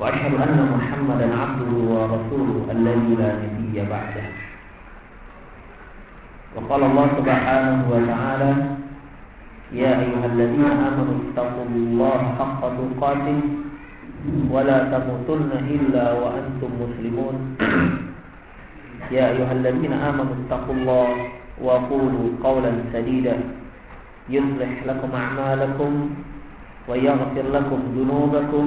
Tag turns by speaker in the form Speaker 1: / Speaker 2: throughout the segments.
Speaker 1: وأشهد أن محمدا عبده ورسوله الذي لا نبي بعده. وقال الله سبحانه وتعالى يا أيها الذين آمنوا اتقوا الله حق تقاته ولا تموتن إلا وأنتم مسلمون. يا أيها الذين آمنوا اتقوا الله وقولوا قولا سديدا. يصلح لكم أعمالكم ويغفر لكم ذنوبكم.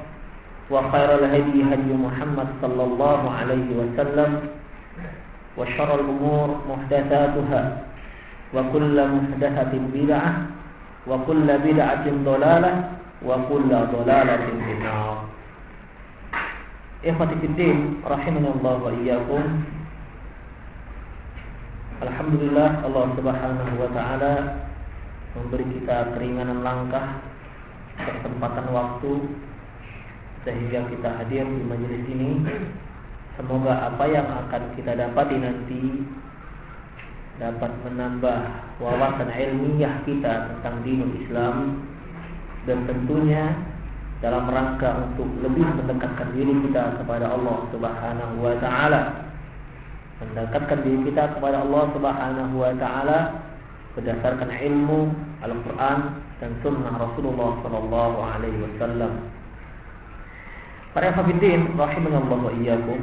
Speaker 1: وخير الهدي هدي محمد صلى الله عليه وسلم وشر الأمور محدثاتها وكل محدثة بدعة وكل بدعة ضلالة وكل ضلالة في النار Ikhwati fiddin rahimanallah wa iyyakum. Alhamdulillah Allah Subhanahu wa taala memberi kita keringanan langkah, kesempatan waktu sehingga kita hadir di majelis ini. Semoga apa yang akan kita dapati nanti dapat menambah wawasan ilmiah kita tentang dinul Islam dan tentunya dalam rangka untuk lebih mendekatkan diri kita kepada Allah Subhanahu wa taala. Mendekatkan diri kita kepada Allah Subhanahu wa taala berdasarkan ilmu Al-Qur'an dan sunnah Rasulullah sallallahu alaihi wasallam. Para hafidin rahimanallah wa iyyakum.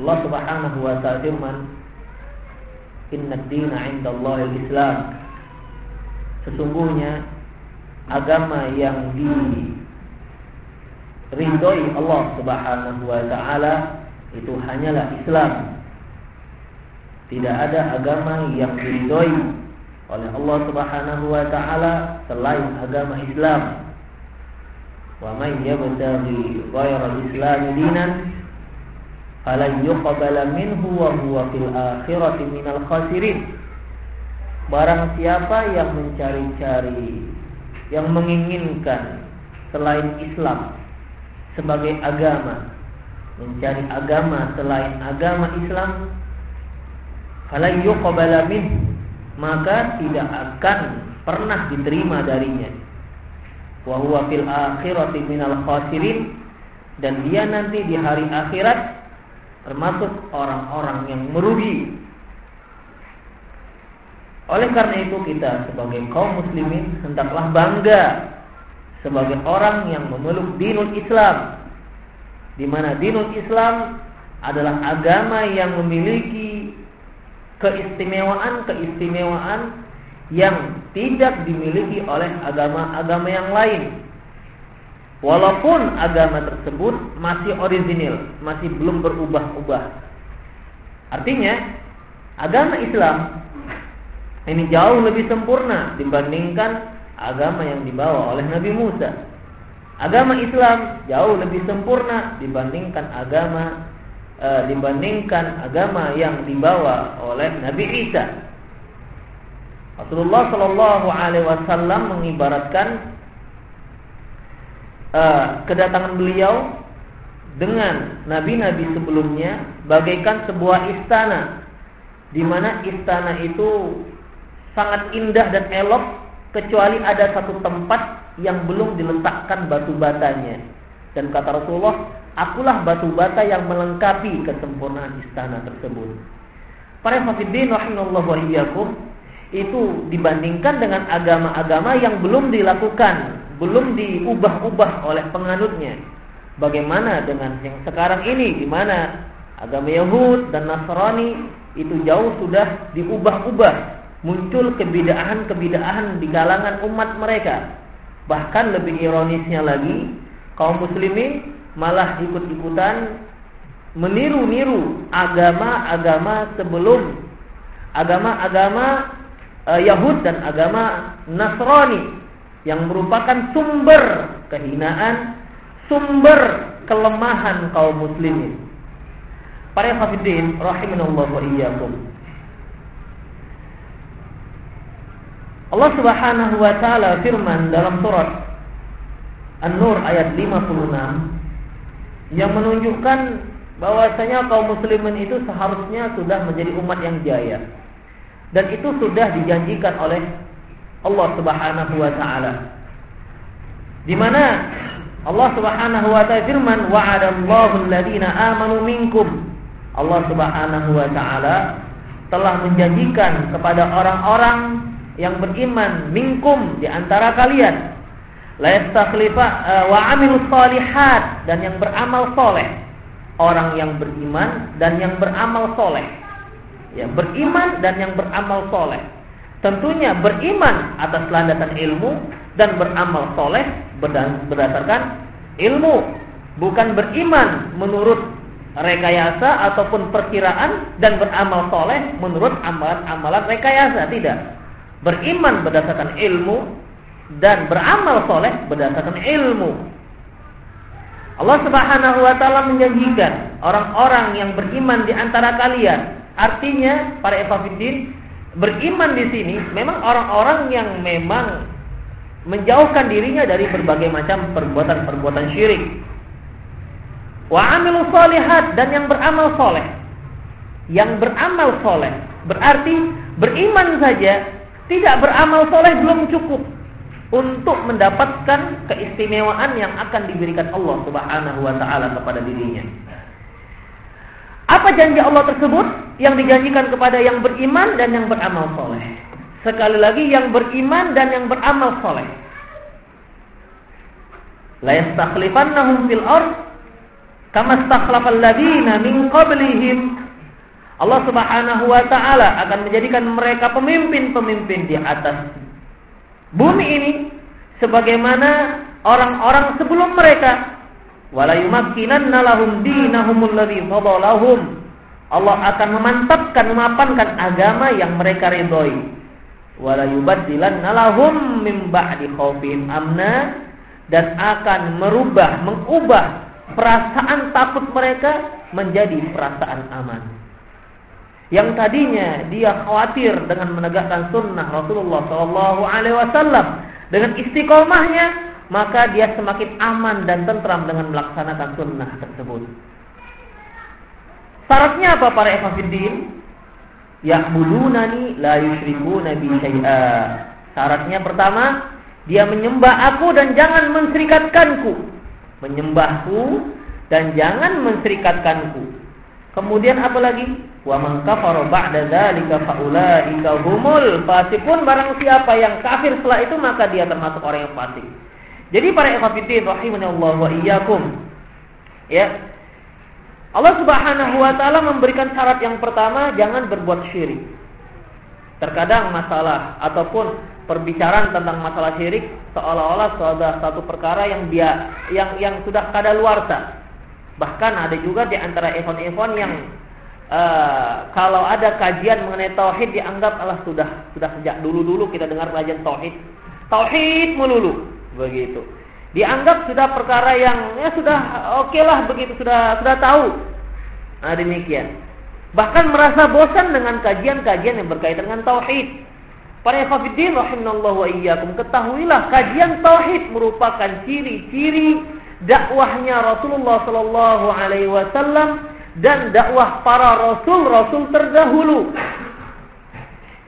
Speaker 1: Allah Subhanahu wa ta'ala firman, "Inna ad-dina 'inda Allah al-Islam." Sesungguhnya agama yang diridhoi Allah Subhanahu wa taala itu hanyalah Islam. Tidak ada agama yang diridhoi oleh Allah Subhanahu wa taala selain agama Islam. Wa man yabtaghi ghayra al-islam dinan falan yuqbala minhu wa huwa fil akhirati minal khasirin. Barang siapa yang mencari-cari yang menginginkan selain Islam sebagai agama, mencari agama selain agama Islam, falan yuqbala min maka tidak akan pernah diterima darinya. Wa huwa fil khasirin dan dia nanti di hari akhirat termasuk orang-orang yang merugi. Oleh karena itu kita sebagai kaum muslimin hendaklah bangga sebagai orang yang memeluk dinul Islam. Di mana dinul Islam adalah agama yang memiliki keistimewaan-keistimewaan yang tidak dimiliki oleh agama-agama yang lain. Walaupun agama tersebut masih orisinil, masih belum berubah-ubah. Artinya, agama Islam ini jauh lebih sempurna dibandingkan agama yang dibawa oleh Nabi Musa. Agama Islam jauh lebih sempurna dibandingkan agama e, dibandingkan agama yang dibawa oleh Nabi Isa. Rasulullah Shallallahu Alaihi Wasallam mengibaratkan e, kedatangan beliau dengan nabi-nabi sebelumnya bagaikan sebuah istana di mana istana itu sangat indah dan elok kecuali ada satu tempat yang belum diletakkan batu batanya. Dan kata Rasulullah, akulah batu bata yang melengkapi kesempurnaan istana tersebut. Para hafidin rahimallahu wa iyyakum itu dibandingkan dengan agama-agama yang belum dilakukan, belum diubah-ubah oleh penganutnya. Bagaimana dengan yang sekarang ini di mana agama Yahud dan Nasrani itu jauh sudah diubah-ubah, muncul kebidahan-kebidahan di kalangan umat mereka. Bahkan lebih ironisnya lagi, kaum muslimin malah ikut-ikutan meniru-niru agama-agama sebelum agama-agama uh, Yahud dan agama Nasrani yang merupakan sumber kehinaan sumber kelemahan kaum muslimin. Para hafidin rahimanallah wa iyyakum. Allah Subhanahu wa taala firman dalam surat An-Nur ayat 56 yang menunjukkan bahwasanya kaum muslimin itu seharusnya sudah menjadi umat yang jaya. Dan itu sudah dijanjikan oleh Allah Subhanahu wa taala. Di mana Allah Subhanahu wa taala firman wa'adallahu alladziina aamanu minkum. Allah Subhanahu wa taala telah menjanjikan kepada orang-orang yang beriman minkum di antara kalian la yastakhlifa uh, wa amilus dan yang beramal soleh orang yang beriman dan yang beramal soleh ya beriman dan yang beramal soleh tentunya beriman atas landasan ilmu dan beramal soleh berdasarkan ilmu, bukan beriman menurut rekayasa ataupun perkiraan dan beramal soleh menurut amalan-amalan rekayasa tidak. Beriman berdasarkan ilmu dan beramal soleh berdasarkan ilmu. Allah Subhanahu wa taala menjanjikan orang-orang yang beriman di antara kalian, artinya para evafiddin beriman di sini memang orang-orang yang memang menjauhkan dirinya dari berbagai macam perbuatan-perbuatan syirik. Wa amilu solihat dan yang beramal soleh. Yang beramal soleh berarti beriman saja tidak beramal soleh belum cukup untuk mendapatkan keistimewaan yang akan diberikan Allah Subhanahu wa taala kepada dirinya. Apa janji Allah tersebut yang dijanjikan kepada yang beriman dan yang beramal soleh? Sekali lagi yang beriman dan yang beramal soleh. La yastakhlifannahum fil ard kama stakhlafal ladina min qablihim. Allah Subhanahu wa taala akan menjadikan mereka pemimpin-pemimpin di atas bumi ini sebagaimana orang-orang sebelum mereka. Wala yumakkinanna lahum dinahum alladhi Allah akan memantapkan, memapankan agama yang mereka ridhoi wala yubaddilanna lahum min ba'di amna dan akan merubah, mengubah perasaan takut mereka menjadi perasaan aman. Yang tadinya dia khawatir dengan menegakkan sunnah Rasulullah Shallallahu Alaihi Wasallam dengan istiqomahnya, maka dia semakin aman dan tentram dengan melaksanakan sunnah tersebut. Syaratnya apa para evafiddin? ya'budunani la yusyrikuna bi syai'a. Syaratnya pertama, dia menyembah aku dan jangan menserikatkanku. Menyembahku dan jangan menserikatkanku. Kemudian apa lagi? Wa man kafara ba'da dzalika faulaika humul fasiqun. Barang siapa yang kafir setelah itu maka dia termasuk orang yang fasik. Jadi para ikhwatiddin rahimahullah wa iyyakum. Ya, Allah Subhanahu wa taala memberikan syarat yang pertama jangan berbuat syirik. Terkadang masalah ataupun perbicaraan tentang masalah syirik seolah-olah sudah satu perkara yang dia yang yang sudah kadaluarsa. Bahkan ada juga di antara event-event yang uh, kalau ada kajian mengenai tauhid dianggap Allah sudah sudah sejak dulu-dulu kita dengar kajian tauhid. Tauhid melulu begitu dianggap sudah perkara yang ya sudah oke okay lah begitu sudah sudah tahu. Nah demikian. Bahkan merasa bosan dengan kajian-kajian yang berkaitan dengan tauhid. Para hafidin rahimallahu wa iyyakum ketahuilah kajian tauhid merupakan ciri-ciri dakwahnya Rasulullah sallallahu alaihi wasallam dan dakwah para rasul-rasul terdahulu.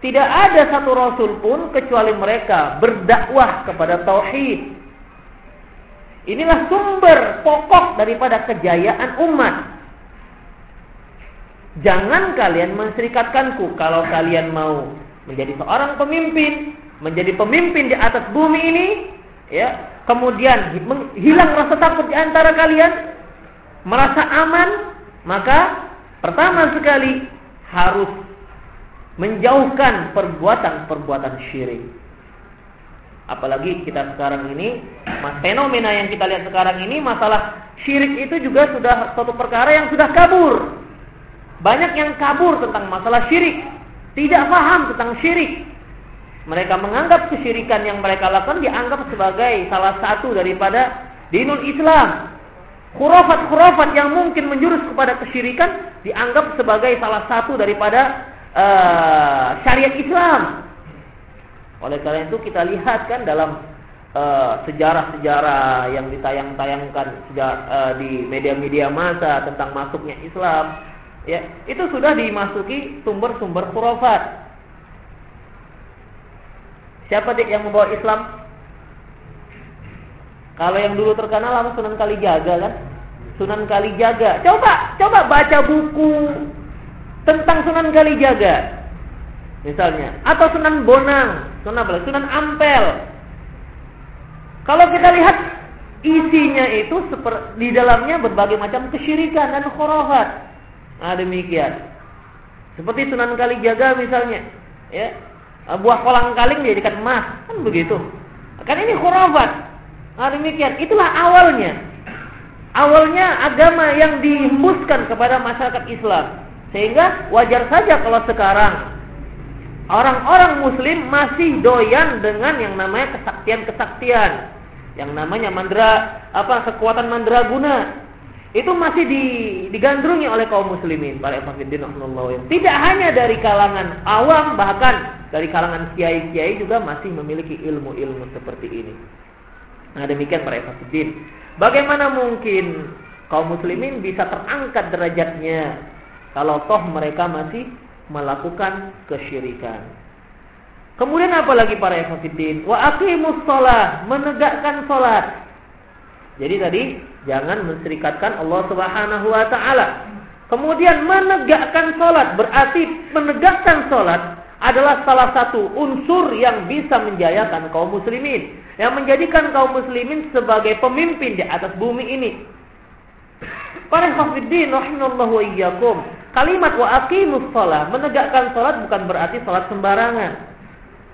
Speaker 1: Tidak ada satu rasul pun kecuali mereka berdakwah kepada tauhid Inilah sumber pokok daripada kejayaan umat. Jangan kalian menserikatkanku kalau kalian mau menjadi seorang pemimpin, menjadi pemimpin di atas bumi ini, ya, kemudian hilang rasa takut di antara kalian, merasa aman, maka pertama sekali harus menjauhkan perbuatan-perbuatan syirik. Apalagi kita sekarang ini, mas fenomena yang kita lihat sekarang ini, masalah syirik itu juga sudah suatu perkara yang sudah kabur. Banyak yang kabur tentang masalah syirik, tidak paham tentang syirik. Mereka menganggap kesyirikan yang mereka lakukan dianggap sebagai salah satu daripada dinul Islam. Khurafat-khurafat yang mungkin menjurus kepada kesyirikan dianggap sebagai salah satu daripada uh, syariat Islam. Oleh karena itu kita lihat kan dalam eh, sejarah-sejarah yang ditayang-tayangkan uh, di media-media masa tentang masuknya Islam, ya itu sudah dimasuki sumber-sumber khurafat. Siapa dik yang membawa Islam? Kalau yang dulu terkenal apa Sunan Kalijaga kan? Sunan Kalijaga. Coba, coba baca buku tentang Sunan Kalijaga misalnya atau Sunan Bonang, Sunan apa? Sunan Ampel. Kalau kita lihat isinya itu seperti di dalamnya berbagai macam kesyirikan dan khurafat. Nah, demikian. Seperti Sunan Kalijaga misalnya, ya. Buah kolang kaling dijadikan emas, kan begitu. Kan ini khurafat. Nah, demikian. Itulah awalnya. Awalnya agama yang dihembuskan kepada masyarakat Islam. Sehingga wajar saja kalau sekarang orang-orang muslim masih doyan dengan yang namanya kesaktian-kesaktian. Yang namanya mandra apa kekuatan mandraguna. Itu masih digandrungi oleh kaum muslimin para ikhwatiddin Tidak hanya dari kalangan awam bahkan dari kalangan kiai-kiai juga masih memiliki ilmu-ilmu seperti ini. Nah, demikian para ikhwatiddin. Bagaimana mungkin kaum muslimin bisa terangkat derajatnya kalau toh mereka masih melakukan kesyirikan. Kemudian apa lagi para ikhwatiddin? Wa aqimus shalah, menegakkan salat. Jadi tadi jangan menserikatkan Allah Subhanahu wa taala. Kemudian menegakkan salat berarti menegakkan salat adalah salah satu unsur yang bisa menjayakan kaum muslimin, yang menjadikan kaum muslimin sebagai pemimpin di atas bumi ini. Para hafidin rahimallahu iyyakum. Kalimat wa aqimus shalah, menegakkan salat bukan berarti salat sembarangan.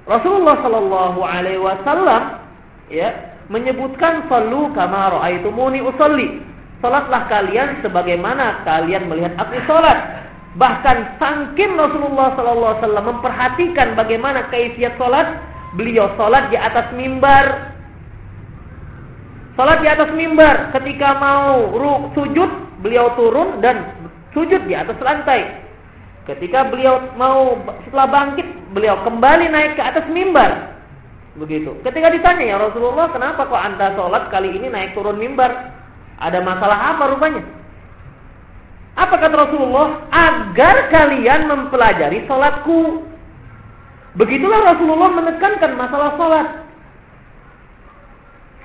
Speaker 1: Rasulullah sallallahu alaihi wasallam ya, menyebutkan sallu kama raaitumuni usolli. Salatlah kalian sebagaimana kalian melihat aku salat. Bahkan sangkin Rasulullah sallallahu alaihi wasallam memperhatikan bagaimana kaifiat salat, beliau salat di atas mimbar. Salat di atas mimbar ketika mau sujud, beliau turun dan sujud di atas lantai. Ketika beliau mau setelah bangkit, beliau kembali naik ke atas mimbar. Begitu. Ketika ditanya ya Rasulullah, kenapa kok anda sholat kali ini naik turun mimbar? Ada masalah apa rupanya? Apa kata Rasulullah? Agar kalian mempelajari sholatku. Begitulah Rasulullah menekankan masalah sholat.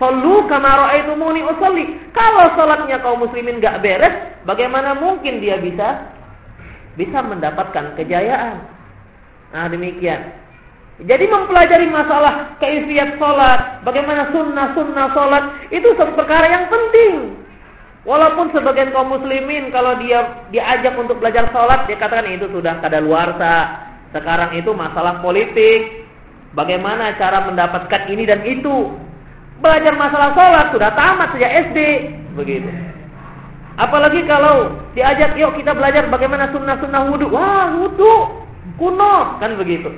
Speaker 1: Sallu kama ra'aitumuni usolli. Kalau salatnya kaum muslimin gak beres, bagaimana mungkin dia bisa bisa mendapatkan kejayaan? Nah, demikian. Jadi mempelajari masalah keifiat salat, bagaimana sunnah-sunnah salat, itu satu perkara yang penting. Walaupun sebagian kaum muslimin kalau dia diajak untuk belajar salat, dia katakan itu sudah kadaluarsa. Sekarang itu masalah politik. Bagaimana cara mendapatkan ini dan itu? Belajar masalah sholat sudah tamat sejak SD, begitu. Apalagi kalau diajak, yuk kita belajar bagaimana sunnah-sunnah wudhu. Wah, wudhu kuno, kan begitu.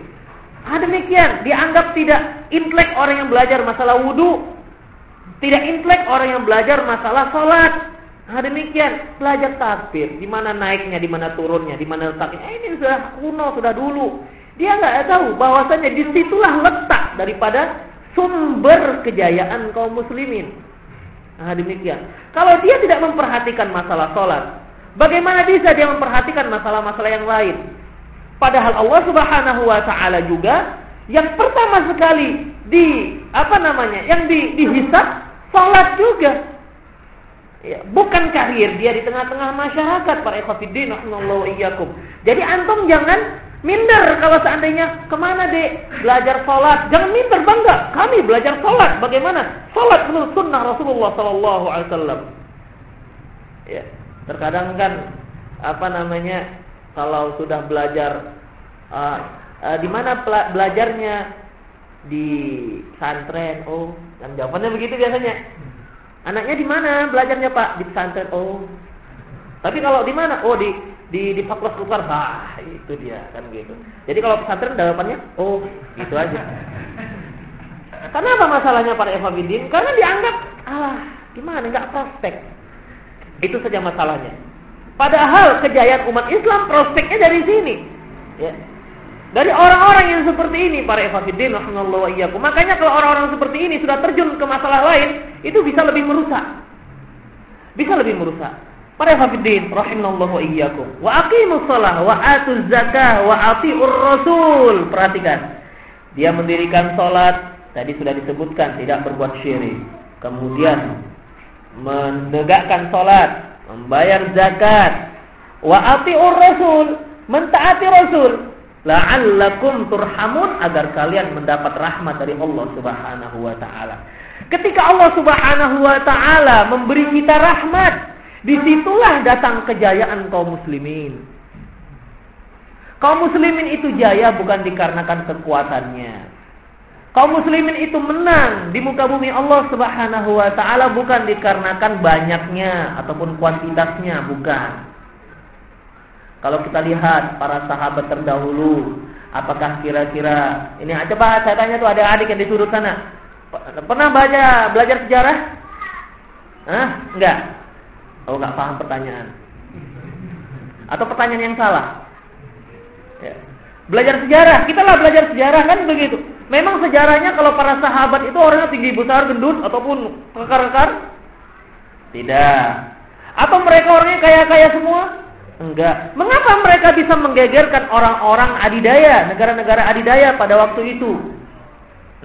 Speaker 1: Ah demikian, dianggap tidak intelek orang yang belajar masalah wudhu. Tidak intelek orang yang belajar masalah sholat. Nah demikian, belajar takbir, di mana naiknya, di mana turunnya, di mana letaknya. Eh, ini sudah kuno, sudah dulu. Dia nggak tahu bahwasanya di situlah letak daripada sumber kejayaan kaum muslimin. Nah, demikian. Kalau dia tidak memperhatikan masalah sholat, bagaimana bisa dia memperhatikan masalah-masalah yang lain? Padahal Allah Subhanahu wa taala juga yang pertama sekali di apa namanya? Yang di dihisab sholat juga. Ya, bukan karir dia di tengah-tengah masyarakat para ikhwatiddin rahimallahu iyyakum. Jadi antum jangan Minder kalau seandainya ke mana dek belajar sholat. Jangan minder bangga. Kami belajar sholat. Bagaimana? Salat menurut sunnah Rasulullah Sallallahu Alaihi Wasallam. Ya, terkadang kan apa namanya kalau sudah belajar uh, uh, di mana belajarnya di santren oh dan jawabannya begitu biasanya anaknya di mana belajarnya pak di pesantren oh tapi kalau di mana oh di di di fakultas luar bah itu dia kan gitu jadi kalau pesantren jawabannya oh gitu aja Kenapa masalahnya para Ephafidin? Karena dianggap, ah, gimana, nggak prospek. Itu saja masalahnya. Padahal kejayaan umat Islam prospeknya dari sini. Ya. Dari orang-orang yang seperti ini, para wa iyyakum. Makanya kalau orang-orang seperti ini sudah terjun ke masalah lain, itu bisa lebih merusak. Bisa lebih merusak. Para Ephafidin, rahimallahu wa iyyakum. Wa aqimus salah, wa atuz zakah, wa ati'ur rasul. Perhatikan. Dia mendirikan sholat, Tadi sudah disebutkan tidak berbuat syirik. Kemudian menegakkan salat, membayar zakat, wa atiur rasul, mentaati rasul, la'allakum turhamun agar kalian mendapat rahmat dari Allah Subhanahu wa taala. Ketika Allah Subhanahu wa taala memberi kita rahmat, di situlah datang kejayaan kaum muslimin. Kaum muslimin itu jaya bukan dikarenakan kekuatannya, kaum muslimin itu menang di muka bumi Allah Subhanahu wa taala bukan dikarenakan banyaknya ataupun kuantitasnya, bukan. Kalau kita lihat para sahabat terdahulu, apakah kira-kira ini aja coba saya tanya tuh ada adik yang di sana. Pernah baca belajar sejarah? Hah? Enggak. Oh, enggak paham pertanyaan. Atau pertanyaan yang salah? Ya. Belajar sejarah, kita lah belajar sejarah kan begitu. Memang sejarahnya kalau para sahabat itu orangnya tinggi besar, gendut ataupun kekar-kekar? Tidak. Apa mereka orangnya kaya-kaya semua? Enggak. Mengapa mereka bisa menggegerkan orang-orang adidaya, negara-negara adidaya pada waktu itu?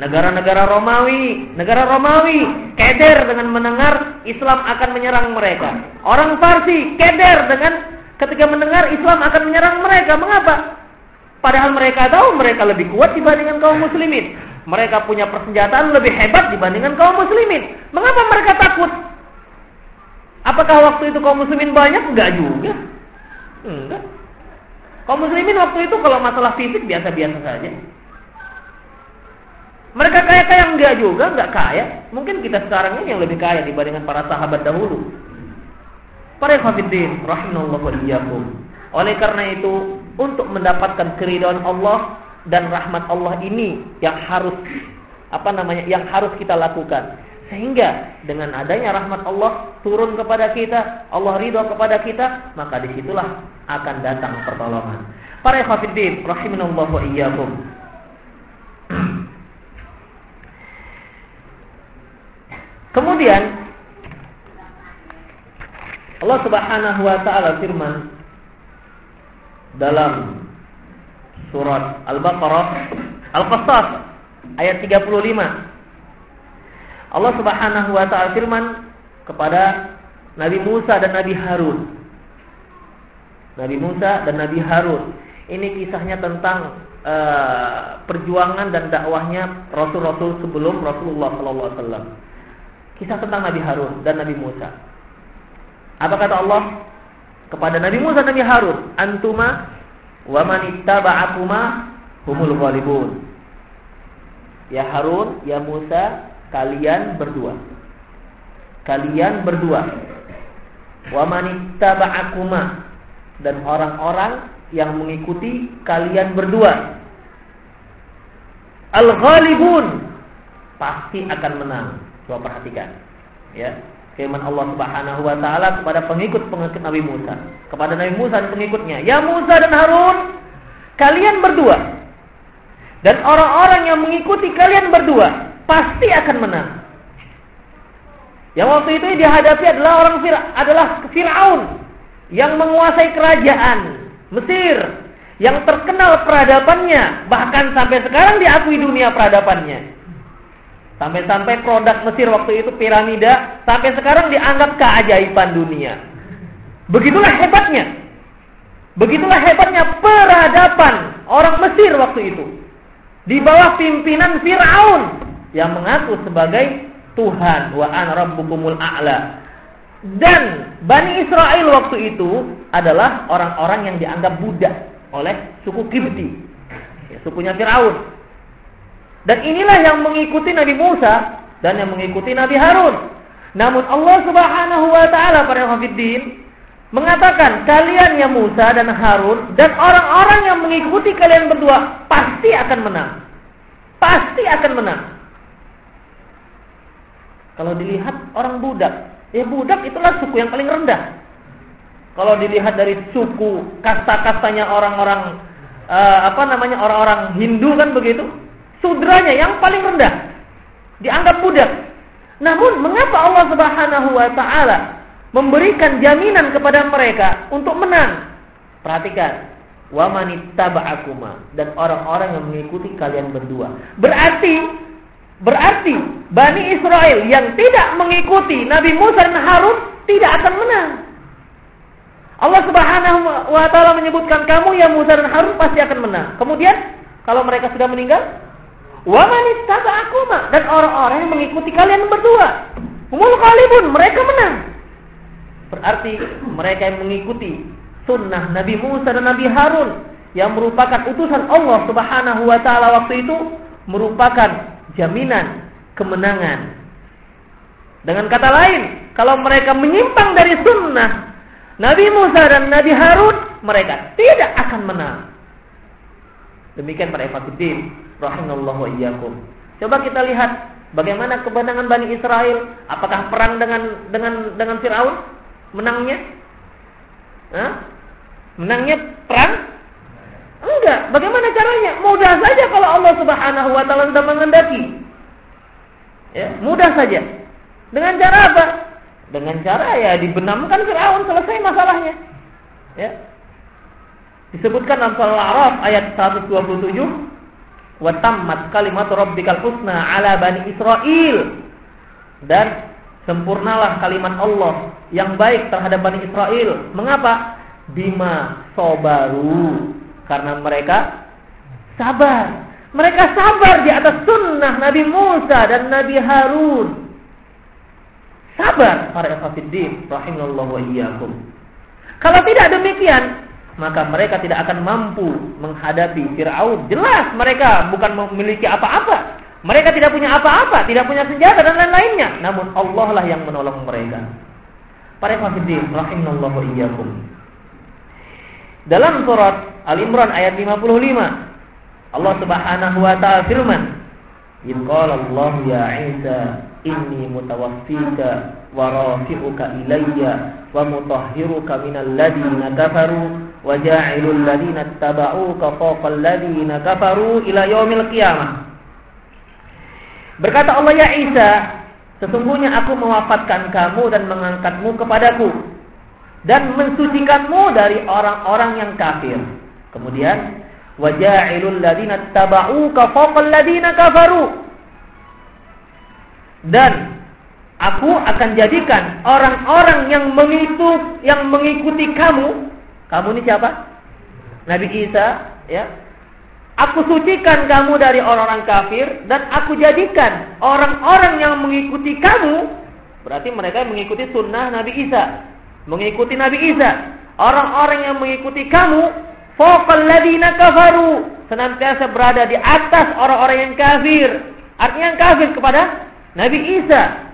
Speaker 1: Negara-negara Romawi, negara Romawi keder dengan mendengar Islam akan menyerang mereka. Orang Parsi keder dengan ketika mendengar Islam akan menyerang mereka. Mengapa? Padahal mereka tahu mereka lebih kuat dibandingkan kaum muslimin. Mereka punya persenjataan lebih hebat dibandingkan kaum muslimin. Mengapa mereka takut? Apakah waktu itu kaum muslimin banyak? Enggak juga. Enggak. Kaum muslimin waktu itu kalau masalah fisik biasa-biasa saja. Mereka kaya-kaya enggak juga, enggak kaya. Mungkin kita sekarang ini yang lebih kaya dibandingkan para sahabat dahulu. Para hafidin, rahimahullah wa Oleh karena itu, untuk mendapatkan keridhaan Allah dan rahmat Allah ini yang harus apa namanya yang harus kita lakukan sehingga dengan adanya rahmat Allah turun kepada kita Allah ridho kepada kita maka di situlah akan datang pertolongan para khafidin rahimanallah wa iyyakum kemudian Allah Subhanahu wa taala firman dalam surat Al-Baqarah Al-Qasas ayat 35. Allah Subhanahu wa taala firman kepada Nabi Musa dan Nabi Harun. Nabi Musa dan Nabi Harun. Ini kisahnya tentang uh, perjuangan dan dakwahnya rasul-rasul sebelum Rasulullah sallallahu alaihi wasallam. Kisah tentang Nabi Harun dan Nabi Musa. Apa kata Allah? kepada Nabi Musa dan Nabi Harun, "Antuma wa man ittaba'akuma humul ghalibun." Ya Harun, ya Musa, kalian berdua. Kalian berdua. Wa man ittaba'akuma dan orang-orang yang mengikuti kalian berdua. Al-ghalibun pasti akan menang. Coba perhatikan. Ya firman Allah Subhanahu wa taala kepada pengikut-pengikut Nabi Musa, kepada Nabi Musa dan pengikutnya, "Ya Musa dan Harun, kalian berdua dan orang-orang yang mengikuti kalian berdua pasti akan menang." Yang waktu itu dihadapi adalah orang Fir adalah Firaun yang menguasai kerajaan Mesir yang terkenal peradabannya bahkan sampai sekarang diakui dunia peradabannya. Sampai-sampai produk Mesir waktu itu piramida sampai sekarang dianggap keajaiban dunia. Begitulah hebatnya. Begitulah hebatnya peradaban orang Mesir waktu itu. Di bawah pimpinan Firaun yang mengaku sebagai Tuhan wa an rabbukumul a'la. Dan Bani Israel waktu itu adalah orang-orang yang dianggap budak oleh suku Kibti, ya, sukunya Firaun. Dan inilah yang mengikuti Nabi Musa dan yang mengikuti Nabi Harun. Namun Allah Subhanahu wa taala para hafidin mengatakan kalian ya Musa dan Harun dan orang-orang yang mengikuti kalian berdua pasti akan menang. Pasti akan menang. Kalau dilihat orang budak, Ya budak itulah suku yang paling rendah. Kalau dilihat dari suku kasta-kastanya orang-orang uh, apa namanya orang-orang Hindu kan begitu, sudranya yang paling rendah dianggap budak. Namun mengapa Allah Subhanahu wa taala memberikan jaminan kepada mereka untuk menang? Perhatikan, wa manittaba'akuma dan orang-orang yang mengikuti kalian berdua. Berarti Berarti Bani Israel yang tidak mengikuti Nabi Musa dan Harun tidak akan menang. Allah Subhanahu wa taala menyebutkan kamu yang Musa dan Harun pasti akan menang. Kemudian kalau mereka sudah meninggal, dan orang-orang yang mengikuti kalian berdua. Umul kalibun mereka menang. Berarti mereka yang mengikuti sunnah Nabi Musa dan Nabi Harun yang merupakan utusan Allah Subhanahu wa taala waktu itu merupakan jaminan kemenangan. Dengan kata lain, kalau mereka menyimpang dari sunnah Nabi Musa dan Nabi Harun, mereka tidak akan menang. Demikian para ikhwatiddin, rahimallahu iyyakum. Coba kita lihat bagaimana kemenangan Bani Israel. Apakah perang dengan dengan dengan Firaun menangnya? Hah? Menangnya perang Enggak. Bagaimana caranya? Mudah saja kalau Allah Subhanahu wa taala sudah mengendaki. Ya, mudah saja. Dengan cara apa? Dengan cara ya dibenamkan Firaun selesai masalahnya. Ya. Disebutkan dalam surah Al-A'raf ayat 127, "Wa tammat kalimatu rabbikal husna 'ala bani Israil." Dan sempurnalah kalimat Allah yang baik terhadap Bani Israel. Mengapa? Bima sobaru karena mereka sabar. Mereka sabar di atas sunnah Nabi Musa dan Nabi Harun. Sabar para ikhwatiddin rahimallahu wa iyyakum. Kalau tidak demikian, maka mereka tidak akan mampu menghadapi Firaun. Jelas mereka bukan memiliki apa-apa. Mereka tidak punya apa-apa, tidak punya senjata dan lain-lainnya. Namun Allah lah yang menolong mereka. Para ikhwatiddin rahimallahu iyyakum. Dalam surat Al-Imran ayat 55 Allah Subhanahu wa taala firman In qala Allah ya Isa inni mutawaffika wa rafi'uka ilayya wa mutahhiruka minal ladina kafaru ladina kafaru ila yaumil qiyamah Berkata Allah ya Isa sesungguhnya aku mewafatkan kamu dan mengangkatmu kepadaku dan mensucikanmu dari orang-orang yang kafir. Kemudian waja'ilul ladina tabauka fawqal ladina kafaru. Dan aku akan jadikan orang-orang yang mengikuti yang mengikuti kamu. Kamu ini siapa? Nabi Isa, ya. Aku sucikan kamu dari orang-orang kafir dan aku jadikan orang-orang yang mengikuti kamu berarti mereka mengikuti sunnah Nabi Isa mengikuti Nabi Isa. Orang-orang yang mengikuti kamu, faqal ladina kafaru, senantiasa berada di atas orang-orang yang kafir. Artinya yang kafir kepada Nabi Isa.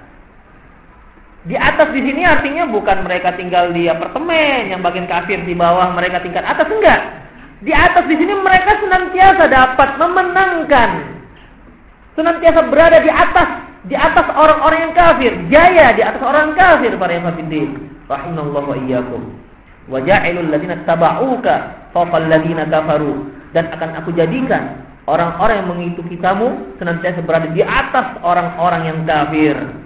Speaker 1: Di atas di sini artinya bukan mereka tinggal di apartemen yang bagian kafir di bawah mereka tingkat atas enggak. Di atas di sini mereka senantiasa dapat memenangkan. Senantiasa berada di atas di atas orang-orang yang kafir, jaya di atas orang kafir para yang kafir rahimallahu wa iyyakum. Wa ja'ilul ladzina tabauka fawqal ladzina kafaru. Dan akan aku jadikan orang-orang yang mengikuti kamu senantiasa berada di atas orang-orang yang kafir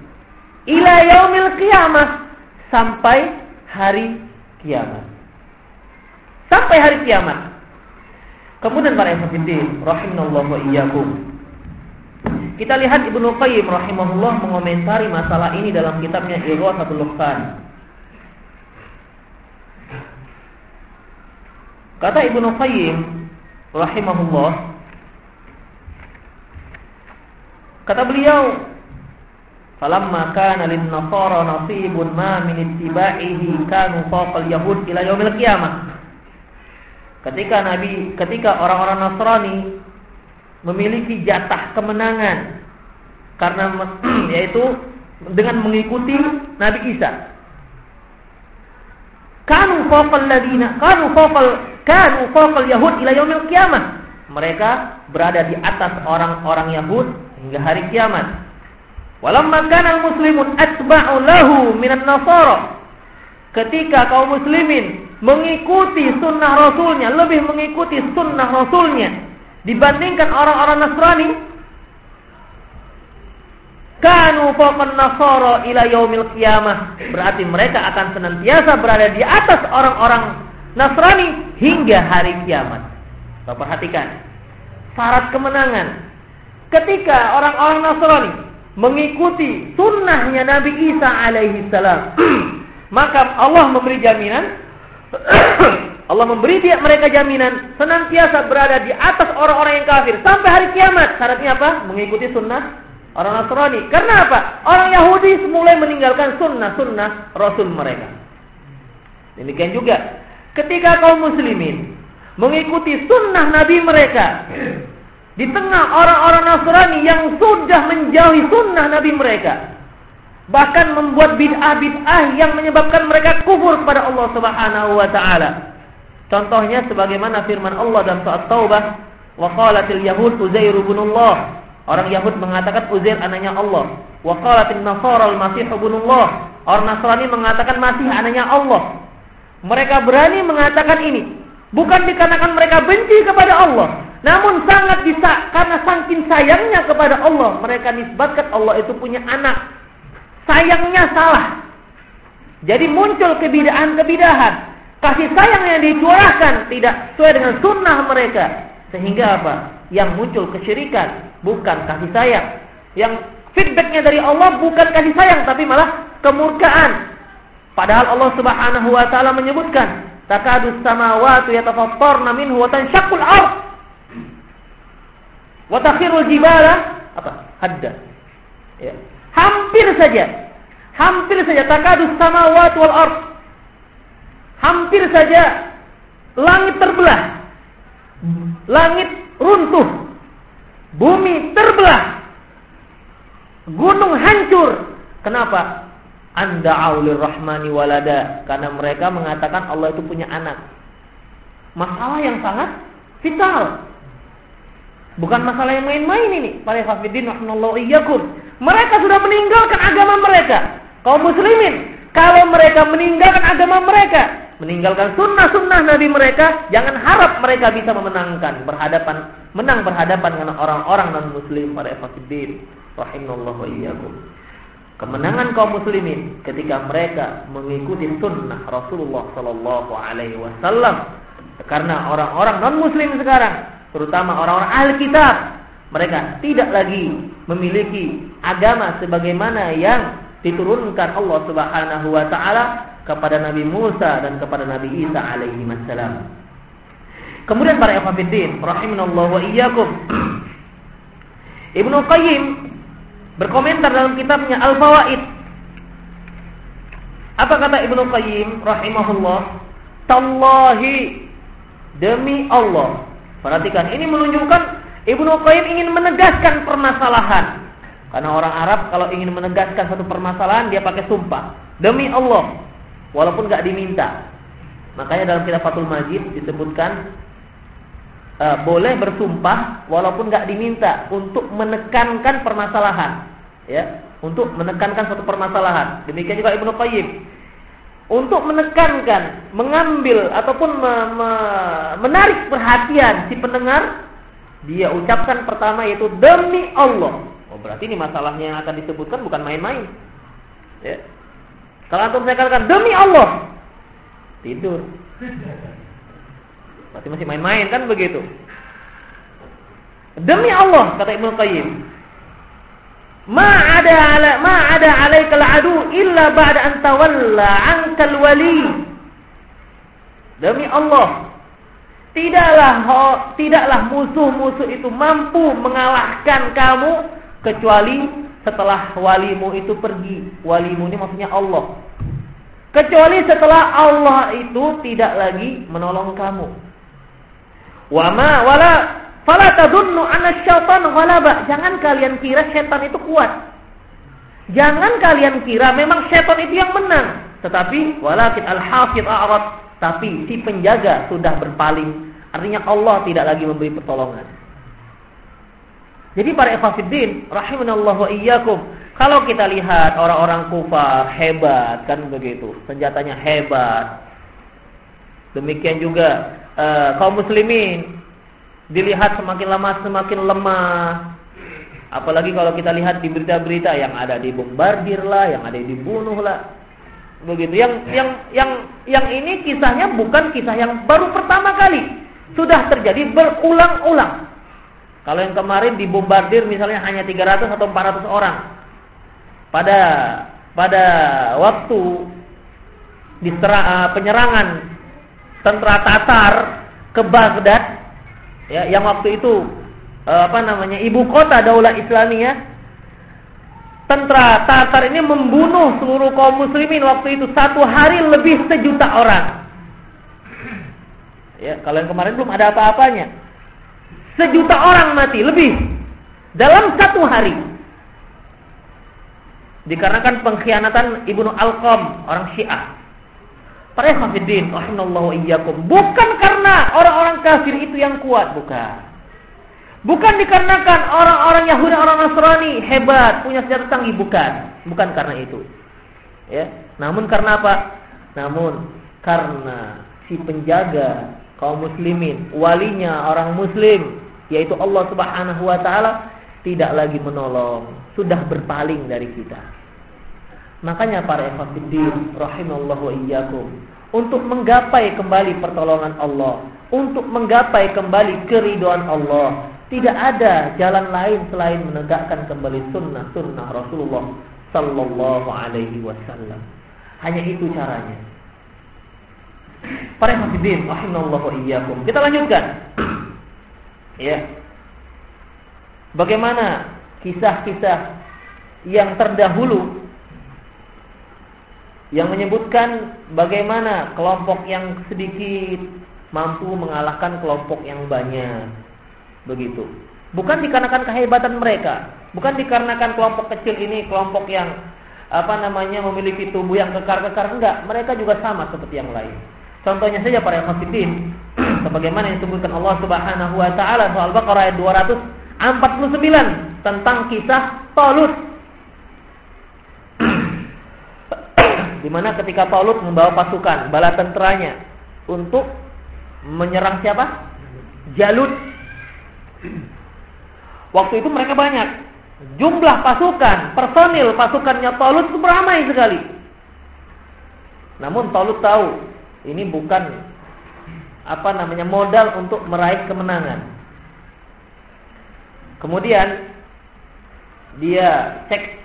Speaker 1: ila yaumil qiyamah. Sampai hari kiamat. Sampai hari kiamat. Kemudian para ikhwatiddin rahimallahu wa iyyakum. Kita lihat Ibnu Qayyim rahimahullah mengomentari masalah ini dalam kitabnya Ighathatul Luqman Kata Ibnu Qayyim rahimahullah kata beliau falamma kana lin nasara nasibun ma min ittiba'ihi kanu fawqal yahud ila yaumil qiyamah. Ketika nabi ketika orang-orang Nasrani memiliki jatah kemenangan karena yaitu dengan mengikuti Nabi Isa. Kanu fawqal ladina kanu fawqal kanu fawqal yahud ila yaumil qiyamah. Mereka berada di atas orang-orang Yahud hingga hari kiamat Walamma kana muslimun atba'u lahu minan nasara. Ketika kaum muslimin mengikuti sunnah rasulnya, lebih mengikuti sunnah rasulnya dibandingkan orang-orang Nasrani, kanu fawqan nasara ila yaumil qiyamah. Berarti mereka akan senantiasa berada di atas orang-orang Nasrani hingga hari kiamat. Bapak perhatikan. Syarat kemenangan. Ketika orang-orang Nasrani mengikuti sunnahnya Nabi Isa alaihi salam, maka Allah memberi jaminan Allah memberi dia mereka jaminan senantiasa berada di atas orang-orang yang kafir sampai hari kiamat. Syaratnya apa? Mengikuti sunnah orang Nasrani. Karena apa? Orang Yahudi mulai meninggalkan sunnah-sunnah Rasul mereka. Demikian juga ketika kaum muslimin mengikuti sunnah Nabi mereka di tengah orang-orang Nasrani yang sudah menjauhi sunnah Nabi mereka. Bahkan membuat bid'ah-bid'ah yang menyebabkan mereka kufur kepada Allah Subhanahu wa taala. Contohnya sebagaimana firman Allah dalam surat Taubah, "Wa qalatil yahud Uzair ibn Allah." Orang Yahud mengatakan Uzair anaknya Allah. Wa qalatil nasara al-Masih ibn Allah. Orang Nasrani mengatakan Masih anaknya Allah. Mereka berani mengatakan ini bukan dikarenakan mereka benci kepada Allah, namun sangat bisa karena saking sayangnya kepada Allah, mereka nisbatkan Allah itu punya anak. Sayangnya salah. Jadi muncul kebidaan-kebidahan. Kasih sayang yang dicurahkan tidak sesuai dengan sunnah mereka. Sehingga apa? Yang muncul kesyirikan, bukan kasih sayang. Yang feedbacknya dari Allah bukan kasih sayang, tapi malah kemurkaan. Padahal Allah Subhanahu wa taala menyebutkan, "Takadus samawati yatafattarna minhu wa tanshaqqul ardh." Watakhirul jibala apa? Hadda. Ya. Hampir saja. Hampir saja takadus samawati wal ard. Hampir saja langit terbelah. Langit runtuh. Bumi terbelah. Gunung hancur. Kenapa? Anda aulir rahmani walada. Karena mereka mengatakan Allah itu punya anak. Masalah yang sangat vital. Bukan masalah yang main-main ini. Para hafidin iyyakum. Mereka sudah meninggalkan agama mereka. Kaum muslimin, kalau mereka meninggalkan agama mereka, meninggalkan sunnah-sunnah Nabi mereka, jangan harap mereka bisa memenangkan berhadapan menang berhadapan dengan orang-orang non muslim para hafidin rahimallahu iyyakum. Kemenangan kaum muslimin ketika mereka mengikuti sunnah Rasulullah sallallahu alaihi wasallam karena orang-orang non muslim sekarang terutama orang-orang ahli kitab, mereka tidak lagi memiliki agama sebagaimana yang diturunkan Allah Subhanahu wa taala kepada Nabi Musa dan kepada Nabi Isa alaihi wasallam. Kemudian para ikhwatiddin rahimanallahu wa iyyakum. Ibnu Qayyim berkomentar dalam kitabnya Al-Fawaid. Apa kata Ibnu Qayyim rahimahullah? Tallahi demi Allah Perhatikan, ini menunjukkan Ibnu Qayyim ingin menegaskan permasalahan. Karena orang Arab kalau ingin menegaskan satu permasalahan dia pakai sumpah. Demi Allah, walaupun nggak diminta. Makanya dalam kitab Fathul Majid disebutkan uh, boleh bersumpah walaupun nggak diminta untuk menekankan permasalahan, ya, untuk menekankan satu permasalahan. Demikian juga Ibnu Qayyim untuk menekankan, mengambil ataupun me, me, menarik perhatian si pendengar, dia ucapkan pertama yaitu demi Allah. Oh berarti ini masalahnya yang akan disebutkan bukan main-main. Ya. Kalau antum saya katakan demi Allah, tidur. Berarti masih main-main kan begitu. Demi Allah kata Ibnu Qayyim, Ma ada ala ma ada alaikal adu illa ba'da an tawalla ankal wali. Demi Allah, tidaklah tidaklah musuh-musuh itu mampu mengalahkan kamu kecuali setelah walimu itu pergi. Walimu ini maksudnya Allah. Kecuali setelah Allah itu tidak lagi menolong kamu. Wa ma wala fala tadunnu anna syaitan ghalaba. Jangan kalian kira setan itu kuat. Jangan kalian kira memang setan itu yang menang. Tetapi walakin al-hafidh a'rad. Tapi si penjaga sudah berpaling. Artinya Allah tidak lagi memberi pertolongan. Jadi para ikhwatiddin, rahimanallah wa iyyakum. Kalau kita lihat orang-orang kufar hebat kan begitu, senjatanya hebat. Demikian juga uh, kaum muslimin dilihat semakin lama semakin lemah. Apalagi kalau kita lihat di berita-berita yang ada dibombardir lah, yang ada dibunuh lah. Begitu. Yang yang yang yang ini kisahnya bukan kisah yang baru pertama kali. Sudah terjadi berulang-ulang. Kalau yang kemarin dibombardir misalnya hanya 300 atau 400 orang. Pada pada waktu disera, uh, penyerangan tentara Tatar ke Baghdad ya yang waktu itu uh, apa namanya ibu kota Daulah Islamiyah tentara Tatar ini membunuh seluruh kaum muslimin waktu itu satu hari lebih sejuta orang. Ya, kalau yang kemarin belum ada apa-apanya. Sejuta orang mati lebih dalam satu hari. Dikarenakan pengkhianatan Ibnu Alqam, orang Syiah. Para iyyakum. Bukan karena orang-orang kafir itu yang kuat, bukan. Bukan dikarenakan orang-orang Yahudi, orang Nasrani hebat, punya senjata canggih, bukan. Bukan karena itu. Ya. Namun karena apa? Namun karena si penjaga kaum muslimin, walinya orang muslim, yaitu Allah Subhanahu wa taala tidak lagi menolong, sudah berpaling dari kita. Makanya para ikhwatiddin rahimallahu iyyakum untuk menggapai kembali pertolongan Allah, untuk menggapai kembali keriduan Allah, tidak ada jalan lain selain menegakkan kembali sunnah-sunnah Rasulullah sallallahu alaihi wasallam. Hanya itu caranya. Para hafidin, rahimallahu iyyakum. Kita lanjutkan. ya. Bagaimana kisah-kisah yang terdahulu yang menyebutkan bagaimana kelompok yang sedikit mampu mengalahkan kelompok yang banyak. Begitu. Bukan dikarenakan kehebatan mereka, bukan dikarenakan kelompok kecil ini kelompok yang apa namanya memiliki tubuh yang kekar-kekar enggak, mereka juga sama seperti yang lain. Contohnya saja para hafidin sebagaimana yang disebutkan Allah Subhanahu wa taala soal Baqarah ayat 249 tentang kisah Talut. Di mana ketika Talut membawa pasukan bala tenteranya untuk menyerang siapa? Jalut. Waktu itu mereka banyak. Jumlah pasukan, personil pasukannya Talut itu beramai sekali. Namun Talut tahu ini bukan apa namanya modal untuk meraih kemenangan. Kemudian dia cek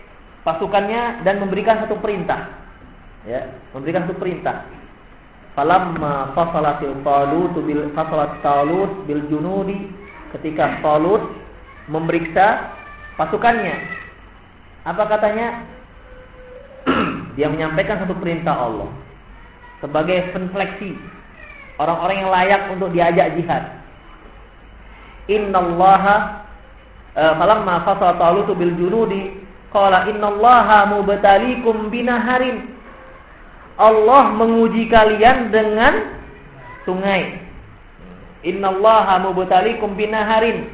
Speaker 1: pasukannya dan memberikan satu perintah. Ya, memberikan satu perintah. Falamma fasalatil talut bil fasalat talut bil junudi ketika Talut memeriksa pasukannya. Apa katanya? dia menyampaikan satu perintah Allah sebagai penfleksi orang-orang yang layak untuk diajak jihad. Innallaha uh, falamma fasala Talut bil junudi qala innallaha mubtaliikum binaharin. Allah menguji kalian dengan sungai. Innallaha mubtaliikum binaharin.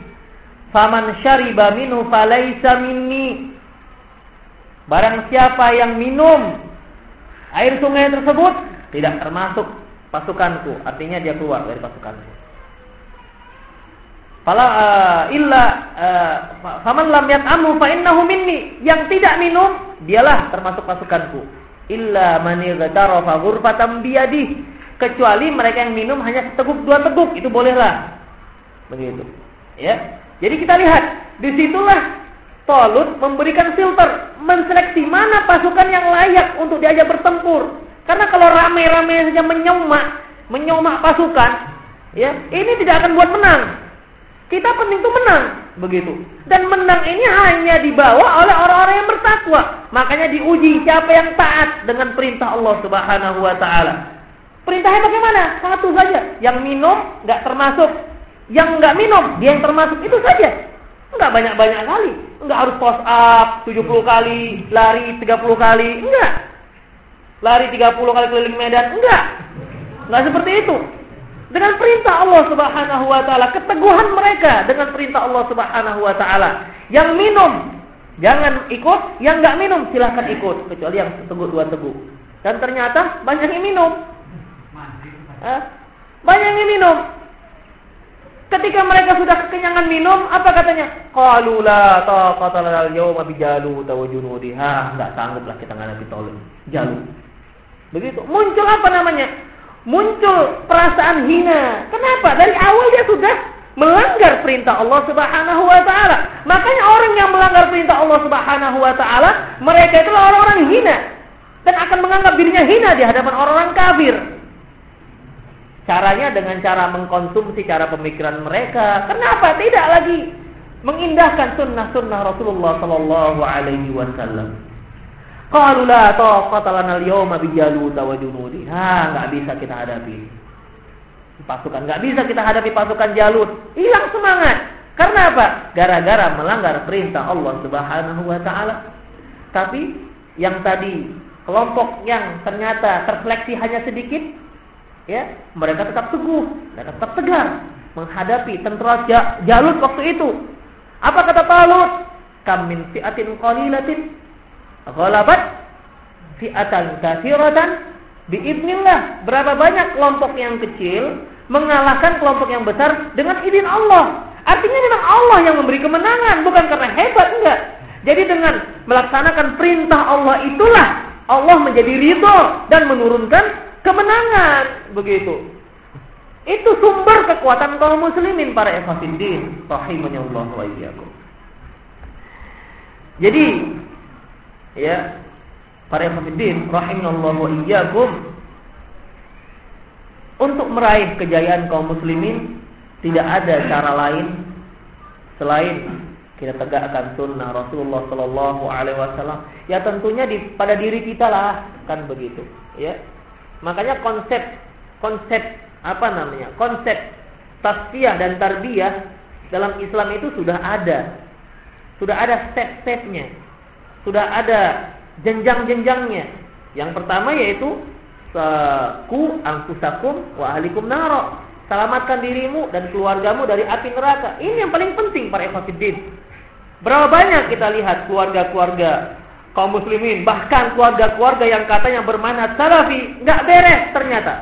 Speaker 1: Faman syariba minhu falaysa minni. Barang siapa yang minum air sungai tersebut tidak termasuk pasukanku, artinya dia keluar dari pasukanku. Fala uh, illa uh, faman lam yat'amu fa innahu minni. Yang tidak minum, dialah termasuk pasukanku. Illa man ightarafa ghurfatan biyadihi. Kecuali mereka yang minum hanya seteguk dua teguk, itu bolehlah. Begitu. Ya. Jadi kita lihat, di situlah Tolut memberikan filter, menseleksi mana pasukan yang layak untuk diajak bertempur. Karena kalau rame-rame saja menyomak, menyomak pasukan, ya ini tidak akan buat menang. Kita penting itu menang, begitu. Dan menang ini hanya dibawa oleh orang-orang yang bertakwa. Makanya diuji siapa yang taat dengan perintah Allah Subhanahu wa taala. Perintahnya bagaimana? Satu saja. Yang minum nggak termasuk. Yang nggak minum dia yang termasuk itu saja. Nggak banyak-banyak kali. Nggak harus post up 70 kali, lari 30 kali. Enggak. Lari 30 kali keliling medan. Enggak. Enggak seperti itu. Dengan perintah Allah Subhanahu wa taala, keteguhan mereka dengan perintah Allah Subhanahu wa taala. Yang minum jangan ikut, yang nggak minum silahkan ikut kecuali yang teguh dua teguh. Dan ternyata banyak yang minum. Banyak yang minum. Ketika mereka sudah kekenyangan minum, apa katanya? Qalu la taqata lana al-yawma bi jalut wa junudiha. Enggak sangguplah kita menghadapi Talut. Jalut. Begitu. Muncul apa namanya? Muncul perasaan hina. Kenapa? Dari awal dia sudah melanggar perintah Allah Subhanahu wa taala. Makanya orang yang melanggar perintah Allah Subhanahu wa taala, mereka itu orang-orang hina dan akan menganggap dirinya hina di hadapan orang-orang kafir. Caranya dengan cara mengkonsumsi cara pemikiran mereka. Kenapa tidak lagi mengindahkan sunnah-sunnah Rasulullah Sallallahu Alaihi Wasallam? Qalu la taqata lana al-yawma bi Jalut wa junudi. Ha, enggak bisa kita hadapi. Pasukan enggak bisa kita hadapi pasukan Jalut. Hilang semangat. Karena apa? Gara-gara melanggar perintah Allah Subhanahu wa taala. Tapi yang tadi kelompok yang ternyata terseleksi hanya sedikit ya, mereka tetap teguh, mereka tetap tegar menghadapi tentara Jalut waktu itu. Apa kata Talut? Kam min fi'atin qalilatin ghalabat fi'atan katsiratan biidznillah. Berapa banyak kelompok yang kecil mengalahkan kelompok yang besar dengan izin Allah. Artinya memang Allah yang memberi kemenangan, bukan karena hebat enggak. Jadi dengan melaksanakan perintah Allah itulah Allah menjadi ridho dan menurunkan kemenangan begitu. Itu sumber kekuatan kaum muslimin para ikhwatiddin rahimahnya Allah wa iyyakum. Jadi ya para ikhwatiddin rahimahullah wa iyyakum untuk meraih kejayaan kaum muslimin tidak ada cara lain selain kita tegakkan sunnah Rasulullah Sallallahu Alaihi Wasallam. Ya tentunya di, pada diri kita lah kan begitu. Ya Makanya konsep konsep apa namanya? Konsep tasfiyah dan tarbiyah dalam Islam itu sudah ada. Sudah ada step-stepnya. Sudah ada jenjang-jenjangnya. Yang pertama yaitu ku angkusakum wa ahlikum naro. Selamatkan dirimu dan keluargamu dari api neraka. Ini yang paling penting para ikhwatiddin. Berapa banyak kita lihat keluarga-keluarga kaum muslimin, bahkan keluarga-keluarga yang katanya bermanhaj salafi, nggak beres ternyata.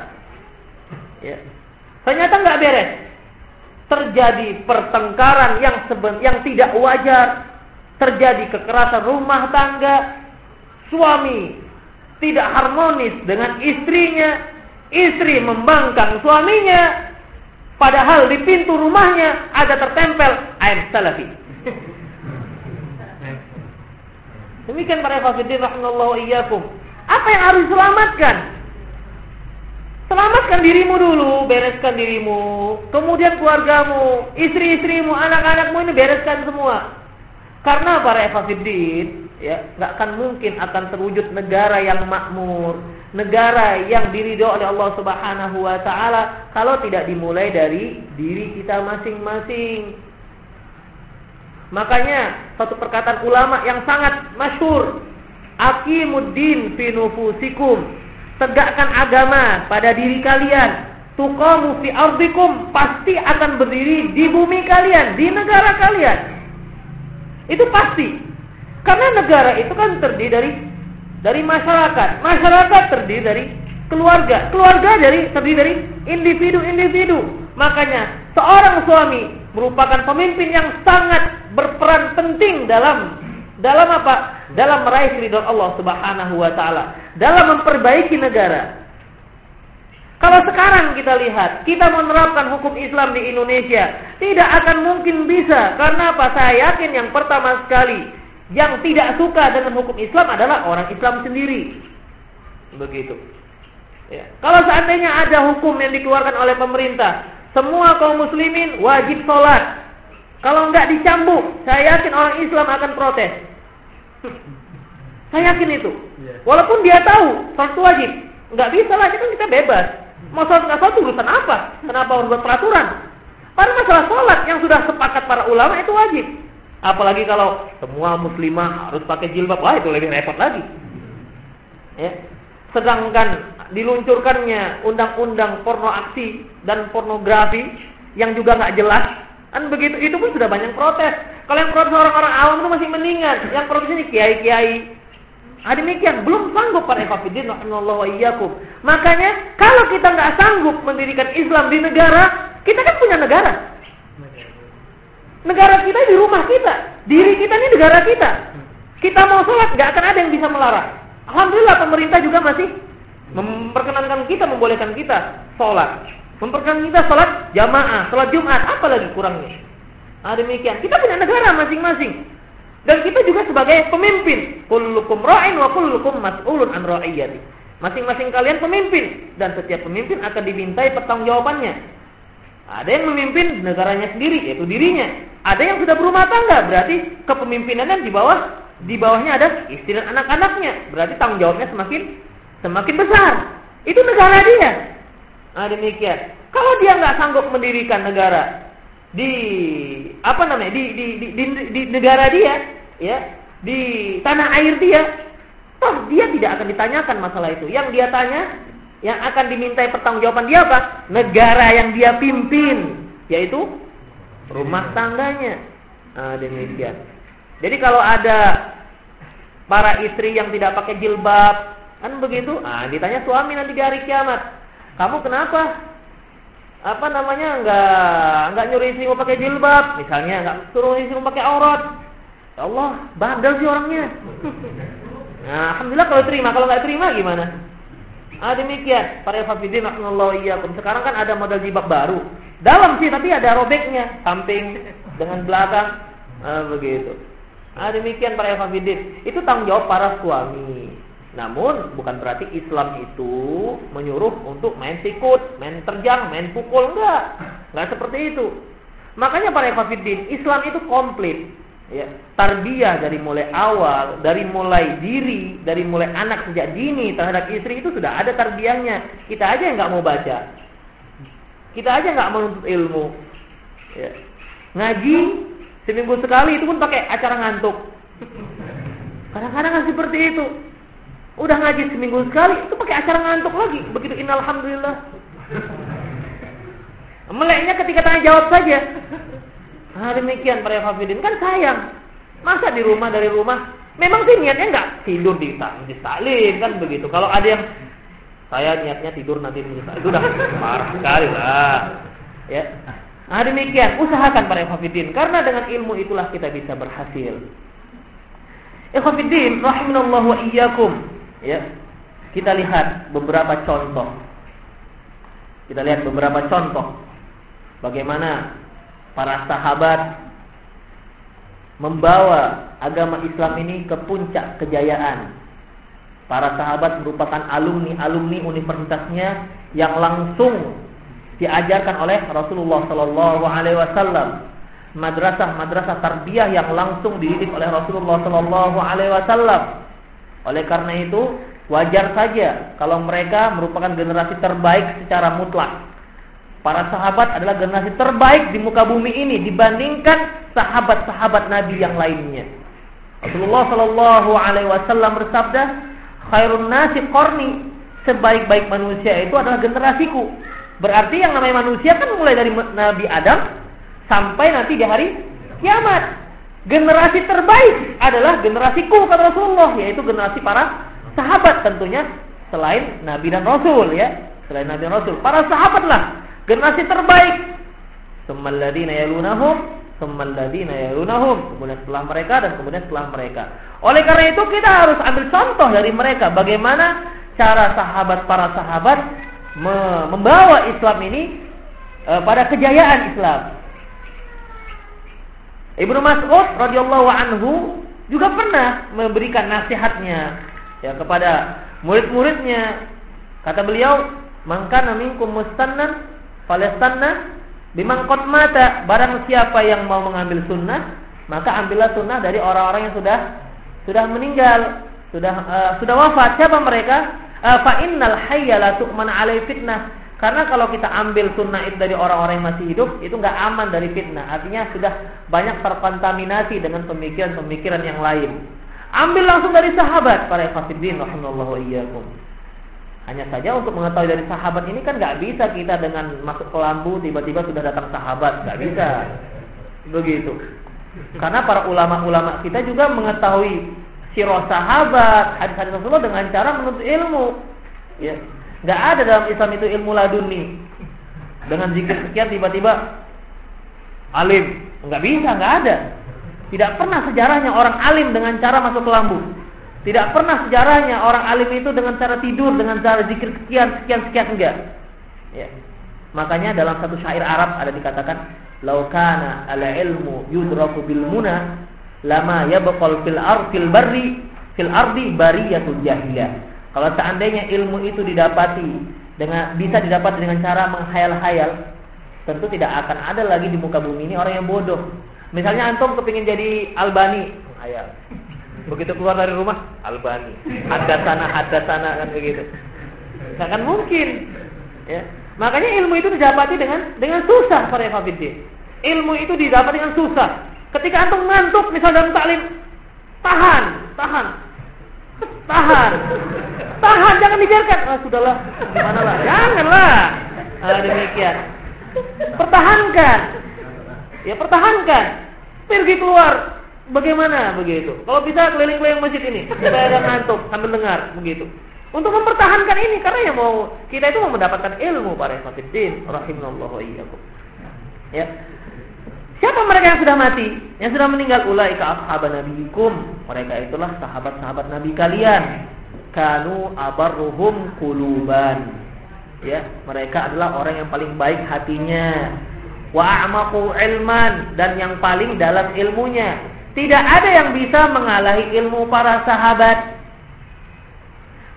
Speaker 1: Ya. Ternyata nggak beres. Terjadi pertengkaran yang seben yang tidak wajar, terjadi kekerasan rumah tangga, suami tidak harmonis dengan istrinya, istri membangkang suaminya, padahal di pintu rumahnya ada tertempel I'm salafi. Demikian para hafidin rahimallahu iyyakum. Apa yang harus diselamatkan? Selamatkan dirimu dulu, bereskan dirimu, kemudian keluargamu, istri-istrimu, anak-anakmu ini bereskan semua. Karena para hafidin ya, nggak akan mungkin akan terwujud negara yang makmur, negara yang diridho oleh Allah Subhanahu wa taala kalau tidak dimulai dari diri kita masing-masing. Makanya satu perkataan ulama yang sangat masyhur, Aqimuddin fi nufusikum. Tegakkan agama pada diri kalian. Tuqamu fi ardikum pasti akan berdiri di bumi kalian, di negara kalian. Itu pasti. Karena negara itu kan terdiri dari dari masyarakat. Masyarakat terdiri dari keluarga. Keluarga dari terdiri dari individu-individu. Makanya seorang suami merupakan pemimpin yang sangat berperan penting dalam dalam apa? Dalam meraih ridho Allah Subhanahu wa taala, dalam memperbaiki negara. Kalau sekarang kita lihat, kita menerapkan hukum Islam di Indonesia, tidak akan mungkin bisa. Karena apa? Saya yakin yang pertama sekali yang tidak suka dengan hukum Islam adalah orang Islam sendiri. Begitu. Ya. Kalau seandainya ada hukum yang dikeluarkan oleh pemerintah, semua kaum muslimin wajib sholat, Kalau nggak dicambuk, saya yakin orang Islam akan protes. Saya yakin itu. Iya. Walaupun dia tahu sholat wajib, nggak bisa lah, kan kita bebas. Mau sholat nggak urusan apa? Kenapa harus buat peraturan? Pada masalah sholat yang sudah sepakat para ulama itu wajib. Apalagi kalau semua muslimah harus pakai jilbab, wah itu lebih repot lagi. Ya. Sedangkan diluncurkannya undang-undang porno aksi dan pornografi yang juga nggak jelas, kan begitu itu pun sudah banyak protes. Kalau yang protes orang-orang awam itu masih mendingan, yang protes ini kiai-kiai. Ah demikian, belum sanggup para wa iyyakum. Makanya kalau kita nggak sanggup mendirikan Islam di negara, kita kan punya negara. Negara kita di rumah kita, diri kita ini negara kita. Kita mau sholat, nggak akan ada yang bisa melarang. Alhamdulillah pemerintah juga masih memperkenankan kita, membolehkan kita sholat. Memperkenankan kita sholat jamaah, sholat Jumat, apa lagi kurangnya? Nah, demikian. Kita punya negara masing-masing. Dan kita juga sebagai pemimpin. Kullukum ra'in wa kullukum mas'ulun an ra'iyati. Masing-masing kalian pemimpin. Dan setiap pemimpin akan dimintai pertanggungjawabannya. Ada yang memimpin negaranya sendiri, yaitu dirinya. Ada yang sudah berumah tangga, berarti kepemimpinannya di bawah di bawahnya ada istri dan anak-anaknya. Berarti tanggung jawabnya semakin semakin besar. Itu negara dia. Nah demikian. Kalau dia nggak sanggup mendirikan negara di apa namanya di di, di, di, di negara dia, ya di tanah air dia, toh dia tidak akan ditanyakan masalah itu. Yang dia tanya, yang akan dimintai pertanggungjawaban dia apa? Negara yang dia pimpin, yaitu rumah tangganya. Nah, demikian. Jadi kalau ada para istri yang tidak pakai jilbab, kan begitu? Ah, ditanya suami nanti di hari kiamat, kamu kenapa? Apa namanya enggak enggak nyuruh istrimu pakai jilbab, misalnya enggak suruh istrimu pakai aurat. Ya Allah, bandel sih orangnya. Nah, alhamdulillah kalau terima, kalau nggak terima gimana? Ah demikian, para hafidin rahimallahu iyyakum. Sekarang kan ada model jilbab baru. Dalam sih tapi ada robeknya, samping dengan belakang. Ah, begitu. Nah, demikian para hafidin. Itu tanggung jawab para suami. Namun bukan berarti Islam itu menyuruh untuk main sikut, main terjang, main pukul enggak. Enggak seperti itu. Makanya para hafidin, Islam itu komplit. Ya, tarbiyah dari mulai awal, dari mulai diri, dari mulai anak sejak dini terhadap istri itu sudah ada tarbiyahnya. Kita aja yang nggak mau baca, kita aja nggak menuntut ilmu. Ya. Ngaji Seminggu sekali itu pun pakai acara ngantuk. Kadang-kadang kan seperti itu. Udah ngaji seminggu sekali itu pakai acara ngantuk lagi. Begitu innalhamdulillah. Meleknya ketika tanya jawab saja. Nah demikian para hafidin kan sayang. Masa di rumah dari rumah memang sih niatnya nggak tidur di di salin kan begitu. Kalau ada yang saya niatnya tidur nanti di itu udah marah sekali lah. Ya. Nah demikian, usahakan para ikhwafidin karena dengan ilmu itulah kita bisa berhasil. Ikhwafidin rahimanallahu wa iyyakum. Ya. Kita lihat beberapa contoh. Kita lihat beberapa contoh bagaimana para sahabat membawa agama Islam ini ke puncak kejayaan. Para sahabat merupakan alumni-alumni universitasnya yang langsung diajarkan oleh Rasulullah Sallallahu Alaihi Wasallam. Madrasah-madrasah tarbiyah yang langsung dididik oleh Rasulullah Sallallahu Alaihi Wasallam. Oleh karena itu wajar saja kalau mereka merupakan generasi terbaik secara mutlak. Para sahabat adalah generasi terbaik di muka bumi ini dibandingkan sahabat-sahabat Nabi yang lainnya. Rasulullah Shallallahu Alaihi Wasallam bersabda, "Khairun nasi korni sebaik-baik manusia itu adalah generasiku." Berarti yang namanya manusia kan mulai dari Nabi Adam sampai nanti di hari kiamat. Generasi terbaik adalah generasiku kata Rasulullah, yaitu generasi para sahabat tentunya selain Nabi dan Rasul ya. Selain Nabi dan Rasul, para sahabat lah generasi terbaik. Semalladina yalunahum, semalladina yalunahum. Kemudian setelah mereka dan kemudian setelah mereka. Oleh karena itu kita harus ambil contoh dari mereka bagaimana cara sahabat para sahabat membawa Islam ini e, pada kejayaan Islam. Ibnu Mas'ud radhiyallahu anhu juga pernah memberikan nasihatnya ya kepada murid-muridnya. Kata beliau, "Man kana minkum mustannan falyastanna Bimangkot mata, barang siapa yang mau mengambil sunnah, maka ambillah sunnah dari orang-orang yang sudah sudah meninggal, sudah uh, sudah wafat. Siapa mereka? Uh, Fa innal hayya la tu'man fitnah. Karena kalau kita ambil sunnah itu dari orang-orang yang masih hidup, itu nggak aman dari fitnah. Artinya sudah banyak terkontaminasi dengan pemikiran-pemikiran yang lain. Ambil langsung dari sahabat para ikhwatiddin rahimallahu iyyakum. Hanya saja untuk mengetahui dari sahabat ini kan nggak bisa kita dengan masuk ke lampu tiba-tiba sudah datang sahabat, nggak bisa. Begitu. Karena para ulama-ulama kita juga mengetahui sirah sahabat, hadis-hadis Rasulullah dengan cara menuntut ilmu. Ya. Nggak ada dalam Islam itu ilmu laduni. Dengan zikir sekian tiba-tiba alim. Nggak bisa, nggak ada. Tidak pernah sejarahnya orang alim dengan cara masuk ke lampu. Tidak pernah sejarahnya orang alim itu dengan cara tidur, dengan cara zikir sekian, sekian, sekian, enggak. Ya. Makanya dalam satu syair Arab ada dikatakan, "Laukana ala ilmu yudraku bil muna, lama yabqal fil ar fil barri fil ardi bariyatul jahiliyah." Kalau seandainya ilmu itu didapati dengan bisa didapat dengan cara menghayal-hayal, tentu tidak akan ada lagi di muka bumi ini orang yang bodoh. Misalnya antum kepingin jadi albani, menghayal. Begitu keluar dari rumah, albani. Ada sana, ada sana kan begitu. Tidak akan mungkin. Ya. Makanya ilmu itu didapati dengan dengan susah para hafidin. Ilmu itu didapat dengan susah. Ketika antum ngantuk misalnya dalam taklim, tahan, tahan. Tahan. Tahan, jangan dibiarkan. Ah, sudahlah, gimana lah. Janganlah. Ah, demikian. Pertahankan. Ya, pertahankan. Pergi keluar. Bagaimana begitu? Kalau bisa keliling-keliling masjid ini, kita ada ngantuk sambil dengar begitu. Untuk mempertahankan ini karena yang mau kita itu mau mendapatkan ilmu para hafidin rahimallahu iyyakum. Ya. Siapa mereka yang sudah mati? Yang sudah meninggal ulaika ashaban nabiyikum. Mereka itulah sahabat-sahabat nabi kalian. Kanu abarruhum kuluban. Ya, mereka adalah orang yang paling baik hatinya. Wa a'maqu ilman dan yang paling dalam ilmunya. Tidak ada yang bisa mengalahi ilmu para sahabat.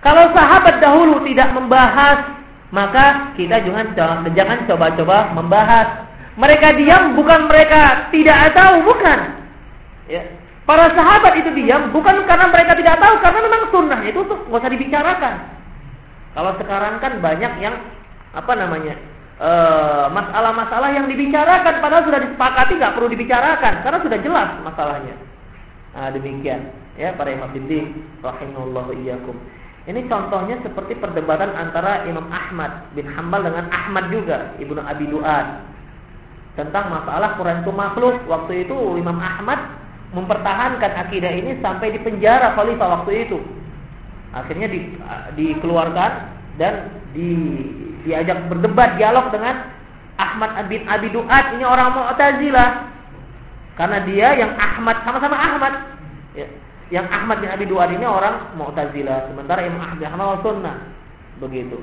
Speaker 1: Kalau sahabat dahulu tidak membahas, maka kita jangan jangan coba-coba membahas. Mereka diam bukan mereka tidak tahu, bukan. Ya. Para sahabat itu diam bukan karena mereka tidak tahu, karena memang sunnah itu tuh nggak usah dibicarakan. Kalau sekarang kan banyak yang apa namanya eh, masalah-masalah yang dibicarakan padahal sudah disepakati nggak perlu dibicarakan karena sudah jelas masalahnya. Nah, demikian ya para imam bidin rahimahullah iyyakum. Ini contohnya seperti perdebatan antara Imam Ahmad bin Hambal dengan Ahmad juga Ibnu Abi Duat tentang masalah Quran itu makhluk. Waktu itu Imam Ahmad mempertahankan akidah ini sampai di penjara khalifah waktu itu. Akhirnya di, dikeluarkan dan di, diajak berdebat dialog dengan Ahmad bin Abi Duat ini orang Mu'tazilah. Karena dia yang Ahmad sama-sama Ahmad. Ya. Yang Ahmad bin Abi Duat ini orang Mu'tazilah, sementara Imam Ahmad bin Hanbal sunnah. Begitu.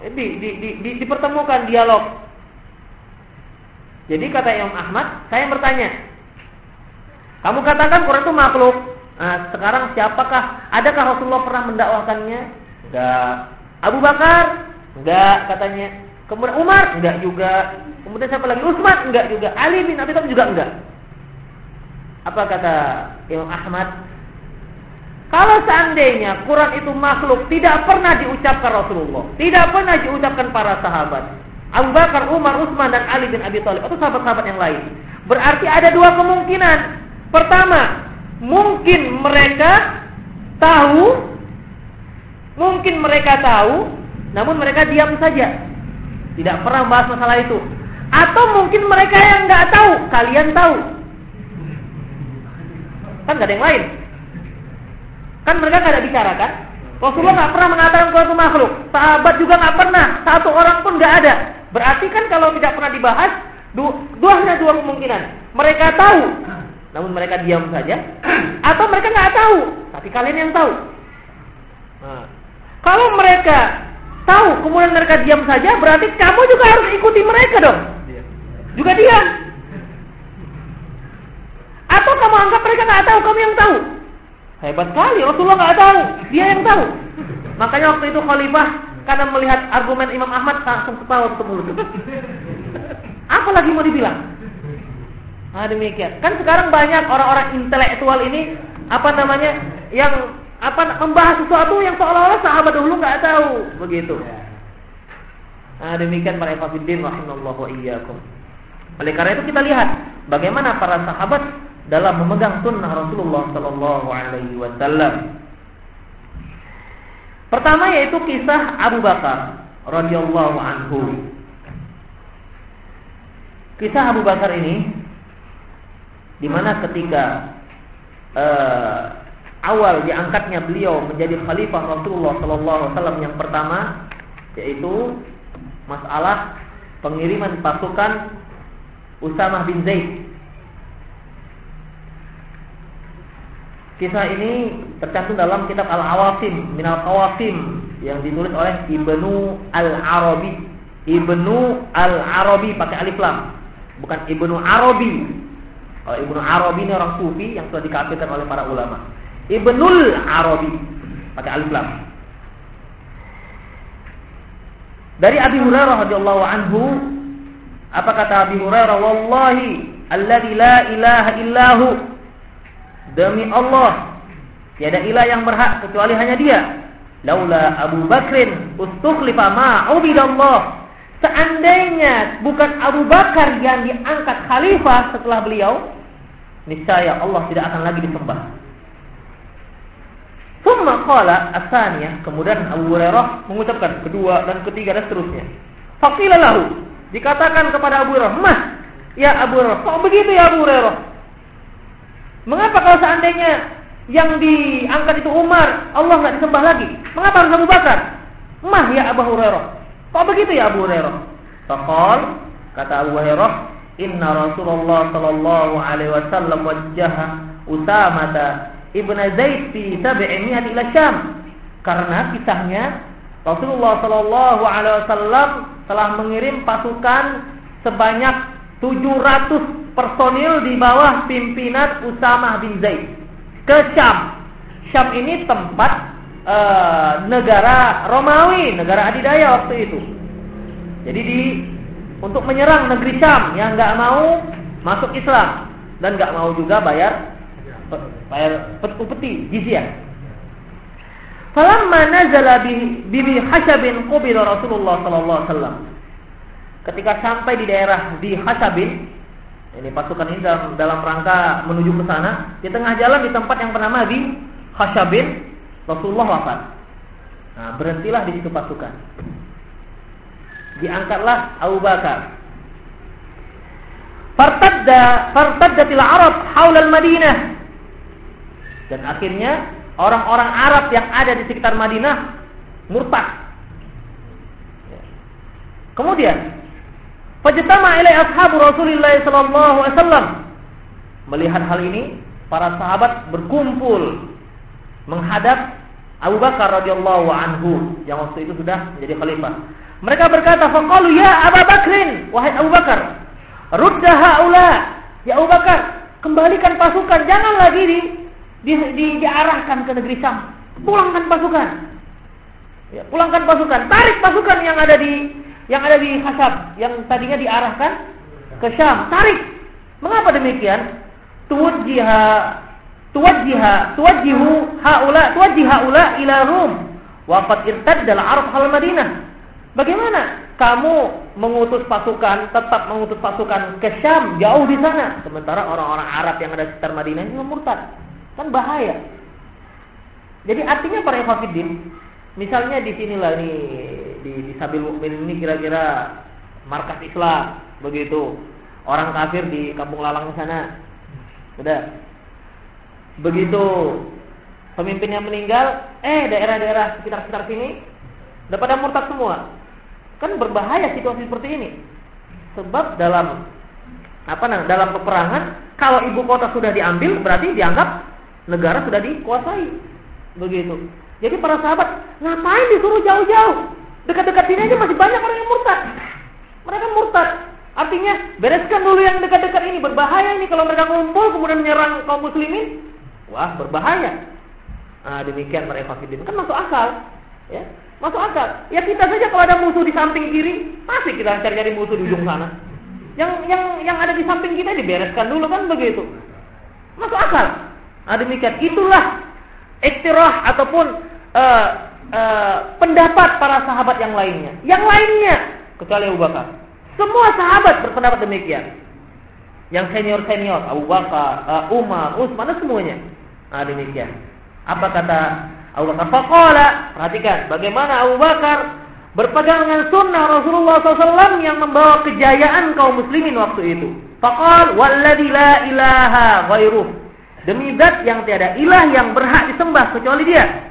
Speaker 1: Di, di, di, di, dipertemukan dialog jadi kata Imam Ahmad, saya bertanya, kamu katakan Quran itu makhluk. Nah, sekarang siapakah? Adakah Rasulullah pernah mendakwakannya? Enggak. Abu Bakar? Enggak katanya. Kemudian Umar? Enggak juga. Kemudian siapa lagi? Utsman? Enggak juga. Ali bin Abi Thalib juga enggak. Apa kata Imam Ahmad? Kalau seandainya Quran itu makhluk, tidak pernah diucapkan Rasulullah, tidak pernah diucapkan para sahabat. Abu Bakar, Umar, Utsman dan Ali bin Abi Thalib atau sahabat-sahabat yang lain. Berarti ada dua kemungkinan. Pertama, mungkin mereka tahu mungkin mereka tahu namun mereka diam saja. Tidak pernah bahas masalah itu. Atau mungkin mereka yang nggak tahu, kalian tahu. Kan nggak ada yang lain. Kan mereka nggak ada bicara kan? Rasulullah nggak pernah mengatakan suatu makhluk. Sahabat juga nggak pernah. Satu orang pun nggak ada. Berarti kan kalau tidak pernah dibahas, dua, dua hanya dua kemungkinan. Mereka tahu, namun mereka diam saja, atau mereka nggak tahu, tapi kalian yang tahu. Nah, kalau mereka tahu, kemudian mereka diam saja, berarti kamu juga harus ikuti mereka dong. Juga diam. Atau kamu anggap mereka nggak tahu, kamu yang tahu. Hebat sekali, Rasulullah nggak tahu, dia yang tahu. Makanya waktu itu khalifah karena melihat argumen Imam Ahmad langsung ketawa ke mulut. Apa lagi mau dibilang? Nah demikian. Kan sekarang banyak orang-orang intelektual ini apa namanya yang apa membahas sesuatu yang seolah-olah sahabat dahulu nggak tahu begitu. Nah demikian para ikhwatiddin rahimallahu iyyakum. Oleh karena itu kita lihat bagaimana para sahabat dalam memegang sunnah Rasulullah Sallallahu Alaihi Wasallam. Pertama yaitu kisah Abu Bakar radhiyallahu anhu. Kisah Abu Bakar ini di mana ketika uh, awal diangkatnya beliau menjadi khalifah Rasulullah sallallahu alaihi wasallam yang pertama yaitu masalah pengiriman pasukan Usamah bin Zaid. Kisah ini tercantum dalam kitab Al-Awasim Minal Qawasim yang ditulis oleh Ibnu Al-Arabi. Ibnu Al-Arabi pakai alif lam, bukan Ibnu Arabi. Kalau Ibnu Arabi ini orang sufi yang sudah dikafirkan oleh para ulama. Ibnul Arabi pakai alif lam. Dari Abi Hurairah radhiyallahu anhu apa kata Abi Hurairah? Wallahi alladzi la ilaha illahu. Demi Allah, tiada ilah yang berhak kecuali hanya Dia. Laula Abu Bakrin ustukhlifa ma ubidallah. Seandainya bukan Abu Bakar yang diangkat khalifah setelah beliau, niscaya Allah tidak akan lagi disembah. Summa qala asaniyah, kemudian Abu Hurairah mengucapkan kedua dan ketiga dan seterusnya. Faqila lahu, Dikatakan kepada Abu Hurairah, "Mah, ya Abu Hurairah, kok begitu ya Abu Hurairah? Mengapa kalau seandainya yang diangkat itu Umar, Allah nggak disembah lagi? Mengapa harus Abu Bakar? Mah ya Abu Hurairah. Kok begitu ya Abu Hurairah? Faqal kata Abu Hurairah, "Inna Rasulullah sallallahu alaihi wasallam wajjaha Usamata ibn Zaid fi sab'imi'ati ila Syam." Karena kisahnya Rasulullah sallallahu alaihi wasallam telah mengirim pasukan sebanyak 700 personil di bawah pimpinan Usamah bin Zaid ke Syam. Syam ini tempat e, negara Romawi, negara adidaya waktu itu. Jadi di untuk menyerang negeri Syam yang nggak mau masuk Islam dan nggak mau juga bayar bayar upeti jizyah. Falamma nazala bibi Hasabin qubila Rasulullah sallallahu alaihi wasallam. Ketika sampai di daerah di Hasabin, ini pasukan ini dalam, dalam rangka menuju ke sana, di tengah jalan di tempat yang bernama di Hasabin, Rasulullah wafat. Nah, berhentilah di situ pasukan. Diangkatlah Abu Bakar. Fartadda fartaddatil Arab haula al-Madinah. Dan akhirnya orang-orang Arab yang ada di sekitar Madinah murtad. Kemudian, Fajtama ilai ashabu Rasulullah sallallahu alaihi wasallam. Melihat hal ini, para sahabat berkumpul menghadap Abu Bakar radhiyallahu anhu yang waktu itu sudah menjadi khalifah. Mereka berkata, "Faqalu ya Abu Bakrin, wahai Abu Bakar, rudda haula." Ya Abu Bakar, kembalikan pasukan, jangan lagi di di, di, diarahkan ke negeri Syam. Pulangkan pasukan. Ya, pulangkan pasukan. Tarik pasukan yang ada di yang ada di Hasab yang tadinya diarahkan ke Syam. Tarik. Mengapa demikian? Tuwajjiha tuwajjiha tuwajjihu haula tuwajjih haula ila Rum wa qad irtadda al-Arab hal Madinah. Bagaimana kamu mengutus pasukan, tetap mengutus pasukan ke Syam, jauh di sana, sementara orang-orang Arab yang ada di sekitar Madinah ini murtad. Kan bahaya. Jadi artinya para ikhwatiddin, misalnya di sinilah nih di, di Sabil Mukmin ini kira-kira markas Islam begitu. Orang kafir di Kampung Lalang sana. Sudah. Begitu pemimpinnya meninggal, eh daerah-daerah sekitar-sekitar sini udah pada murtad semua. Kan berbahaya situasi seperti ini. Sebab dalam apa namanya dalam peperangan kalau ibu kota sudah diambil berarti dianggap negara sudah dikuasai. Begitu. Jadi para sahabat, ngapain disuruh jauh-jauh? Dekat-dekat sini aja masih banyak orang yang murtad. Mereka murtad. Artinya, bereskan dulu yang dekat-dekat ini. Berbahaya ini kalau mereka ngumpul kemudian menyerang kaum muslimin. Wah, berbahaya. Nah, demikian mereka fakidin. Kan masuk akal. Ya, masuk akal. Ya kita saja kalau ada musuh di samping kiri, pasti kita cari-cari musuh di ujung sana. Yang yang yang ada di samping kita dibereskan dulu kan begitu. Masuk akal. Nah, demikian itulah iktirah ataupun uh, uh, pendapat para sahabat yang lainnya. Yang lainnya kecuali Abu Bakar. Semua sahabat berpendapat demikian. Yang senior-senior Abu Bakar, uh, Umar, Utsman semuanya. Nah, demikian. Apa kata Abu Bakar? Faqala, perhatikan bagaimana Abu Bakar berpegang dengan sunnah Rasulullah SAW yang membawa kejayaan kaum muslimin waktu itu. Faqal walladzi la ilaha ghairuh. Demi zat yang tiada ilah yang berhak disembah kecuali dia.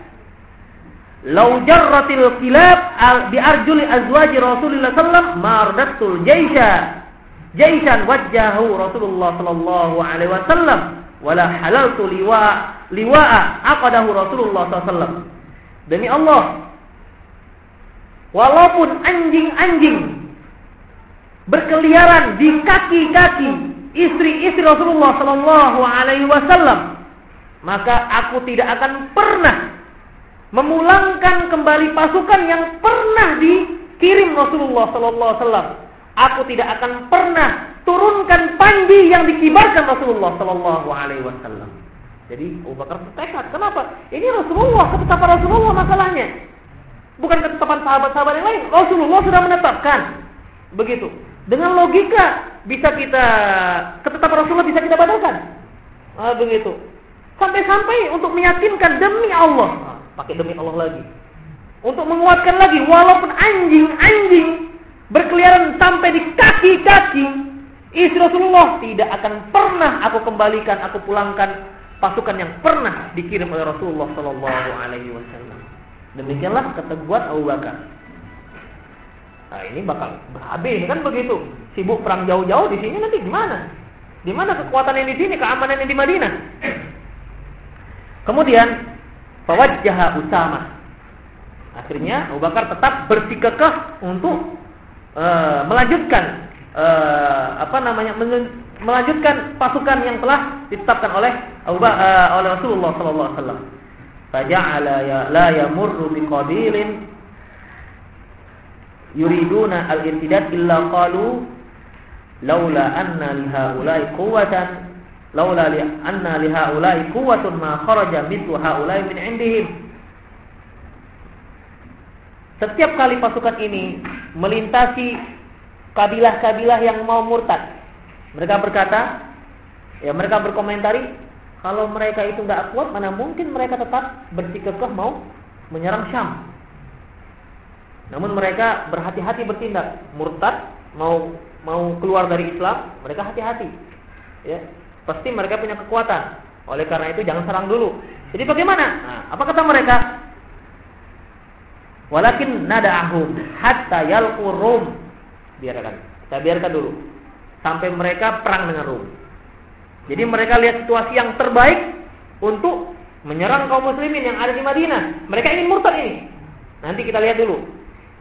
Speaker 1: Lau jarratil kilab bi arjuli azwaji Rasulullah sallallahu mardatul jaisha. Jaisan wajjahu Rasulullah sallallahu alaihi wasallam wala halaltu liwa liwa'a aqadahu Rasulullah sallallahu Demi Allah, Walaupun anjing-anjing berkeliaran di kaki-kaki istri-istri Rasulullah Sallallahu Alaihi Wasallam, maka aku tidak akan pernah memulangkan kembali pasukan yang pernah dikirim Rasulullah Sallallahu Alaihi. Aku tidak akan pernah turunkan panji yang dikibarkan Rasulullah Sallallahu Alaihi Wasallam. Jadi Abu Bakar bertekad. Kenapa? Ini Rasulullah, ketetapan Rasulullah masalahnya. Bukan ketetapan sahabat-sahabat yang lain. Rasulullah sudah menetapkan. Begitu. Dengan logika bisa kita ketetapan Rasulullah bisa kita batalkan. Ah, begitu. Sampai-sampai untuk meyakinkan demi Allah, ah, pakai demi Allah lagi. Untuk menguatkan lagi walaupun anjing-anjing berkeliaran sampai di kaki-kaki istri Rasulullah tidak akan pernah aku kembalikan, aku pulangkan pasukan yang pernah dikirim oleh Rasulullah Shallallahu alaihi wasallam. Demikianlah keteguhan Abu Bakar. Nah ini bakal habis kan begitu. Sibuk perang jauh-jauh di sini nanti gimana? Di mana kekuatan yang di sini, keamanan yang di Madinah? Kemudian fawajjaha Usama. Akhirnya Abu Bakar tetap bersikeras untuk uh, melanjutkan uh, apa namanya melanjutkan pasukan yang telah ditetapkan oleh Abu uh, oleh Rasulullah sallallahu alaihi wasallam faja'ala ya la yamurru biqabilin yuriduna al-irtidad illa qalu laula anna lihaula'i quwwatan laula li anna lihaula'i quwwatun ma kharaja mithlu haula'i min indihim setiap kali pasukan ini melintasi kabilah-kabilah yang mau murtad mereka berkata ya mereka berkomentari kalau mereka itu nggak kuat, mana mungkin mereka tetap bersikukuh mau menyerang Syam. Namun mereka berhati-hati bertindak, murtad, mau mau keluar dari Islam, mereka hati-hati. Ya, pasti mereka punya kekuatan. Oleh karena itu jangan serang dulu. Jadi bagaimana? Nah, apa kata mereka? Walakin nada'ahum hatta yalqu Rum. Biarkan. Kita biarkan dulu. Sampai mereka perang dengan Rum. Jadi mereka lihat situasi yang terbaik untuk menyerang kaum muslimin yang ada di Madinah. Mereka ingin murtad ini. Nanti kita lihat dulu.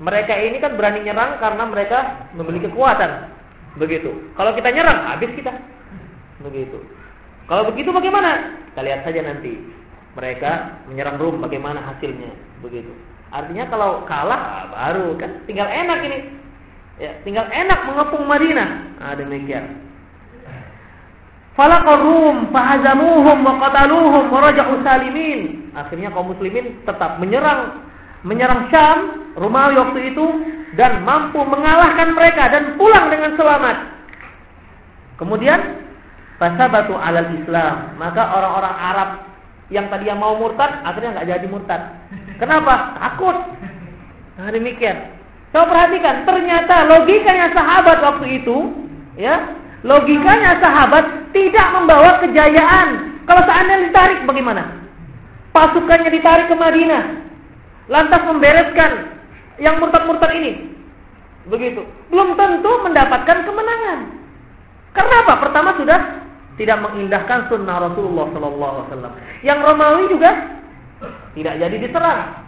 Speaker 1: Mereka ini kan berani nyerang karena mereka memiliki kekuatan. Begitu. Kalau kita nyerang, habis kita. Begitu. Kalau begitu bagaimana? Kita lihat saja nanti. Mereka menyerang Rum bagaimana hasilnya. Begitu. Artinya kalau kalah, baru kan tinggal enak ini. Ya, tinggal enak mengepung Madinah. Nah, demikian. Falaqarum fahazamuhum wa qataluhum wa raja'u salimin. Akhirnya kaum muslimin tetap menyerang menyerang Syam, Romawi waktu itu dan mampu mengalahkan mereka dan pulang dengan selamat. Kemudian fasabatu alal Islam. Maka orang-orang Arab yang tadi yang mau murtad akhirnya nggak jadi murtad. Kenapa? Takut. Nah, demikian. Coba perhatikan, ternyata logikanya sahabat waktu itu, ya, logikanya sahabat tidak membawa kejayaan. Kalau seandainya ditarik bagaimana? Pasukannya ditarik ke Madinah. Lantas membereskan yang murtad-murtad ini. Begitu. Belum tentu mendapatkan kemenangan. Karena apa? Pertama sudah tidak mengindahkan sunnah Rasulullah Wasallam. Yang Romawi juga tidak jadi diserang.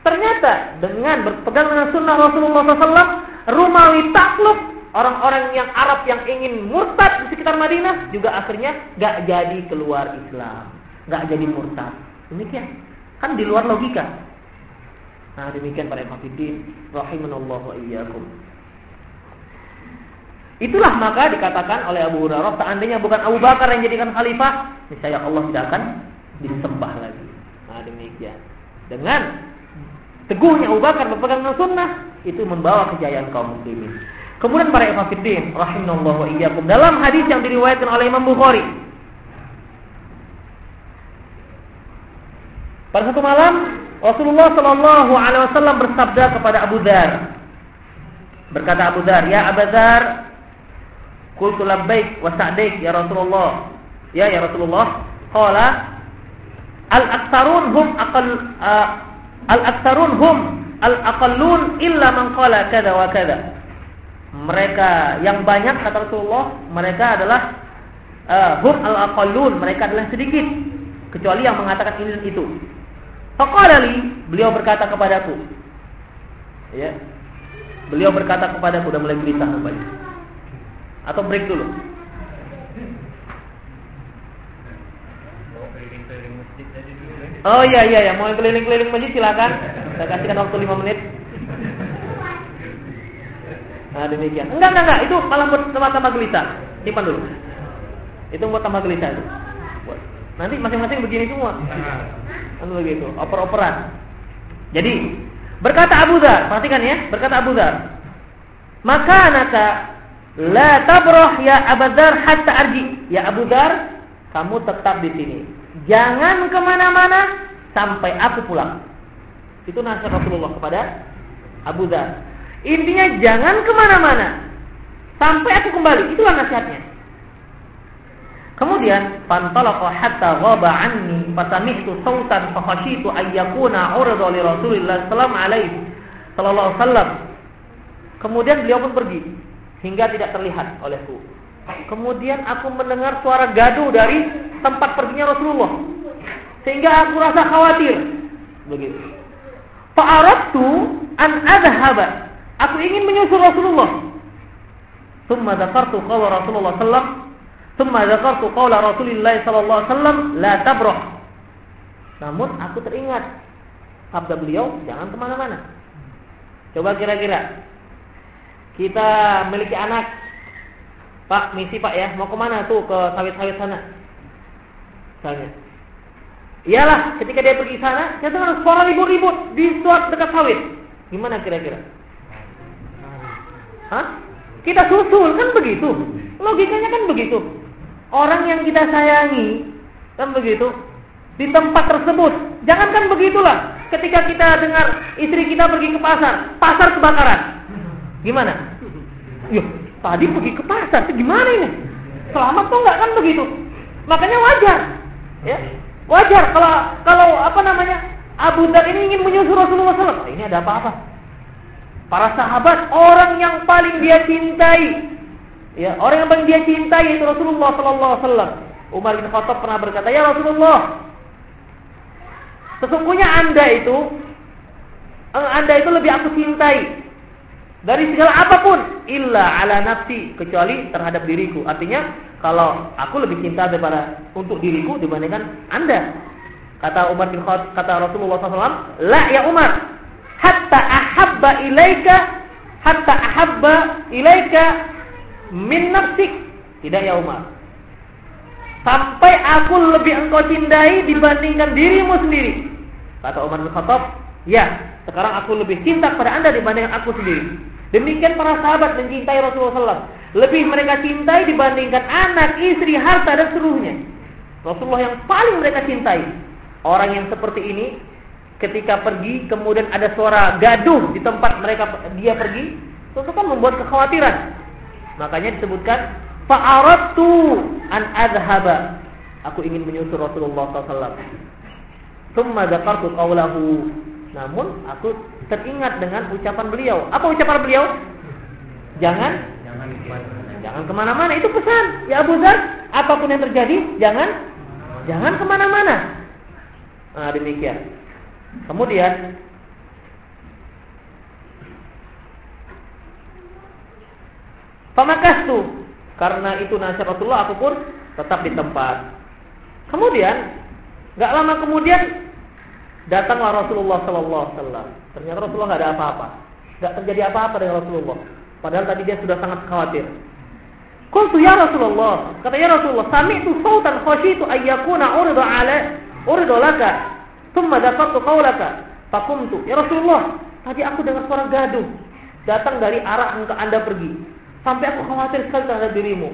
Speaker 1: Ternyata dengan berpegang dengan sunnah Rasulullah SAW, Romawi takluk orang-orang yang Arab yang ingin murtad di sekitar Madinah juga akhirnya gak jadi keluar Islam, gak jadi murtad. Demikian, kan di luar logika. Nah demikian para hafidin, rahimanallah wa iyyakum. Itulah maka dikatakan oleh Abu Hurairah, seandainya bukan Abu Bakar yang jadikan khalifah, niscaya Allah tidak akan disembah lagi. Nah demikian. Dengan teguhnya Abu Bakar berpegang dengan sunnah, itu membawa kejayaan kaum muslimin. Kemudian para ikhwatiddin rahimahullah wa iyyakum dalam hadis yang diriwayatkan oleh Imam Bukhari Pada satu malam Rasulullah Shallallahu Alaihi Wasallam bersabda kepada Abu Dar, berkata Abu Dar, ya Abu Dar, Qultu labbaik wa sa'daik ya Rasulullah. Ya ya Rasulullah. Qala al-aktsarun hum aqal uh, al-aktsarun hum al-aqallun illa man qala kada wa kada. Mereka yang banyak kata Rasulullah, mereka adalah uh, hum al-aqallun, mereka adalah sedikit kecuali yang mengatakan ini dan itu. Faqala li, beliau berkata kepadaku. Ya. Beliau berkata kepadaku dan mulai berita kembali. Atau break dulu? Oh iya iya ya, mau keliling-keliling masjid silakan. Saya kasihkan waktu 5 menit. Nah demikian. Enggak enggak enggak, itu malah buat tambah-tambah gelisah. Simpan dulu. Itu buat tambah gelisah itu. Nanti masing-masing begini semua. Kan begitu, oper-operan. Jadi berkata Abu Dhar, perhatikan ya, berkata Abu Dhar, maka naka La tabroh ya Abu Dar hatta arji. Ya Abu Dar, kamu tetap di sini. Jangan ke mana-mana sampai aku pulang. Itu nasihat Rasulullah kepada Abu Dar. Intinya jangan ke mana-mana sampai aku kembali. Itulah nasihatnya. Kemudian pantalaqa hatta ghaba anni fasami'tu sautan fa khashitu ay yakuna li Rasulillah sallallahu alaihi wasallam. Kemudian beliau pun pergi hingga tidak terlihat olehku. Kemudian aku mendengar suara gaduh dari tempat perginya Rasulullah. Sehingga aku rasa khawatir. Begitu. Fa'aradtu an adhaba. Aku ingin menyusul Rasulullah. Thumma dzakartu qawla Rasulullah sallam. Thumma dzakartu qawla Rasulillah sallallahu wasallam la tabrah. Namun aku teringat sabda beliau jangan ke mana-mana. Coba kira-kira kita memiliki anak, Pak, misi Pak ya, mau ke mana tuh ke sawit-sawit sana? Misalnya. Iyalah, ketika dia pergi sana, saya dengar suara ribut-ribut di suat dekat sawit. Gimana kira-kira? Hah? Kita susul kan begitu. Logikanya kan begitu. Orang yang kita sayangi kan begitu. Di tempat tersebut, jangankan begitulah. Ketika kita dengar istri kita pergi ke pasar, pasar kebakaran. Gimana? Yuk, tadi pergi ke pasar, gimana ini? Selamat tuh enggak kan begitu? Makanya wajar, ya wajar kalau kalau apa namanya Abu Dhar ini ingin menyusul Rasulullah SAW. Ini ada apa-apa? Para sahabat orang yang paling dia cintai, ya orang yang paling dia cintai itu Rasulullah SAW. Umar bin Khattab pernah berkata, ya Rasulullah, sesungguhnya anda itu, anda itu lebih aku cintai dari segala apa pun illa ala nafsi kecuali terhadap diriku. Artinya kalau aku lebih cinta daripada untuk diriku dibandingkan Anda. Kata Umar bin Khattab, kata Rasulullah SAW, la ya Umar, hatta ahabba ilaika, hatta ahabba ilaika min nafsik. Tidak ya Umar. Sampai aku lebih engkau cintai dibandingkan dirimu sendiri. Kata Umar bin Khattab, ya, sekarang aku lebih cinta kepada anda dibandingkan aku sendiri. Demikian para sahabat mencintai Rasulullah SAW. Lebih mereka cintai dibandingkan anak, istri, harta dan seluruhnya. Rasulullah yang paling mereka cintai. Orang yang seperti ini ketika pergi kemudian ada suara gaduh di tempat mereka dia pergi, itu kan membuat kekhawatiran. Makanya disebutkan fa'aradtu an adhaba. Aku ingin menyusul Rasulullah SAW. Thumma dzakartu qawlahu. Namun aku teringat dengan ucapan beliau. Apa ucapan beliau? Jangan jangan ke mana-mana. Itu pesan. Ya Abu Dhar, apa pun yang terjadi, jangan jangan ke mana-mana. Nah, demikian. Kemudian Pamakas tuh karena itu nasihat Rasulullah aku pun tetap di tempat. Kemudian nggak lama kemudian Datanglah Rasulullah Sallallahu Alaihi Wasallam. Ternyata Rasulullah nggak ada apa-apa, nggak terjadi apa-apa dengan Rasulullah. Padahal tadi dia sudah sangat khawatir. Qultu ya Rasulullah, kata ya Rasulullah, sami'tu sautan khasyitu ayyakuna urida ala urida laka. Thumma dafatu qawlaka. Fakumtu. Ya Rasulullah, tadi aku dengar suara gaduh datang dari arah engkau Anda pergi. Sampai aku khawatir sekali terhadap dirimu.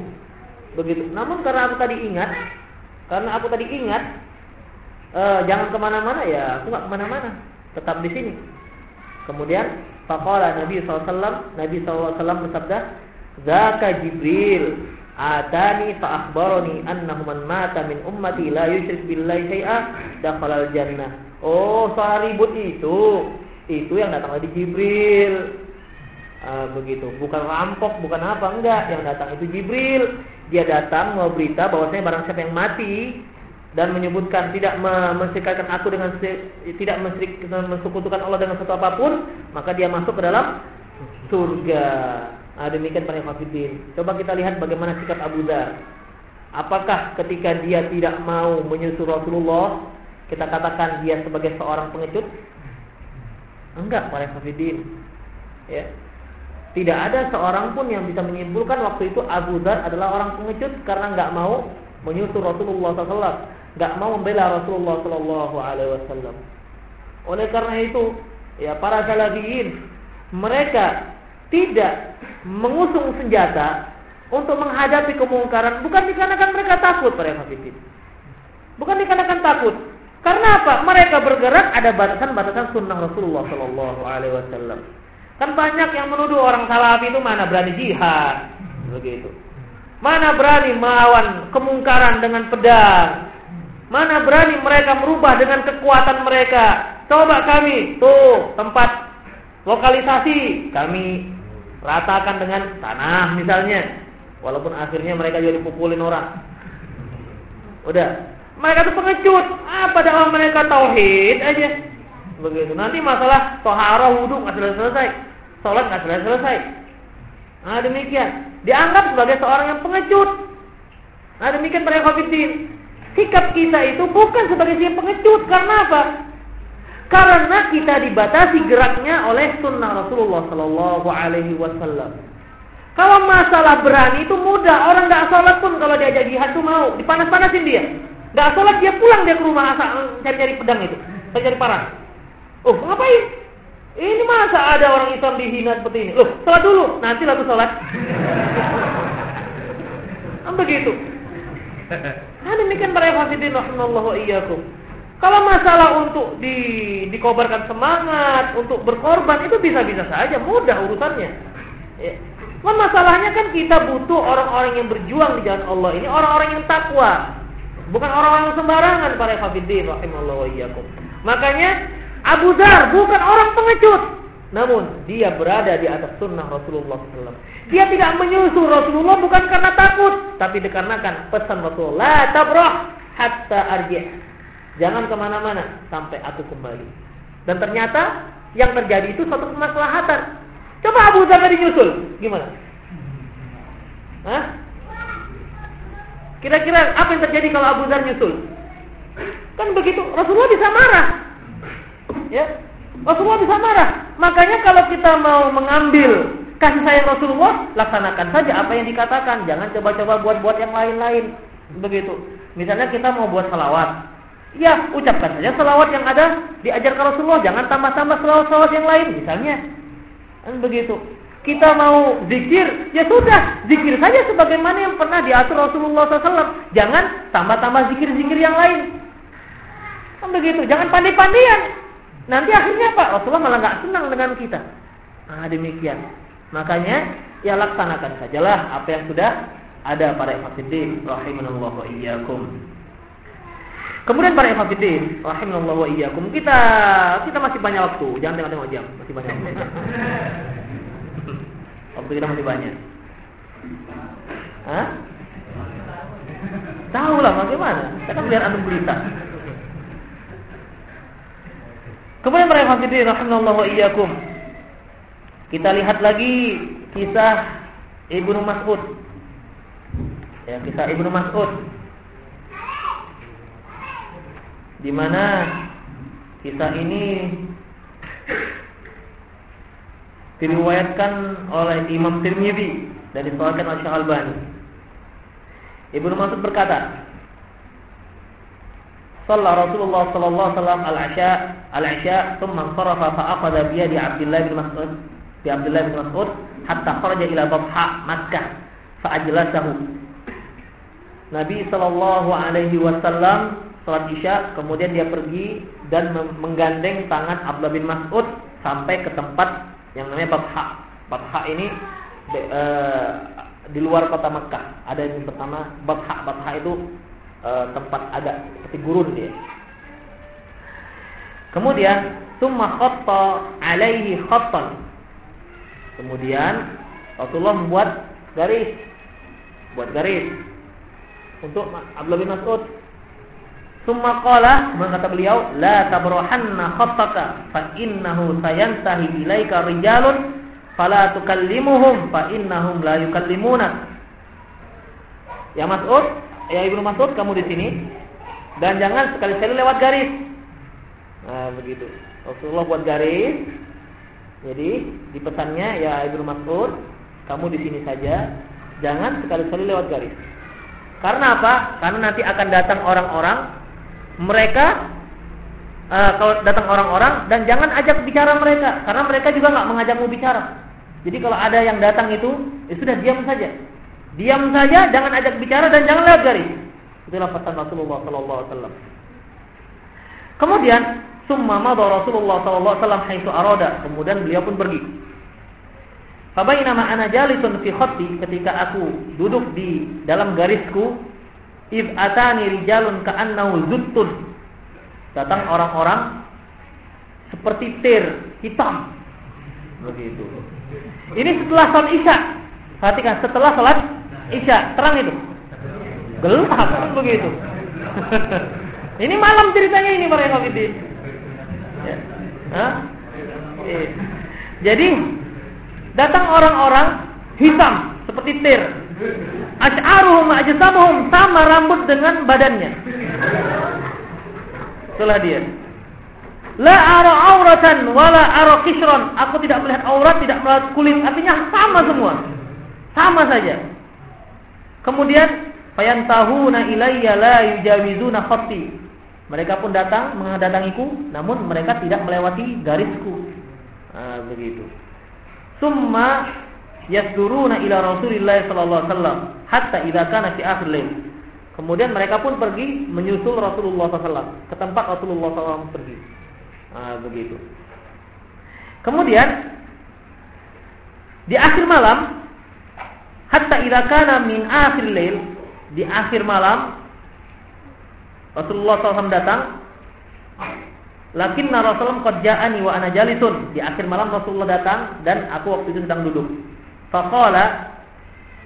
Speaker 1: Begitu. Namun karena aku tadi ingat, karena aku tadi ingat, uh, jangan ke mana-mana ya, aku nggak ke mana-mana, tetap di sini. Kemudian, Faqala Nabi SAW, Nabi SAW bersabda, Zaka Jibril atani fa akhbarani annahu man mata min ummati la yusyrik billahi syai'a dakhala jannah. Oh, soal ribut itu, itu yang datang dari Jibril. Ah, begitu, bukan rampok, bukan apa, enggak. Yang datang itu Jibril. Dia datang mau berita bahwasanya barang siapa yang mati dan menyebutkan tidak mensyirikkan aku dengan tidak mensekutukan Allah dengan sesuatu apa pun, maka dia masuk ke dalam surga. Nah, demikian para hafidin. Coba kita lihat bagaimana sikap Abu Dhar. Apakah ketika dia tidak mau menyusul Rasulullah, kita katakan dia sebagai seorang pengecut? Enggak, para hafidin. Ya. Tidak ada seorang pun yang bisa menyimpulkan waktu itu Abu Dhar adalah orang pengecut karena enggak mau menyusul Rasulullah SAW, enggak mau membela Rasulullah SAW. Oleh karena itu, ya para salafiyin mereka tidak mengusung senjata untuk menghadapi kemungkaran bukan dikarenakan mereka takut para hafidin. Bukan dikarenakan takut. Karena apa? Mereka bergerak ada batasan-batasan sunnah Rasulullah Shallallahu Alaihi Wasallam. Kan banyak yang menuduh orang salafi itu mana berani jihad, begitu. Mana berani melawan kemungkaran dengan pedang. Mana berani mereka merubah dengan kekuatan mereka. Coba kami, tuh tempat lokalisasi kami ratakan dengan tanah misalnya. Walaupun akhirnya mereka juga dipukulin orang. Udah, mereka tuh pengecut. Apa dakwah mereka tauhid aja. Begitu. Nanti masalah toharoh wudhu nggak selesai selesai, sholat nggak selesai selesai. Nah demikian. Dianggap sebagai seorang yang pengecut. Nah demikian para covid Sikap kita itu bukan sebagai si pengecut. Karena apa? Karena kita dibatasi geraknya oleh sunnah Rasulullah Sallallahu Alaihi Wasallam. Kalau masalah berani itu mudah. Orang nggak sholat pun kalau diajak jihad tuh mau dipanas-panasin dia. Nggak sholat dia pulang dia ke rumah asal cari-cari pedang itu, cari-cari parang. Oh ngapain? Ini masa ada orang Islam dihina seperti ini? Loh, sholat dulu, nanti lalu sholat. Kan begitu. Nah demikian para hafidin rahimallahu iyyakum. Kalau masalah untuk di, dikobarkan semangat, untuk berkorban itu bisa-bisa saja, mudah urusannya. Ya. masalahnya kan kita butuh orang-orang yang berjuang di jalan Allah ini, orang-orang yang takwa. Bukan orang-orang sembarangan para hafidin rahimallahu iyyakum. Makanya Abu Dhar bukan orang pengecut. Namun dia berada di atas sunnah Rasulullah SAW. Dia tidak menyusul Rasulullah bukan karena takut, tapi dikarenakan pesan Rasulullah, la tabrah hatta arji' Jangan ke mana-mana sampai aku kembali. Dan ternyata yang terjadi itu suatu kemaslahatan. Coba Abu Dhar nyusul, gimana? Hah? Kira-kira apa yang terjadi kalau Abu Dhar nyusul? Kan begitu, Rasulullah bisa marah. Ya, Rasulullah bisa marah. Makanya kalau kita mau mengambil kasih sayang Rasulullah, laksanakan saja apa yang dikatakan. Jangan coba-coba buat-buat yang lain-lain. Begitu. Misalnya kita mau buat salawat, Ya, ucapkan saja selawat yang ada diajarkan Rasulullah. Jangan tambah-tambah selawat-selawat yang lain. Misalnya, kan begitu. Kita mau zikir, ya sudah, zikir saja sebagaimana yang pernah diatur Rasulullah SAW. Jangan tambah-tambah zikir-zikir yang lain. Kan begitu. Jangan pandai-pandaian. Nanti akhirnya Pak Rasulullah malah nggak senang dengan kita. Nah demikian. Makanya ya laksanakan sajalah apa yang sudah ada pada Ikhwatiddin rahimanallah wa iyyakum. Kemudian para ikhwatiddin, rahimallahu wa iyyakum. Kita kita masih banyak waktu, jangan tengok-tengok jam, masih banyak waktu. waktu kita masih banyak. Hah? Tahu lah bagaimana. Kita kan lihat anu berita. Kemudian para ikhwatiddin, rahimallahu wa iyyakum. Kita lihat lagi kisah Ibnu Mas'ud. Ya, kisah Ibnu Mas'ud di mana kisah ini diriwayatkan oleh Imam Tirmidzi dan disebutkan oleh Syekh Albani. Ibnu Mas'ud berkata, Shalla Rasulullah sallallahu alaihi wasallam al-isya al-isya thumma sarafa fa aqada bi yadi Abdullah bin Mas'ud bi Abdullah bin Mas'ud hatta kharaja ila Babha Makkah fa ajlasahu. Nabi sallallahu alaihi wasallam salat Isya kemudian dia pergi dan menggandeng tangan Abdullah bin Mas'ud sampai ke tempat yang namanya Babha. Babha ini uh, di luar kota Makkah. Ada yang pertama Babha. Babha itu e, tempat agak seperti gurun dia. Kemudian summa khatta alaihi khattan. Kemudian Rasulullah membuat garis buat garis untuk Abdullah bin Mas'ud. Summa qala berkata beliau, la tabrohanna khattaka fa innahu sayantahi ilaika rijalun fala tukallimuhum fa innahum la yukallimunak. Ya Mas'ud, ya Ibnu Mas'ud kamu di sini dan jangan sekali-kali lewat garis. Nah, begitu. Rasulullah buat garis. Jadi di pesannya ya Ibnu Mas'ud, kamu di sini saja, jangan sekali-kali lewat garis. Karena apa? Karena nanti akan datang orang-orang mereka uh, kalau datang orang-orang dan jangan ajak bicara mereka karena mereka juga nggak mengajakmu bicara. Jadi kalau ada yang datang itu, ya sudah diam saja. Diam saja, jangan ajak bicara dan jangan lewat garis. Itulah pesan Rasulullah sallallahu alaihi wasallam. Kemudian, summa madha Rasulullah wasallam haitsu arada. Kemudian beliau pun pergi. nama ana jalisun fi khatti ketika aku duduk di dalam garisku, id atani rijalun ka'annahu zuttun. Datang orang-orang seperti tir hitam. Begitu. Ini setelah salat Isya. Perhatikan, setelah salat Isya, terang itu. Gelap begitu. ini malam ceritanya ini para hafidin. Ya. Eh. Jadi datang orang-orang hitam seperti tir. Ash'aruhum ajsamuhum sama rambut dengan badannya. Itulah dia. La ara auratan wala ara kisron. Aku tidak melihat aurat, tidak melihat kulit. Artinya sama semua. Sama saja. Kemudian fayantahuna ilayya la yujawizuna khatti. Mereka pun datang mendatangiku namun mereka tidak melewati garisku. Nah, begitu. Summa yasduruna ila Rasulillah sallallahu alaihi wasallam hatta idza kana fi akhir. Kemudian mereka pun pergi menyusul Rasulullah SAW ke tempat Rasulullah SAW pergi. Nah, begitu. Kemudian di akhir malam Hatta idza kana min akhir di akhir malam Rasulullah SAW datang. Lakinna Rasulullah qad ja'ani wa ana jalisun. Di akhir malam Rasulullah datang dan aku waktu itu sedang duduk. Faqala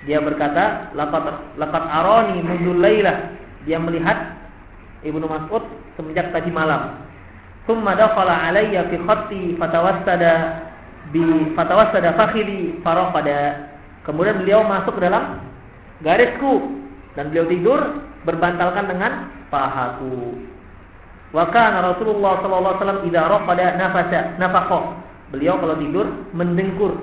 Speaker 1: dia berkata, laqad laqad arani mundul lailah. Dia melihat Ibnu Mas'ud semenjak tadi malam. Thumma dakhala alayya fi khatti fatawassada bi fatawassada fakhidi faraqada Kemudian beliau masuk ke dalam garisku dan beliau tidur berbantalkan dengan pahaku. Wa kana Rasulullah sallallahu alaihi wasallam idza raqada nafasa nafaqah. Beliau kalau tidur mendengkur.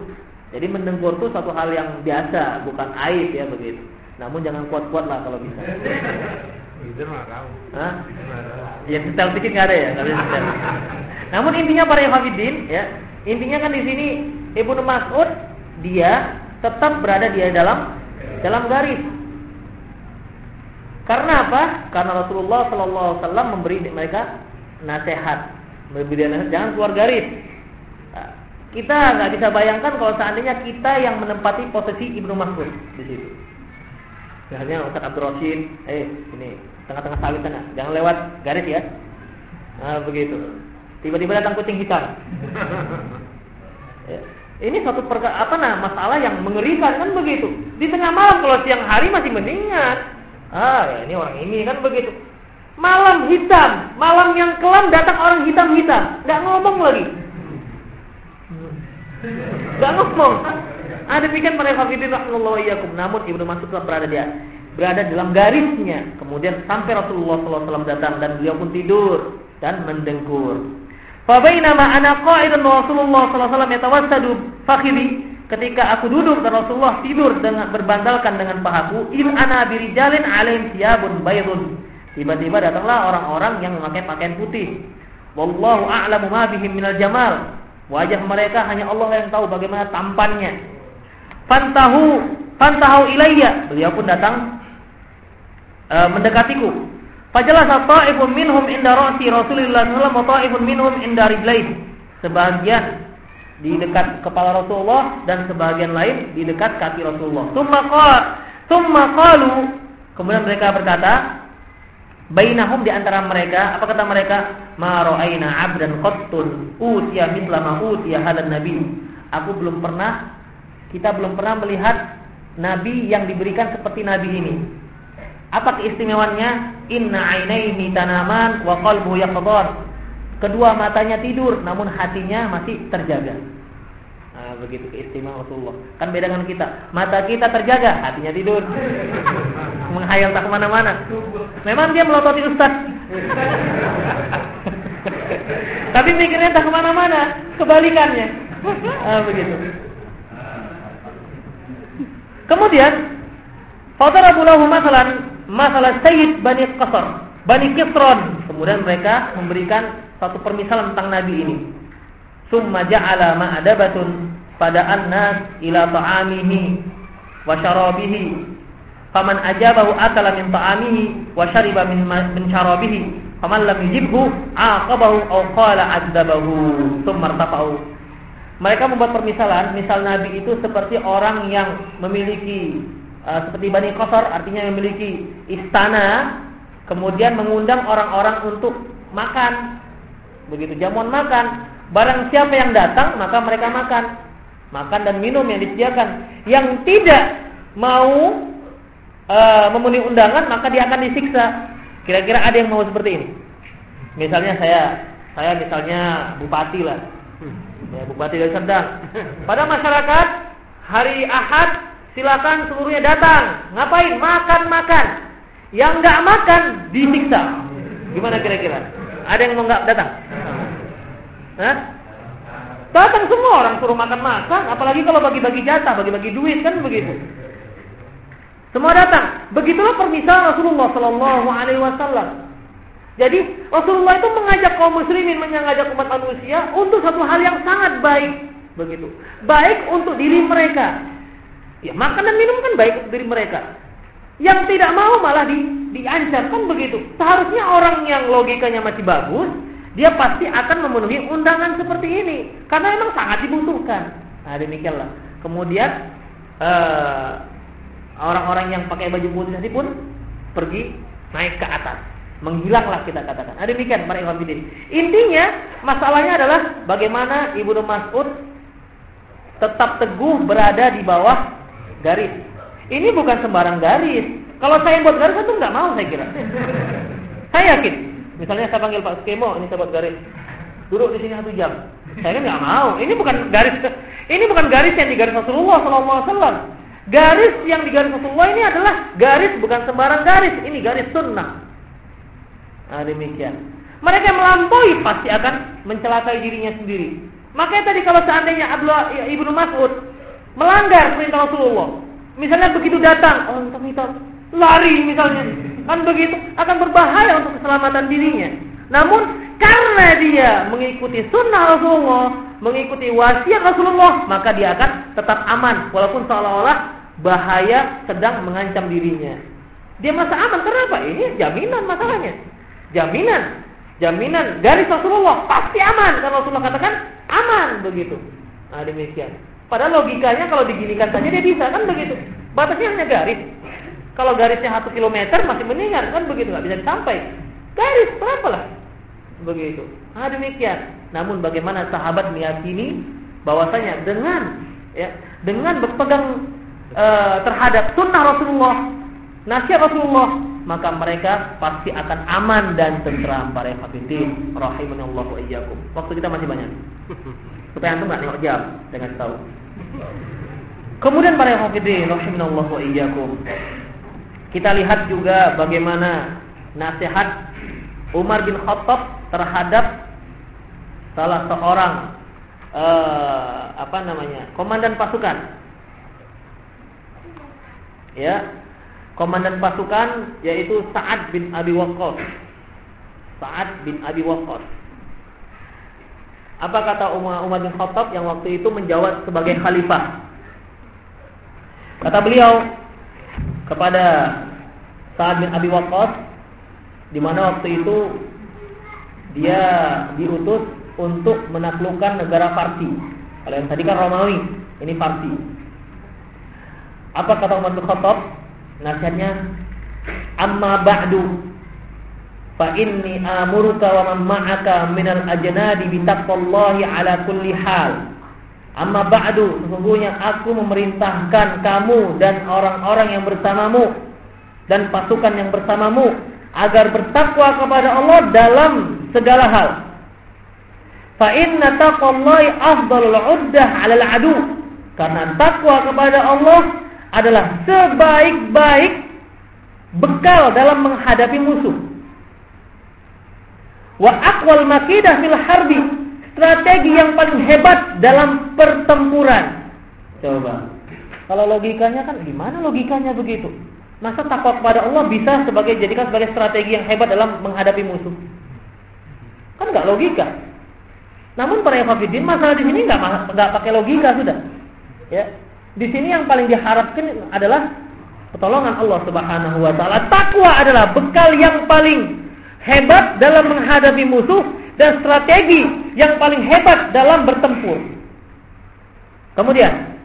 Speaker 1: Jadi mendengkur itu satu hal yang biasa, bukan aib ya begitu. Namun jangan kuat-kuat lah kalau bisa. Itu Hah? Ya detail sedikit nggak ada ya, Namun intinya para hafidin ya, intinya kan di sini Ibnu Mas'ud dia tetap berada di dalam dalam garis. Karena apa? Karena Rasulullah Shallallahu Alaihi Wasallam memberi mereka nasihat, memberi nasihat jangan keluar garis. Nah, kita nggak bisa bayangkan kalau seandainya kita yang menempati posisi Ibnu Mas'ud di situ. Misalnya Ustaz Abdul Rashid, eh ini tengah-tengah sawit sana, jangan lewat garis ya. Nah, begitu. Tiba-tiba datang kucing hitam. ya. Ini suatu perkara apa nah masalah yang mengerikan kan begitu. Di tengah malam kalau siang hari masih mendingan. Ah, ya ini orang ini kan begitu. Malam hitam, malam yang kelam datang orang hitam-hitam, nggak ngomong lagi. Nggak ngomong. Ada demikian para hafidin rahimallahu iyyakum. Namun Ibnu Mas'ud tetap berada dia berada dalam garisnya. Kemudian sampai Rasulullah SAW datang dan beliau pun tidur dan mendengkur. Fabainama ana qa'idun Rasulullah wasallam yatawassadu fakhidi ketika aku duduk dan Rasulullah tidur dengan berbandalkan dengan pahaku, il ana birijalin alaihim thiyabun baydun. Tiba-tiba datanglah orang-orang yang memakai pakaian putih. Wallahu a'lamu ma bihim minal jamal. Wajah mereka hanya Allah yang tahu bagaimana tampannya. Fantahu, fantahu ilayya. Beliau pun datang e, mendekatiku. Fajalasa ta'ifun minhum inda ra'si Rasulullah sallallahu alaihi wasallam wa ta'ifun minhum inda rijlaihi. Sebagian di dekat kepala Rasulullah dan sebagian lain di dekat kaki Rasulullah. Tsumma qalu, kemudian mereka berkata, bainahum di antara mereka, apa kata mereka? Ma ra'aina 'abdan qattun utiya mithla ma utiya hadan nabi. Aku belum pernah kita belum pernah melihat nabi yang diberikan seperti nabi ini. Apa keistimewaannya? Inna 'ainaihi tanaman wa qalbuhu yaqdar. Kedua matanya tidur, namun hatinya masih terjaga. Nah, begitu keistimewaan Rasulullah. Kan beda dengan kita. Mata kita terjaga, hatinya tidur. Menghayal tak ke mana-mana. Memang dia melototi Ustaz. Tapi mikirnya tak ke mana-mana. Kebalikannya. Nah, begitu. Kemudian, Fadarabu lahu masalan masalah Sayyid Bani Qasar, Bani Kisron. Kemudian mereka memberikan satu permisalan tentang Nabi ini. Summa ja'ala ma'adabatun pada annas ila ta'amihi wa syarabihi. Faman ajabahu akala min ta'amihi wa syariba min min syarabihi. Faman lam yujibhu aqabahu aw qala adzabahu. Summa irtafa'u. Mereka membuat permisalan, misal Nabi itu seperti orang yang memiliki uh, seperti Bani Qasar, artinya memiliki istana, kemudian mengundang orang-orang untuk makan Begitu jamuan makan, barang siapa yang datang maka mereka makan. Makan dan minum yang disediakan. Yang tidak mau e, memenuhi undangan maka dia akan disiksa. Kira-kira ada yang mau seperti ini? Misalnya saya, saya misalnya bupati lah. Ya, bupati dari Serdang. Pada masyarakat hari Ahad silakan seluruhnya datang. Ngapain? Makan-makan. Yang nggak makan disiksa. Gimana kira-kira? Ada yang mau nggak datang? Hah? Datang semua orang suruh makan-makan, apalagi kalau bagi-bagi jatah, bagi-bagi duit kan begitu. Semua datang. Begitulah permisalan Rasulullah Sallallahu Alaihi Wasallam. Jadi Rasulullah itu mengajak kaum muslimin, mengajak umat manusia untuk satu hal yang sangat baik, begitu. Baik untuk diri mereka. Ya, makan dan minum kan baik untuk diri mereka. Yang tidak mau malah di, diancam kan begitu. Seharusnya orang yang logikanya masih bagus, dia pasti akan memenuhi undangan seperti ini karena memang sangat dibutuhkan. Nah, demikianlah. Kemudian eh, orang-orang yang pakai baju putih tadi pun pergi naik ke atas. Menghilanglah kita katakan. Nah, demikian para imam Intinya masalahnya adalah bagaimana Ibnu Mas'ud tetap teguh berada di bawah garis. Ini bukan sembarang garis. Kalau saya buat garis itu nggak mau saya kira. saya yakin Misalnya saya panggil Pak Skemo, ini saya buat garis. Duduk di sini satu jam. Saya kan nggak mau. Ini bukan garis. Ini bukan garis yang digaris Rasulullah SAW. Garis yang digaris Rasulullah ini adalah garis bukan sembarang garis. Ini garis sunnah. Nah, demikian. Mereka melampaui pasti akan mencelakai dirinya sendiri. Makanya tadi kalau seandainya Abdullah Ibnu Mas'ud melanggar perintah Rasulullah, misalnya begitu datang, oh entah lari misalnya, Kan begitu akan berbahaya untuk keselamatan dirinya. Namun karena dia mengikuti sunnah Rasulullah, mengikuti wasiat Rasulullah, maka dia akan tetap aman walaupun seolah-olah bahaya sedang mengancam dirinya. Dia masa aman kenapa? Ini jaminan masalahnya. Jaminan, jaminan garis Rasulullah pasti aman karena Rasulullah katakan aman begitu. Nah demikian. Padahal logikanya kalau diginikan saja dia bisa kan begitu. Batasnya hanya garis. Kalau garisnya satu kilometer masih mendingan kan begitu nggak bisa sampai. Garis berapa lah? Begitu. Nah demikian. Namun bagaimana sahabat meyakini bahwasanya dengan ya dengan berpegang e, terhadap sunnah Rasulullah, nasihat Rasulullah, maka mereka pasti akan aman dan tentram para hafidin rahimanallahu iyyakum. Waktu kita masih banyak. Supaya antum enggak nengok jam dengan tahu. Kemudian para hafidin rahimanallahu iyyakum. Kita lihat juga bagaimana nasihat Umar bin Khattab terhadap salah seorang uh, apa namanya komandan pasukan. Ya komandan pasukan yaitu Sa'ad bin Abi Waqqas. Sa'ad bin Abi Waqqas. Apa kata Umar, Umar bin Khattab yang waktu itu menjawab sebagai khalifah? Kata beliau kepada Sa'ad bin Abi Waqqas di mana waktu itu dia diutus untuk menaklukkan negara Parsi. Kalau yang tadi kan Romawi, ini Parsi. Apa kata Umar bin Khattab? Nasihatnya, "Amma ba'du fa inni amuruka wa man ma'aka minal ajnadi bi taqwallahi ala kulli hal." Amma ba'du, sesungguhnya aku memerintahkan kamu dan orang-orang yang bersamamu dan pasukan yang bersamamu agar bertakwa kepada Allah dalam segala hal. Fa inna taqwallahi afdalul 'uddah 'alal 'adu. Karena takwa kepada Allah adalah sebaik-baik bekal dalam menghadapi musuh. Wa aqwal makidah fil harbi, strategi yang paling hebat dalam pertempuran. Coba. Kalau logikanya kan gimana logikanya begitu? Masa takwa kepada Allah bisa sebagai jadikan sebagai strategi yang hebat dalam menghadapi musuh? Kan nggak logika. Namun para Yahudin masalah di sini nggak nggak pakai logika sudah. Ya, di sini yang paling diharapkan adalah pertolongan Allah Subhanahu Wa Taala. Takwa adalah bekal yang paling hebat dalam menghadapi musuh dan strategi yang paling hebat dalam bertempur. Kemudian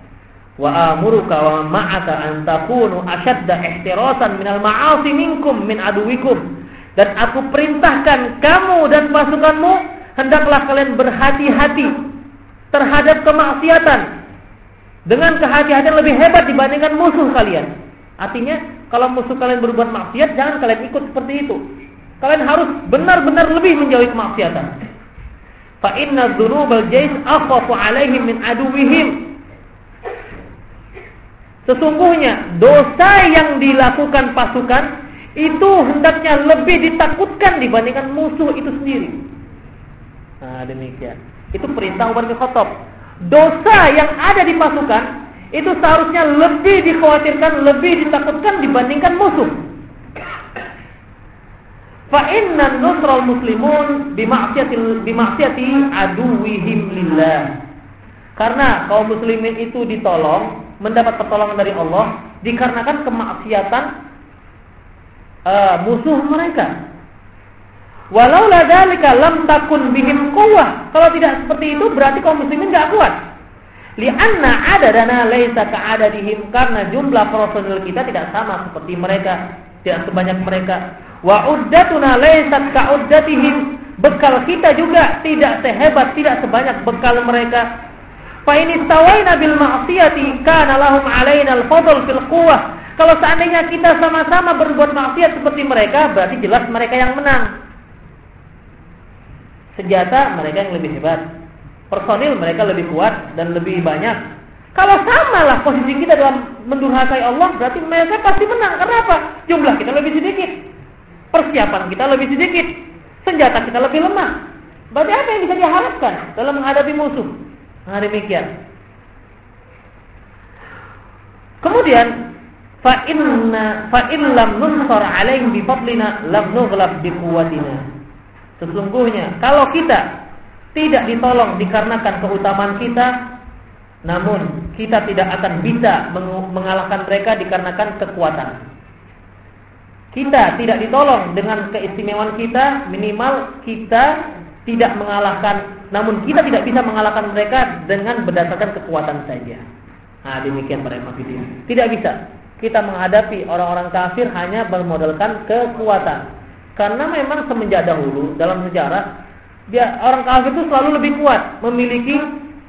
Speaker 1: wa amuruka wa ma'aka an takunu ashadda ihtirasan minal ma'asi minkum min aduwikum. Dan aku perintahkan kamu dan pasukanmu hendaklah kalian berhati-hati terhadap kemaksiatan dengan kehati-hatian lebih hebat dibandingkan musuh kalian. Artinya kalau musuh kalian berbuat maksiat jangan kalian ikut seperti itu. Kalian harus benar-benar lebih menjauhi kemaksiatan fa inna dzunubal jais akhafu alaihim min aduwihim Sesungguhnya dosa yang dilakukan pasukan itu hendaknya lebih ditakutkan dibandingkan musuh itu sendiri. Nah, demikian. Itu perintah Umar bin Khattab. Dosa yang ada di pasukan itu seharusnya lebih dikhawatirkan, lebih ditakutkan dibandingkan musuh. Fa inna nusral muslimun bima'siyati aduwihim lillah. Karena kaum muslimin itu ditolong mendapat pertolongan dari Allah dikarenakan kemaksiatan uh, musuh mereka. Walau ladzalika lam takun bihim quwwah. Kalau tidak seperti itu berarti kaum muslimin enggak kuat. Lianna adadana laisa ka'adadihim karena jumlah personil kita tidak sama seperti mereka, tidak sebanyak mereka. Wa uddatuna laisat ka'uddatihim. Bekal kita juga tidak sehebat, tidak sebanyak bekal mereka. Fa ini istawaina bil ma'siyati kana lahum alaina al-fadl fil quwwah. Kalau seandainya kita sama-sama berbuat maksiat seperti mereka, berarti jelas mereka yang menang. Senjata mereka yang lebih hebat. Personil mereka lebih kuat dan lebih banyak. Kalau samalah posisi kita dalam mendurhakai Allah, berarti mereka pasti menang. Karena apa? Jumlah kita lebih sedikit. Persiapan kita lebih sedikit. Senjata kita lebih lemah. Berarti apa yang bisa diharapkan dalam menghadapi musuh? Nah demikian. Kemudian fa inna lam nusar alaihim bi fadlina lam nughlab bi quwwatina. Sesungguhnya kalau kita tidak ditolong dikarenakan keutamaan kita, namun kita tidak akan bisa mengalahkan mereka dikarenakan kekuatan. Kita tidak ditolong dengan keistimewaan kita, minimal kita tidak mengalahkan namun kita tidak bisa mengalahkan mereka dengan berdasarkan kekuatan saja. Nah, demikian para hafidin. Tidak bisa. Kita menghadapi orang-orang kafir hanya bermodalkan kekuatan. Karena memang semenjak dahulu dalam sejarah dia orang kafir itu selalu lebih kuat, memiliki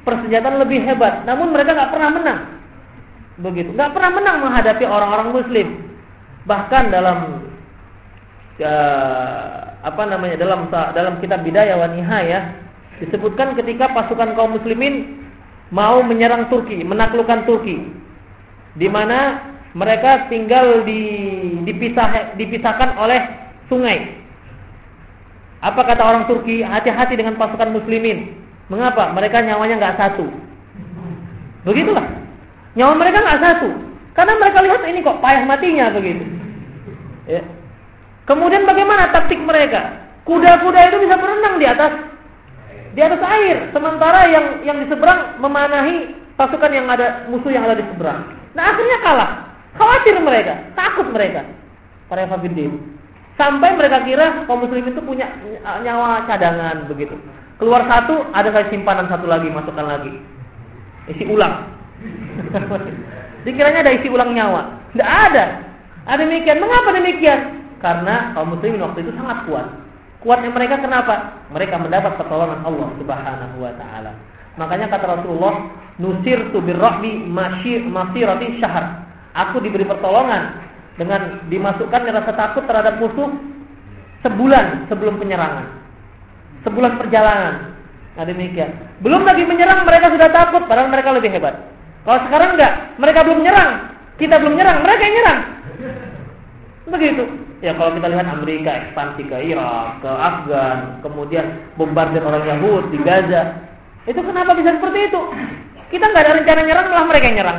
Speaker 1: persenjataan lebih hebat. Namun mereka nggak pernah menang. Begitu, nggak pernah menang menghadapi orang-orang Muslim. Bahkan dalam uh, apa namanya dalam dalam kitab Bidayah wa Nihayah Disebutkan ketika pasukan kaum muslimin mau menyerang Turki, menaklukkan Turki. Di mana mereka tinggal di dipisah dipisahkan oleh sungai. Apa kata orang Turki? Hati-hati dengan pasukan muslimin. Mengapa? Mereka nyawanya nggak satu. Begitulah. Nyawa mereka nggak satu. Karena mereka lihat ini kok payah matinya begitu. Ya. Kemudian bagaimana taktik mereka? Kuda-kuda itu bisa berenang di atas di atas air, sementara yang yang di seberang memanahi pasukan yang ada musuh yang ada di seberang. Nah akhirnya kalah. Khawatir mereka, takut mereka. Para Fafidin. Sampai mereka kira kaum muslim itu punya nyawa cadangan begitu. Keluar satu, ada saya simpanan satu lagi, masukkan lagi. Isi ulang. Dikiranya ada isi ulang nyawa. Tidak ada. Ada demikian. Mengapa demikian? Karena kaum muslimin waktu itu sangat kuat. Kuatnya mereka kenapa? Mereka mendapat pertolongan Allah Subhanahu wa taala. Makanya kata Rasulullah, "Nusir tu birrahmi masirati syahr." Aku diberi pertolongan dengan dimasukkan rasa takut terhadap musuh sebulan sebelum penyerangan. Sebulan perjalanan. Nah demikian. Belum lagi menyerang mereka sudah takut padahal mereka lebih hebat. Kalau sekarang enggak, mereka belum menyerang, kita belum menyerang, mereka yang nyerang. Begitu. Ya kalau kita lihat Amerika ekspansi ke Irak, ke Afgan, kemudian bombardir orang Yahudi di Gaza. Itu kenapa bisa seperti itu? Kita nggak ada rencana nyerang, malah mereka yang nyerang.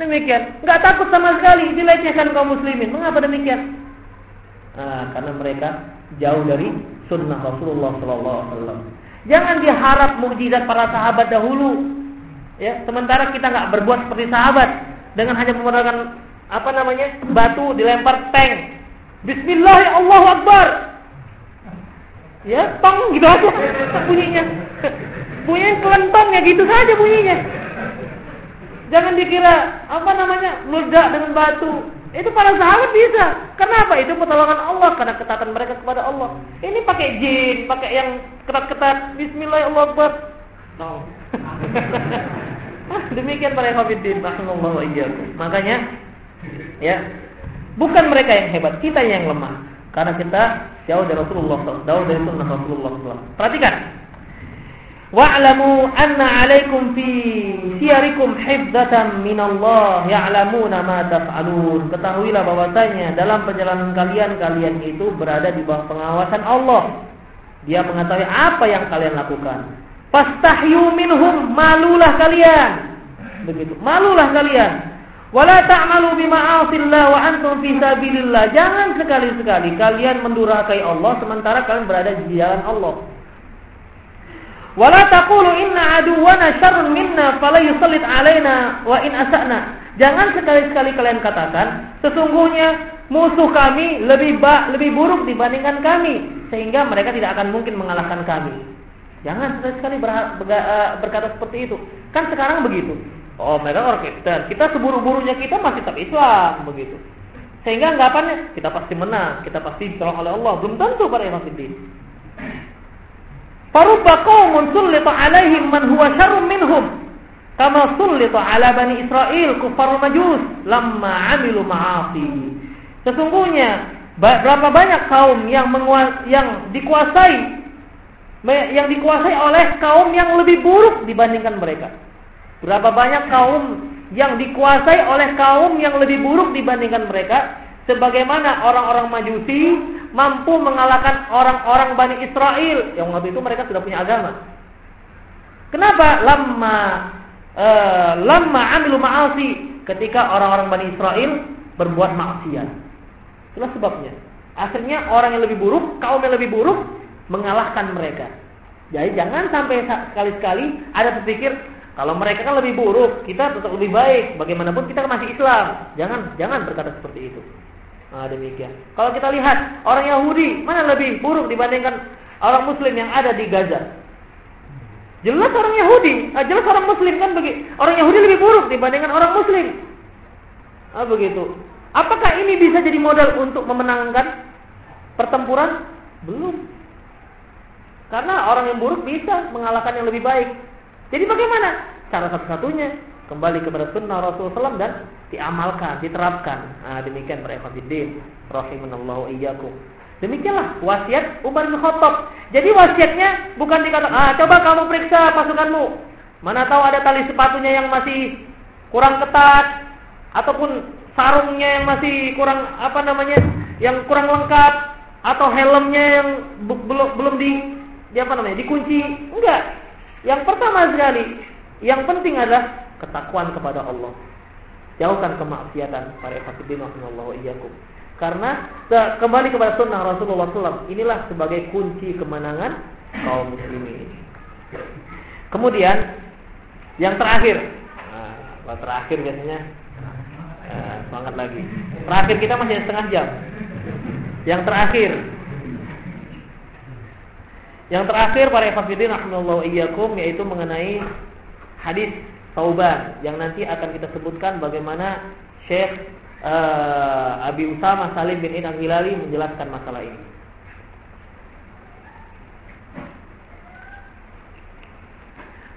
Speaker 1: Demikian. Nggak takut sama sekali dilecehkan kaum muslimin. Mengapa demikian? Nah, karena mereka jauh dari sunnah Rasulullah SAW. Jangan diharap mukjizat para sahabat dahulu Ya, sementara kita nggak berbuat seperti sahabat dengan hanya menggunakan apa namanya batu dilempar tank. Bismillah ya Allah Akbar. Ya, tong gitu aja bunyinya. Bunyinya kelentong ya gitu saja bunyinya. Jangan dikira apa namanya meledak dengan batu. Itu para sahabat bisa. Kenapa? Itu pertolongan Allah karena ketatan mereka kepada Allah. Ini pakai jin, pakai yang ketat-ketat. Bismillah ya Allah Akbar. No. Demikian para hafidin rahimallahu. Makanya ya, bukan mereka yang hebat, kita yang lemah. Karena kita jauh dari Rasulullah jauh dari sunnah Rasulullah SAW. Perhatikan. Wa'lamu anna 'alaikum fi siyarikum hifdzatan minallah ya'lamuna ma taf'alun. Ketahuilah bahwasanya dalam perjalanan kalian kalian itu berada di bawah pengawasan Allah. Dia mengetahui apa yang kalian lakukan. Fastahyu minhum, malulah kalian. Begitu. Malulah kalian. Wala ta'malu bima'asillah wa antum fi sabilillah. Jangan sekali-sekali kalian mendurhakai Allah sementara kalian berada di jalan Allah. Wala taqulu inna aduwana syarrun minna fala yusallit alaina wa in asa'na. Jangan sekali-sekali kalian katakan sesungguhnya musuh kami lebih ba lebih buruk dibandingkan kami sehingga mereka tidak akan mungkin mengalahkan kami. Jangan sekali-sekali eh, berkata seperti itu. Kan sekarang begitu. Oh, mereka orang Kristen. Kita seburu-burunya kita masih tetap Islam begitu. Sehingga anggapannya kita pasti menang, kita pasti ditolong oleh Allah. Belum tentu para imam fiddin. Faruba qaumun sullita alaihim man huwa syarrun minhum. Kama sullita ala bani Israel kufarul majus lamma amilu ma'asi. Sesungguhnya berapa banyak kaum yang menguas, yang dikuasai yang dikuasai oleh kaum yang lebih buruk dibandingkan mereka. Berapa banyak kaum yang dikuasai oleh kaum yang lebih buruk dibandingkan mereka sebagaimana orang-orang Majusi mampu mengalahkan orang-orang Bani Israel yang waktu itu mereka sudah punya agama. Kenapa? Lama uh, lama amilu ma'asi ketika orang-orang Bani Israel berbuat maksiat. Itulah sebabnya. Akhirnya orang yang lebih buruk, kaum yang lebih buruk mengalahkan mereka. Jadi jangan sampai sekali-sekali ada berpikir kalau mereka kan lebih buruk, kita tetap lebih baik. Bagaimanapun kita masih Islam. Jangan jangan berkata seperti itu. Nah, demikian. Kalau kita lihat orang Yahudi mana lebih buruk dibandingkan orang Muslim yang ada di Gaza? Jelas orang Yahudi, ah, jelas orang Muslim kan begitu. Orang Yahudi lebih buruk dibandingkan orang Muslim. Ah, begitu. Apakah ini bisa jadi modal untuk memenangkan pertempuran? Belum. Karena orang yang buruk bisa mengalahkan yang lebih baik. Jadi bagaimana? Cara satu-satunya kembali kepada sunnah Rasulullah SAW dan diamalkan, diterapkan. Nah, demikian para ikhwatiddin rahimanallahu iyyakum. Demikianlah wasiat Umar bin Khattab. Jadi wasiatnya bukan dikatakan, "Ah, coba kamu periksa pasukanmu. Mana tahu ada tali sepatunya yang masih kurang ketat ataupun sarungnya yang masih kurang apa namanya? yang kurang lengkap atau helmnya yang belum belum di di apa namanya? Dikunci? Enggak. Yang pertama sekali, yang penting adalah ketakwaan kepada Allah. Jauhkan kemaksiatan para ikhwatiddin wa iyyakum. Karena kembali kepada sunnah Rasulullah SAW inilah sebagai kunci kemenangan kaum muslimin. Kemudian yang terakhir, nah, terakhir biasanya nah, semangat lagi. Terakhir kita masih setengah jam. Yang terakhir, yang terakhir para ikhwatiddin iyyakum yaitu mengenai hadis Tauban yang nanti akan kita sebutkan bagaimana Syekh uh, Abi Usama Salim bin Idam Hilali menjelaskan masalah ini.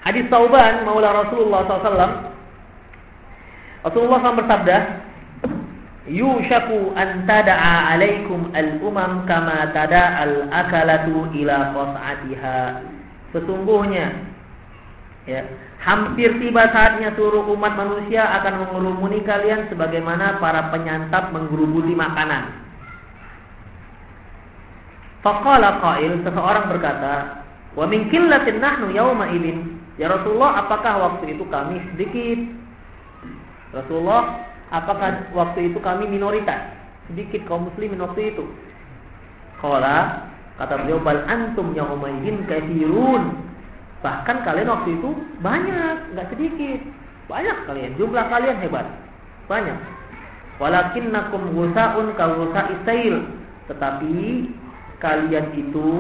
Speaker 1: Hadis Tauban Maula Rasulullah SAW Rasulullah SAW bersabda Yushaku an tada'a alaikum al-umam kama tada'al akalatu ila qas'atiha Sesungguhnya ya, hampir tiba saatnya seluruh umat manusia akan mengurumuni kalian sebagaimana para penyantap menggerubuti makanan. Faqala qail seseorang berkata, "Wa min qillatin nahnu yauma idzin." Ya Rasulullah, apakah waktu itu kami sedikit? Rasulullah, apakah waktu itu kami minoritas? Sedikit kaum muslimin waktu itu. Qala, kata beliau, "Bal antum yauma idzin katsirun." Bahkan kalian waktu itu banyak, nggak sedikit. Banyak kalian, jumlah kalian hebat. Banyak. Walakinnakum ghusaun ka isail. Tetapi kalian itu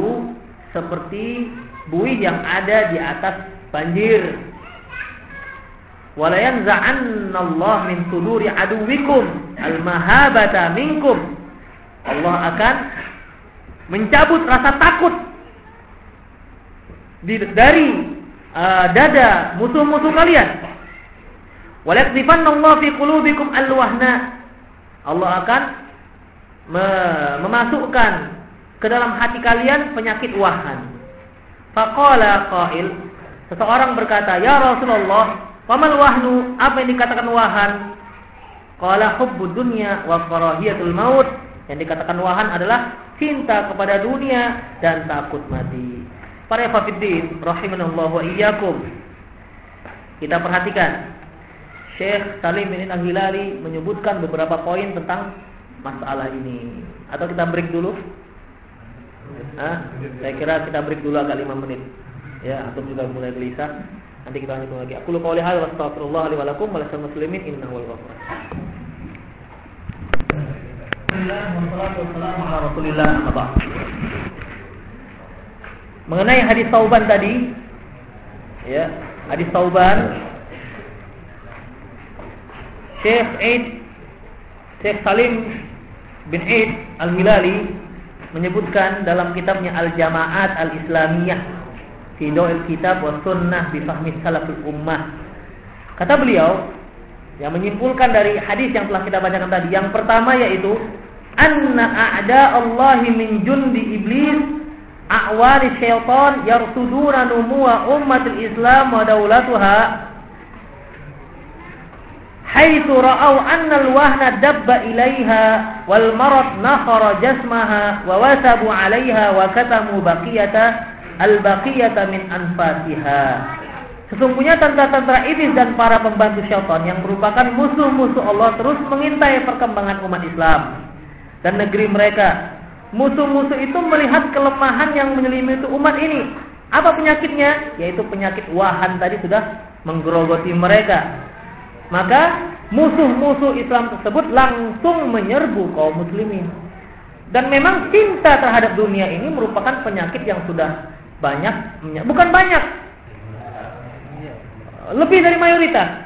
Speaker 1: seperti buih yang ada di atas banjir. Walayan Allah min suduri aduwikum al-mahabata minkum. Allah akan mencabut rasa takut dari uh, dada musuh-musuh kalian. Allah fi qulubikum al-wahna. Allah akan me memasukkan ke dalam hati kalian penyakit wahan. Faqala qail Seseorang berkata, "Ya Rasulullah, pamal wahnu?" Apa yang dikatakan wahan? Qala hubbud dunya wa karahiyatul maut. Yang dikatakan wahan adalah cinta kepada dunia dan takut mati. Para fafiddin rahimanallah wa iyyakum. Kita perhatikan Syekh Salim bin Al-Hilali menyebutkan beberapa poin tentang masalah ini. Atau kita break dulu? Hah? Saya kira kita break dulu agak 5 menit ya antum juga mulai gelisah nanti kita lanjut lagi. Aku lupa oleh hal astagfirullah li wa lakal muslimin innahu wal ghafur Mengenai hadis Tauban tadi, ya, hadis Tauban. Syekh Aid Syekh Salim bin Aid Al-Hilali menyebutkan dalam kitabnya Al-Jamaat Al-Islamiyah fi doil kitab wa sunnah bi fahmi salaful ummah. Kata beliau yang menyimpulkan dari hadis yang telah kita bacakan tadi. Yang pertama yaitu anna a'da Allah min jundi iblis a'wali syaitan yarsuduna numuwa ummatil Islam wa daulatuha haitsu ra'au anna al-wahna dabba ilaiha wal marad nakhara jasmaha wa wasabu 'alaiha wa katamu baqiyata al-baqiyata min anfasiha. Sesungguhnya tentara-tentara iblis dan para pembantu syaitan yang merupakan musuh-musuh Allah terus mengintai perkembangan umat Islam dan negeri mereka. Musuh-musuh itu melihat kelemahan yang menyelimuti umat ini. Apa penyakitnya? Yaitu penyakit wahan tadi sudah menggerogoti mereka. Maka musuh-musuh Islam tersebut langsung menyerbu kaum muslimin. Dan memang cinta terhadap dunia ini merupakan penyakit yang sudah banyak bukan banyak. Lebih dari mayoritas.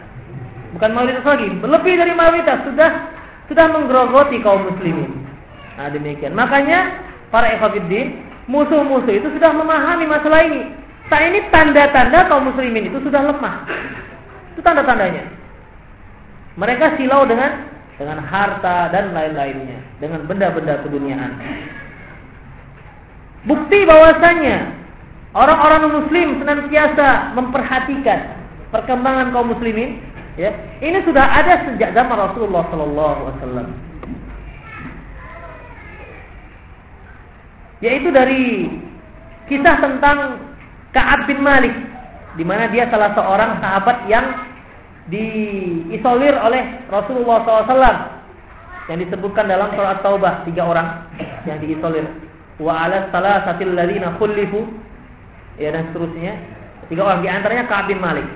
Speaker 1: Bukan mayoritas lagi lebih dari mayoritas sudah sudah menggerogoti kaum muslimin. Nah demikian. Makanya para ekafidin musuh-musuh itu sudah memahami masalah ini. Saat ini tanda-tanda kaum muslimin itu sudah lemah. Itu tanda-tandanya. Mereka silau dengan dengan harta dan lain-lainnya. Dengan benda-benda keduniaan. Bukti bahwasanya Orang-orang muslim senantiasa memperhatikan perkembangan kaum muslimin, ya. Ini sudah ada sejak zaman Rasulullah wasallam. Yaitu dari kisah tentang Ka'ab bin Malik di mana dia salah seorang sahabat yang diisolir oleh Rasulullah SAW yang disebutkan dalam surat Taubah tiga orang yang diisolir wa ala salasatil ladzina khulifu ya dan seterusnya. Tiga orang. Di antaranya Ka'ab Malik.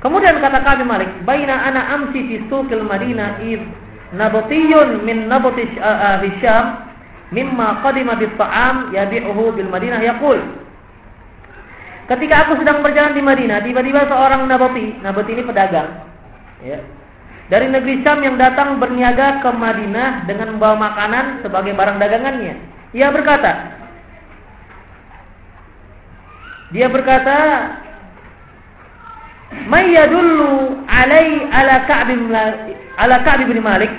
Speaker 1: Kemudian kata Ka'ab Malik baina ana amsi fi suqil Madinah id nabatiyun min nabati Hisham mimma qadima bis ta'am yabi'uhu bil Madinah. Yaqul Ketika aku sedang berjalan di Madinah, tiba-tiba seorang nabati, nabati ini pedagang, ya, dari negeri Syam yang datang berniaga ke Madinah dengan membawa makanan sebagai barang dagangannya. Ia berkata, dia berkata, Mayyadullu alai ala Ka'b ala Ka'b bin Malik.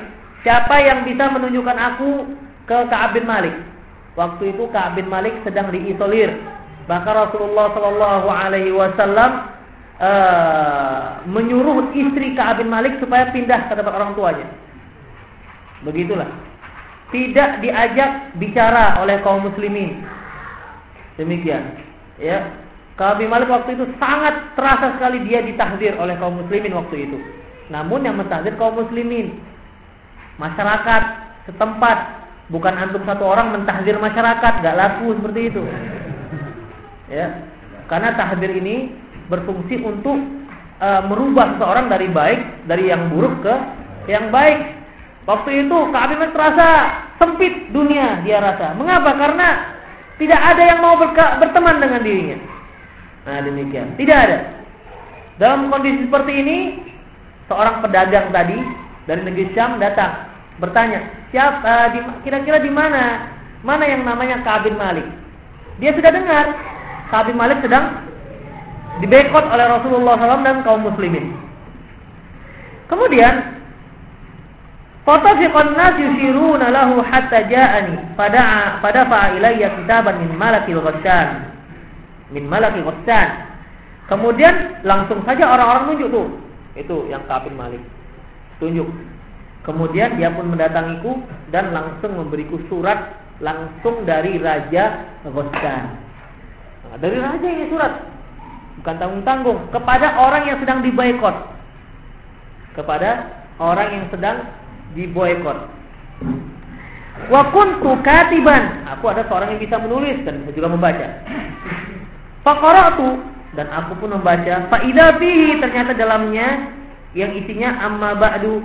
Speaker 1: Siapa yang bisa menunjukkan aku ke Ka'ab bin Malik? Waktu itu Ka'ab bin Malik sedang diisolir Bahkan Rasulullah Shallallahu Alaihi Wasallam uh, menyuruh istri Ka'ab bin Malik supaya pindah ke tempat orang tuanya. Begitulah. Tidak diajak bicara oleh kaum muslimin. Demikian. Ya. Ka'ab bin Malik waktu itu sangat terasa sekali dia ditahdir oleh kaum muslimin waktu itu. Namun yang mentahdir kaum muslimin. Masyarakat setempat. Bukan antum satu orang mentahdir masyarakat. Gak laku seperti itu ya karena tahdir ini berfungsi untuk e, merubah seseorang dari baik dari yang buruk ke yang baik waktu itu Ka'ab bin terasa sempit dunia dia rasa mengapa karena tidak ada yang mau berteman dengan dirinya. Nah demikian. Tidak ada. Dalam kondisi seperti ini seorang pedagang tadi dari negeri Syam datang bertanya siapa kira-kira di mana? Mana yang namanya Ka'ab bin Malik? Dia sudah dengar Ka'ab Malik sedang dibekot oleh Rasulullah SAW dan kaum muslimin. Kemudian Fatafiqan nas yusiruna lahu hatta ja'ani fadafa'a ilayya kitaban min malakil ghassan. Min malakil ghassan. Kemudian langsung saja orang-orang nunjuk tuh. Itu yang Ka'ab Malik. Tunjuk. Kemudian dia pun mendatangiku dan langsung memberiku surat langsung dari Raja Ghassan. Nah, dari raja ini surat. Bukan tanggung-tanggung. Kepada orang yang sedang diboykot. Kepada orang yang sedang diboykot. Wa kuntu katiban. Aku ada seorang yang bisa menulis dan juga membaca. Faqara'tu dan aku pun membaca fa idza ternyata dalamnya yang isinya amma ba'du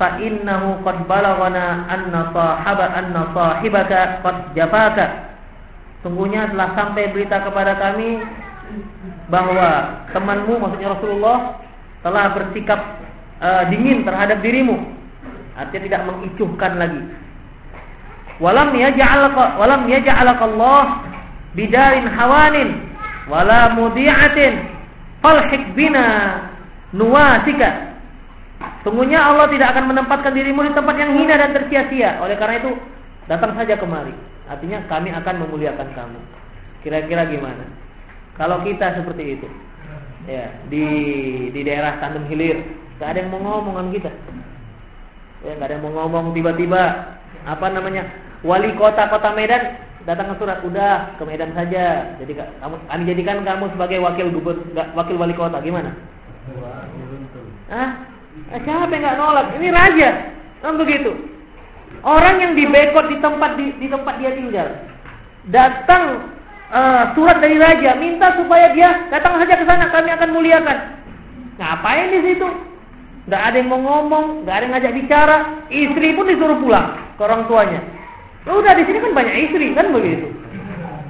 Speaker 1: fa innahu qad balaghana anna sahaba anna sahibaka qad jafaka Sungguhnya telah sampai berita kepada kami bahwa temanmu maksudnya Rasulullah telah bersikap uh, dingin terhadap dirimu. Artinya tidak mengicuhkan lagi. Walam yaj'alaka walam yaj'alaka Allah bidarin hawanin wala mudi'atin falhik bina nuwasika. Sungguhnya Allah tidak akan menempatkan dirimu di tempat yang hina dan tersia-sia. Oleh karena itu, datang saja kemari. Artinya kami akan memuliakan kamu. Kira-kira gimana? Kalau kita seperti itu, ya di di daerah Tanjung Hilir, gak ada yang mau ngomong sama kita. Ya, gak ada yang mau ngomong tiba-tiba apa namanya wali kota kota Medan datang ke surat udah ke Medan saja. Jadi kamu kami jadikan kamu sebagai wakil gubernur wakil wali kota gimana? Ah, siapa yang nggak nolak? Ini raja, kan begitu. Orang yang dibekot di tempat di, di tempat dia tinggal. Datang uh, surat dari raja minta supaya dia datang saja ke sana kami akan muliakan. Ngapain di situ? Gak ada yang mau ngomong, gak ada yang ngajak bicara. Istri pun disuruh pulang ke orang tuanya. Ya udah di sini kan banyak istri kan begitu.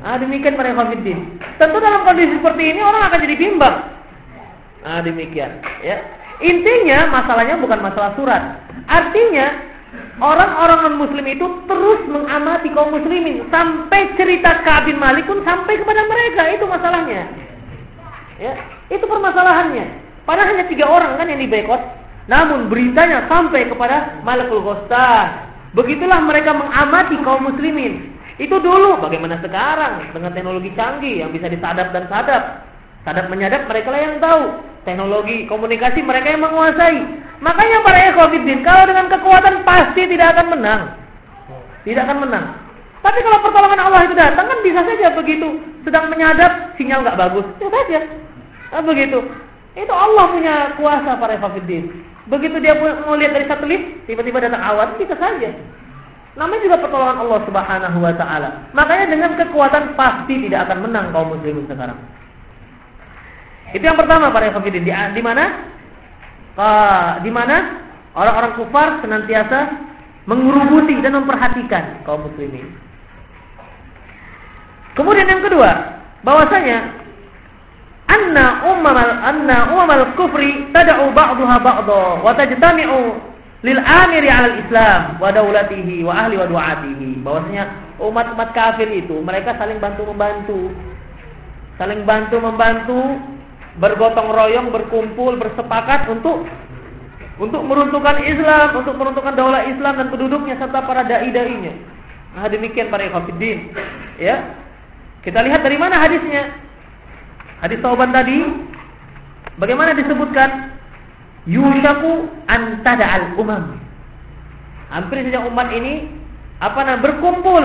Speaker 1: Ah demikian para kafirin. Tentu dalam kondisi seperti ini orang akan jadi bimbang. Ah demikian. Ya intinya masalahnya bukan masalah surat. Artinya Orang-orang non-muslim itu terus mengamati kaum muslimin sampai cerita Ka'ab Malik pun sampai kepada mereka. Itu masalahnya. Ya, itu permasalahannya. Padahal hanya tiga orang kan yang dibekot. Namun beritanya sampai kepada Malakul Ghostan. Begitulah mereka mengamati kaum muslimin. Itu dulu, bagaimana sekarang dengan teknologi canggih yang bisa disadap dan sadap. Sadap menyadap mereka lah yang tahu. Teknologi komunikasi mereka yang menguasai. Makanya para ikhwatiddin kalau dengan kekuatan pasti tidak akan menang. Tidak akan menang. Tapi kalau pertolongan Allah itu datang kan bisa saja begitu sedang menyadap sinyal nggak bagus, itu saja. Nah, begitu. Itu Allah punya kuasa para Fafiddin. Begitu dia mau lihat dari satelit, tiba-tiba datang awan, bisa saja. Namanya juga pertolongan Allah Subhanahu wa taala. Makanya dengan kekuatan pasti tidak akan menang kaum muslimin sekarang. Itu yang pertama para Fafiddin. Di, di mana? Di mana orang-orang kufar senantiasa mengerubuti dan memperhatikan kaum muslimin. Kemudian yang kedua, bahwasanya anna ummal anna ummal kufri tad'u ba'daha ba'dha wa tajtami'u lil amiri 'ala al-islam wa daulatihi wa ahli wa du'atihi. Bahwasanya umat-umat kafir itu mereka saling bantu-membantu. Saling bantu-membantu, bergotong royong, berkumpul, bersepakat untuk untuk meruntuhkan Islam, untuk meruntuhkan daulah Islam dan penduduknya serta para dai-dainya. Nah, demikian para ikhwatiddin. Ya, kita lihat dari mana hadisnya. Hadis tauban tadi bagaimana disebutkan? Yushaku antada al umam. Hampir saja umat ini apa namanya berkumpul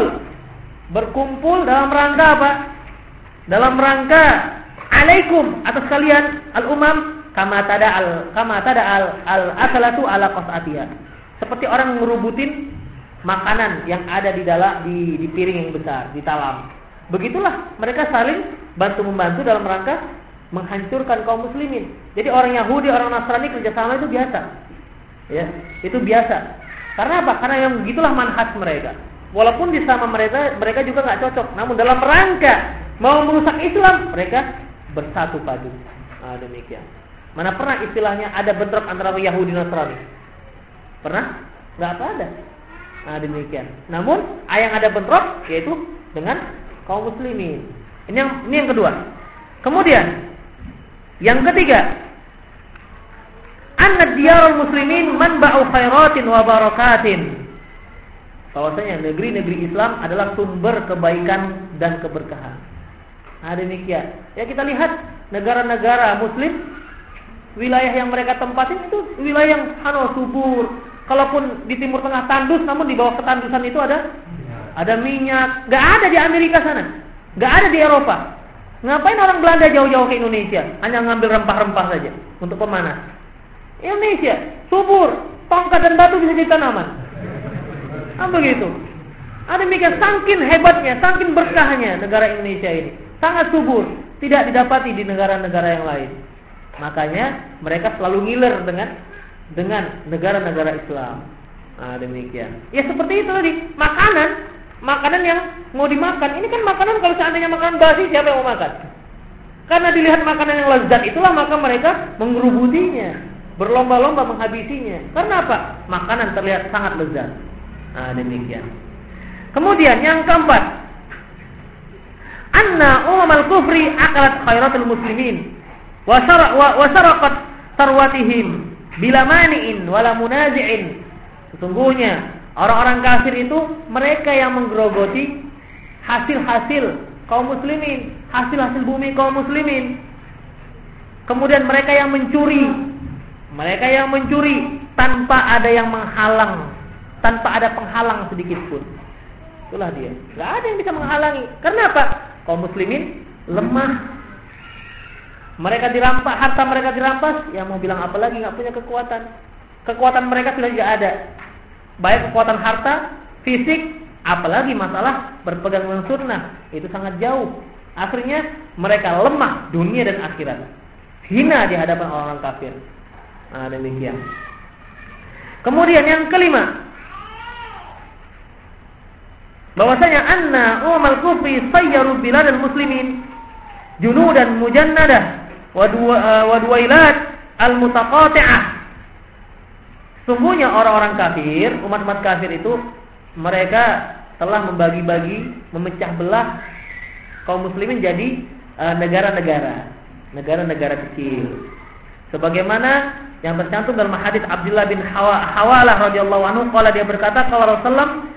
Speaker 1: berkumpul dalam rangka apa? Dalam rangka alaikum atas kalian al umam kama tada al kama tada al al asalatu ala qasatiha. Seperti orang ngerubutin makanan yang ada di dalam di, di piring yang besar, di talam. Begitulah mereka saling bantu membantu dalam rangka menghancurkan kaum muslimin. Jadi orang Yahudi, orang Nasrani kerjasama itu biasa. Ya, itu biasa. Karena apa? Karena yang begitulah manhaj mereka. Walaupun di sama mereka mereka juga nggak cocok, namun dalam rangka mau merusak Islam mereka bersatu padu. Nah, demikian. Mana pernah istilahnya ada bentrok antara Yahudi dan Nasrani? Pernah? Nggak ada. Nah, demikian. Namun, yang ada bentrok yaitu dengan kaum muslimin. Ini yang ini yang kedua. Kemudian yang ketiga, anna diyarul muslimin manba'u khairatin wa barakatin. Bahwasanya negeri-negeri Islam adalah sumber kebaikan dan keberkahan. Nah, demikian. Ya kita lihat negara-negara muslim wilayah yang mereka tempatin itu wilayah yang hano subur. Kalaupun di Timur Tengah tandus namun di bawah ketandusan itu ada ada minyak, nggak ada di Amerika sana, nggak ada di Eropa. Ngapain orang Belanda jauh-jauh ke Indonesia? Hanya ngambil rempah-rempah saja untuk pemanas. Indonesia subur, tongkat dan batu bisa jadi tanaman. Apa begitu? Ada mikir sangkin hebatnya, sangkin berkahnya negara Indonesia ini. Sangat subur, tidak didapati di negara-negara yang lain. Makanya mereka selalu ngiler dengan dengan negara-negara Islam. Nah, demikian. Ya seperti itu tadi, makanan makanan yang mau dimakan. Ini kan makanan kalau seandainya makanan basi siapa yang mau makan? Karena dilihat makanan yang lezat itulah maka mereka mengerubutinya, berlomba-lomba menghabisinya. Karena apa? Makanan terlihat sangat lezat. Nah, demikian. Kemudian yang keempat, anna umam al-kufri akalat khairatul muslimin wa saraqat tarwatihim bila mani'in wala munazi'in. Sesungguhnya Orang-orang kafir itu mereka yang menggerogoti hasil-hasil kaum muslimin, hasil-hasil bumi kaum muslimin. Kemudian mereka yang mencuri, mereka yang mencuri tanpa ada yang menghalang, tanpa ada penghalang sedikit pun. Itulah dia. Gak ada yang bisa menghalangi. Karena apa? Kaum muslimin lemah. Mereka dirampas, harta mereka dirampas, yang mau bilang apa lagi? Gak punya kekuatan. Kekuatan mereka sudah tidak ada baik kekuatan harta, fisik, apalagi masalah berpegang dengan sunnah itu sangat jauh. Akhirnya mereka lemah dunia dan akhirat, hina di hadapan orang-orang kafir. Nah, demikian. Kemudian yang kelima, bahwasanya anna umal kufri sayyaru biladal muslimin junudan mujannadah wa duwailat al mutaqati'ah Sungguhnya orang-orang kafir, umat-umat kafir itu mereka telah membagi-bagi, memecah belah kaum muslimin jadi e, negara-negara, negara-negara kecil. Sebagaimana yang tercantum dalam hadis Abdullah bin Hawalah radhiyallahu anhu, kalau dia berkata kalau Rasulullah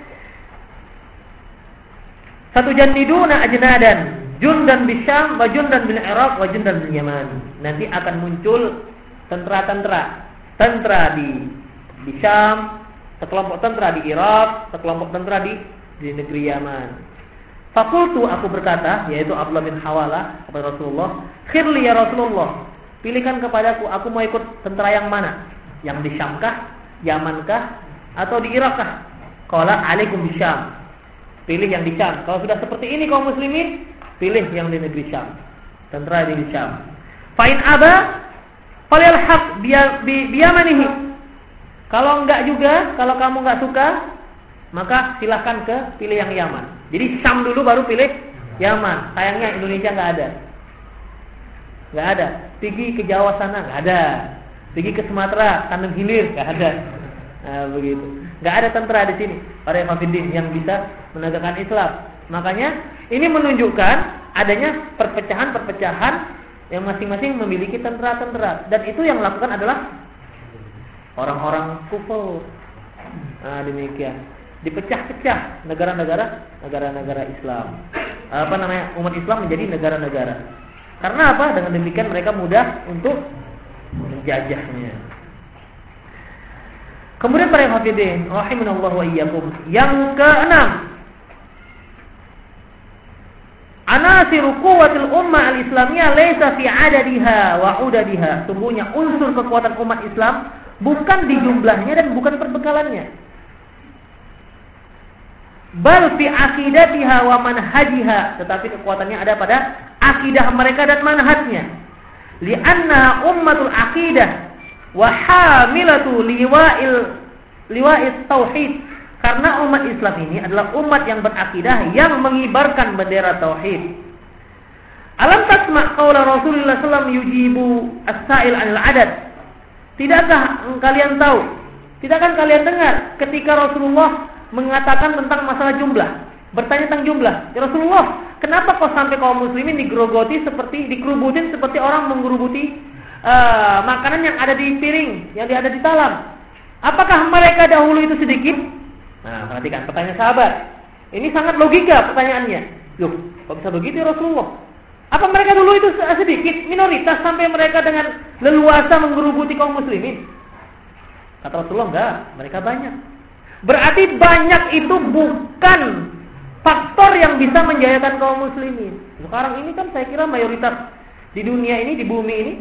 Speaker 1: satu janniduna ajnadan, jundan bisyam, wa jundan bil Iraq, wa jundan bil Yaman. Nanti akan muncul tentara-tentara, tentara di di Syam, sekelompok tentara di Irak, sekelompok tentara di di negeri Yaman. Fakultu aku berkata, yaitu Abdullah bin Hawala kepada Rasulullah, "Khirli ya Rasulullah, pilihkan kepadaku, aku mau ikut tentara yang mana? Yang di Syamkah, Yamankah, atau di Irakkah?" Qala alaikum Syam. Pilih yang di Syam. Kalau sudah seperti ini kaum muslimin, pilih yang di negeri Syam. Tentara di Syam. Fa'in aba falyalhaq biyamanihi. Kalau enggak juga, kalau kamu enggak suka, maka silahkan ke pilih yang Yaman. Jadi Syam dulu baru pilih Yaman. Sayangnya Indonesia enggak ada. Enggak ada. Pergi ke Jawa sana enggak ada. Pergi ke Sumatera, Tanjung Hilir enggak ada. Nah, begitu. Enggak ada tentara di sini para Ikhwanuddin yang bisa menegakkan Islam. Makanya ini menunjukkan adanya perpecahan-perpecahan yang masing-masing memiliki tentara-tentara dan itu yang melakukan adalah orang-orang kufur. Nah, demikian. Dipecah-pecah negara-negara negara-negara Islam. Apa namanya? Umat Islam menjadi negara-negara. Karena apa? Dengan demikian mereka mudah untuk menjajahnya. Kemudian para hafidin, rahimanallahu wa iyyakum. Yang keenam, Anasir quwwatil ummah al-islamiyah laysa fi adadiha wa udadiha. Sungguhnya unsur kekuatan umat Islam bukan di jumlahnya dan bukan perbekalannya. Bal fi akidatiha wa manhajiha, tetapi kekuatannya ada pada akidah mereka dan manhajnya. Lianna ummatul akidah wa hamilatu liwa'il liwa'is tauhid karena umat Islam ini adalah umat yang berakidah yang mengibarkan bendera tauhid. Alam tasma' qaula Rasulullah sallallahu yujibu as-sa'il 'anil adad. Tidakkah kalian tahu? Tidakkah kalian dengar ketika Rasulullah mengatakan tentang masalah jumlah? Bertanya tentang jumlah. Ya Rasulullah, kenapa kok sampai kaum muslimin digerogoti seperti dikerubutin seperti orang menggerubuti uh, makanan yang ada di piring, yang ada di talam? Apakah mereka dahulu itu sedikit? Nah, perhatikan pertanyaan sahabat. Ini sangat logika pertanyaannya. Loh, kok bisa begitu ya Rasulullah? Apa mereka dulu itu sedikit, minoritas sampai mereka dengan leluasa menggerubuti kaum muslimin? Kata Rasulullah, enggak, mereka banyak. Berarti banyak itu bukan faktor yang bisa menjayakan kaum muslimin. Sekarang ini kan saya kira mayoritas di dunia ini, di bumi ini,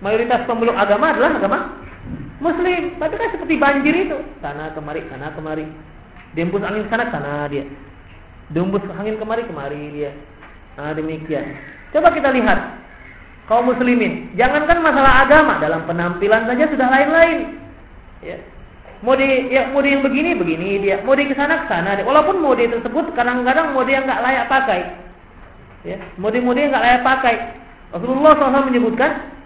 Speaker 1: mayoritas pemeluk agama adalah agama Muslim, tapi kan seperti banjir itu, sana kemari, sana kemari. Dembus angin sana sana dia. Dembus angin kemari kemari dia. Nah, demikian. Coba kita lihat kaum muslimin. Jangankan masalah agama, dalam penampilan saja sudah lain-lain. Ya. Mode ya mode yang begini begini dia, mode ke sana ke sana dia. Walaupun mode tersebut kadang-kadang mode yang nggak layak pakai. Ya, mode-mode yang nggak layak pakai. Rasulullah SAW menyebutkan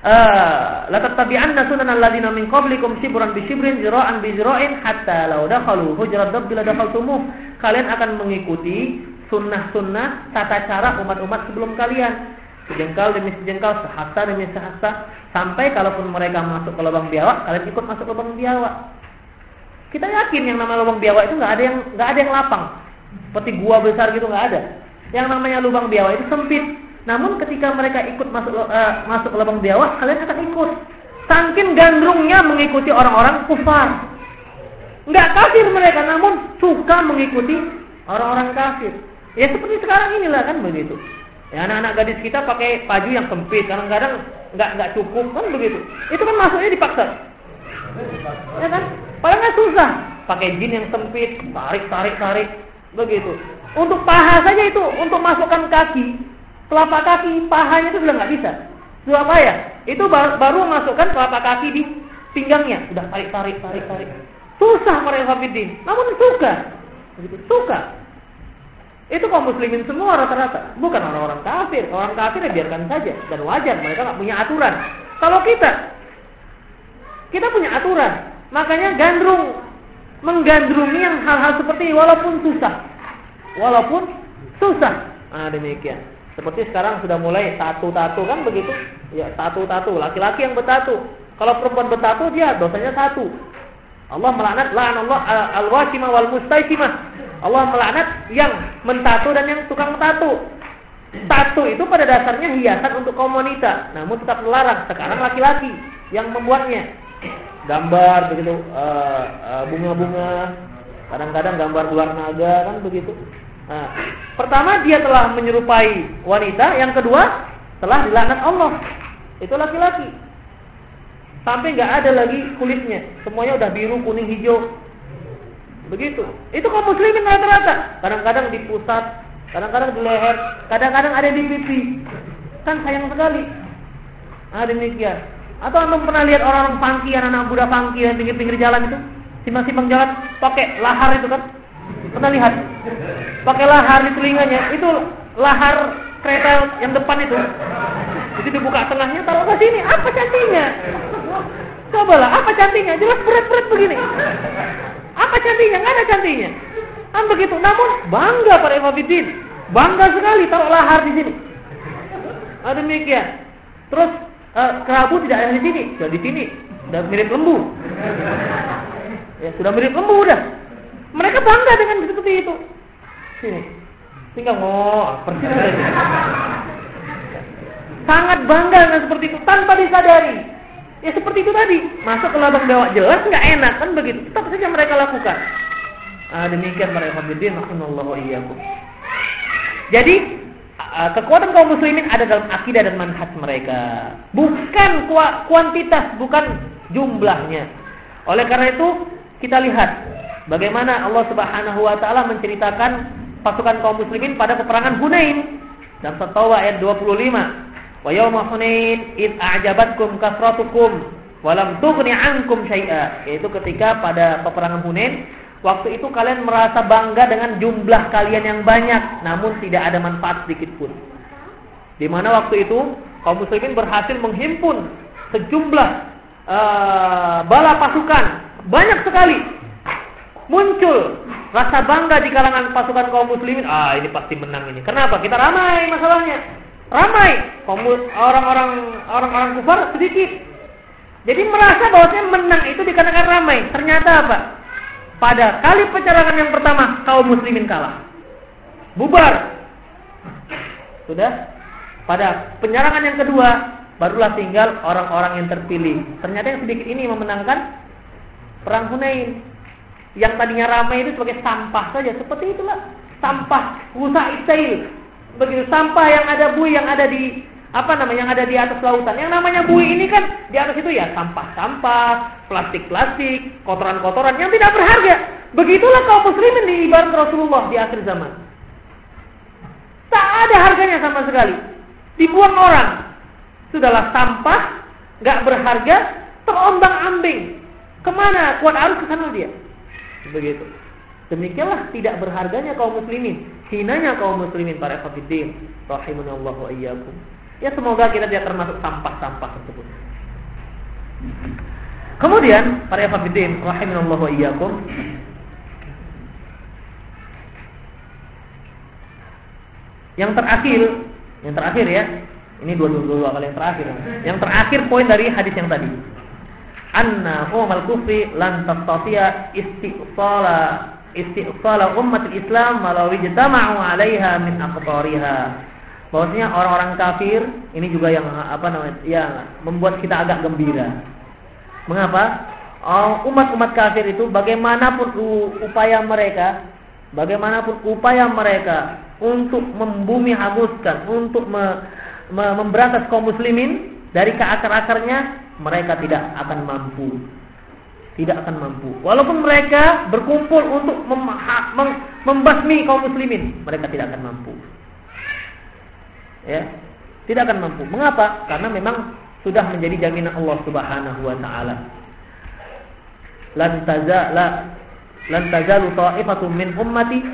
Speaker 1: Ah, la tattabi'anna sunan alladziina min qablikum shibran bi shibrin zira'an bi zira'in hatta law dakhalu hujrat dakhaltumuh. Kalian akan mengikuti sunnah-sunnah tata cara umat-umat sebelum kalian. Sejengkal demi sejengkal, sehasta demi sehasta, sampai kalaupun mereka masuk ke lubang biawak, kalian ikut masuk ke lubang biawak. Kita yakin yang namanya lubang biawak itu nggak ada yang nggak ada yang lapang, seperti gua besar gitu nggak ada. Yang namanya lubang biawak itu sempit, namun ketika mereka ikut masuk uh, masuk lubang biawak, kalian akan ikut. Sangkin gandrungnya mengikuti orang-orang kufar. Enggak kafir mereka, namun suka mengikuti orang-orang kafir. Ya seperti sekarang inilah kan begitu. Ya anak-anak gadis kita pakai baju yang sempit, kadang-kadang nggak nggak cukup kan begitu. Itu kan masuknya dipaksa. Ya kan? Padahal nggak susah. Pakai jin yang sempit, tarik, tarik, tarik, begitu. Untuk paha saja itu, untuk masukkan kaki, telapak kaki, pahanya itu sudah nggak bisa. Sudah apa ya? Itu baru masukkan telapak kaki di pinggangnya, sudah tarik tarik tarik tarik. Susah hafidin, namun suka, begitu suka. Itu kaum muslimin semua rata-rata, bukan orang-orang kafir. Orang kafir ya biarkan saja dan wajar mereka nggak punya aturan. Kalau kita, kita punya aturan, makanya gandrung menggandrungi yang hal-hal seperti ini walaupun susah, walaupun susah. Nah demikian. Seperti sekarang sudah mulai tatu-tatu kan begitu? Ya, tatu-tatu, laki-laki yang bertatu. Kalau perempuan bertatu dia dosanya satu. Allah melaknat la'an Allah al-wasimah wal mustaisimah. Allah melaknat yang mentatu dan yang tukang tatu. Tatu itu pada dasarnya hiasan untuk kaum wanita, namun tetap melarang. Sekarang laki-laki yang membuatnya. Gambar begitu, bunga-bunga, uh, uh, Kadang-kadang gambar ular naga kan begitu. Nah, pertama dia telah menyerupai wanita, yang kedua telah dilaknat Allah. Itu laki-laki. Sampai nggak ada lagi kulitnya, semuanya udah biru, kuning, hijau. Begitu. Itu kaum muslimin rata-rata. Kadang-kadang di pusat, kadang-kadang di leher, kadang-kadang ada di pipi. Kan sayang sekali. Nah, demikian. Atau anda pernah lihat orang-orang pangki, anak-anak muda pangki yang pinggir-pinggir jalan itu? Simpang-simpang jalan pakai lahar itu kan? Pernah lihat? Pakai lahar di telinganya. Itu lahar kereta yang depan itu. Jadi dibuka tengahnya, taruh ke sini. Apa cantiknya? Cobalah, apa cantiknya? Jelas berat-berat begini. Apa cantiknya? Nggak ada cantiknya. Kan begitu. Namun bangga para Ibabidin. Bangga sekali taruh lahar di sini. Nah, demikian. Terus uh, kerabu tidak ada di sini, sudah di sini. Sudah mirip lembu. Ya, sudah mirip lembu udah. Mereka bangga dengan seperti itu. Sini. Tinggal pergi Sangat bangga dengan seperti itu tanpa disadari. Ya seperti itu tadi, masuk ke lubang bewak jelas nggak enak kan begitu. Tetap saja mereka lakukan. Ah, demikian para hadirin rahimallahu iyyakum. Jadi kekuatan kaum muslimin ada dalam akidah dan manhaj mereka. Bukan kuantitas, bukan jumlahnya. Oleh karena itu, kita lihat bagaimana Allah Subhanahu wa taala menceritakan pasukan kaum muslimin pada peperangan Hunain dalam At-Taubah ayat 25. Wa yawma Hunain id a'jabatkum kasratukum walam tughni ankum syai'a. Yaitu ketika pada peperangan Hunain waktu itu kalian merasa bangga dengan jumlah kalian yang banyak namun tidak ada manfaat sedikit pun. Di mana waktu itu kaum muslimin berhasil menghimpun sejumlah uh, bala pasukan banyak sekali. Muncul rasa bangga di kalangan pasukan kaum muslimin. Ah, ini pasti menang ini. Kenapa? Kita ramai masalahnya ramai orang-orang orang-orang kufar sedikit. Jadi merasa bahwasanya menang itu dikarenakan ramai. Ternyata apa? Pada kali pencerangan yang pertama kaum muslimin kalah. Bubar. Sudah? Pada penyerangan yang kedua barulah tinggal orang-orang yang terpilih. Ternyata yang sedikit ini memenangkan perang Hunain. Yang tadinya ramai itu sebagai sampah saja, seperti itulah. Sampah, usaha isail, begitu sampah yang ada bui yang ada di apa namanya yang ada di atas lautan. Yang namanya bui ini kan di atas itu ya sampah-sampah, plastik-plastik, kotoran-kotoran yang tidak berharga. Begitulah kaum muslimin di ibarat Rasulullah di akhir zaman. Tak ada harganya sama sekali. Dibuang orang. Sudahlah sampah, nggak berharga, terombang-ambing. Ke mana? Kuat arus ke sana dia. Begitu. Demikianlah tidak berharganya kaum muslimin, hinanya kaum muslimin para hafidin, rahimanallah wa iyyakum. Ya semoga kita tidak termasuk sampah-sampah tersebut. Kemudian para hafidin, rahimanallah wa iyyakum. Yang terakhir, yang terakhir ya. Ini dua dua, dua kali yang terakhir. Yang terakhir poin dari hadis yang tadi. Anna umal kufri lan tastati'a istiqsala istiqsala umat Islam melalui jama'u 'alaiha min aqtariha. Bahwasanya orang-orang kafir ini juga yang apa namanya? yang membuat kita agak gembira. Mengapa? Oh, umat-umat kafir itu bagaimanapun upaya mereka, bagaimanapun upaya mereka untuk membumi hanguskan, untuk me, me, memberantas kaum muslimin dari ke akar-akarnya, mereka tidak akan mampu tidak akan mampu. Walaupun mereka berkumpul untuk mem mem membasmi kaum muslimin, mereka tidak akan mampu. Ya, tidak akan mampu. Mengapa? Karena memang sudah menjadi jaminan Allah Subhanahu wa taala. Lan tazala tazalu ta'ifatun min ummati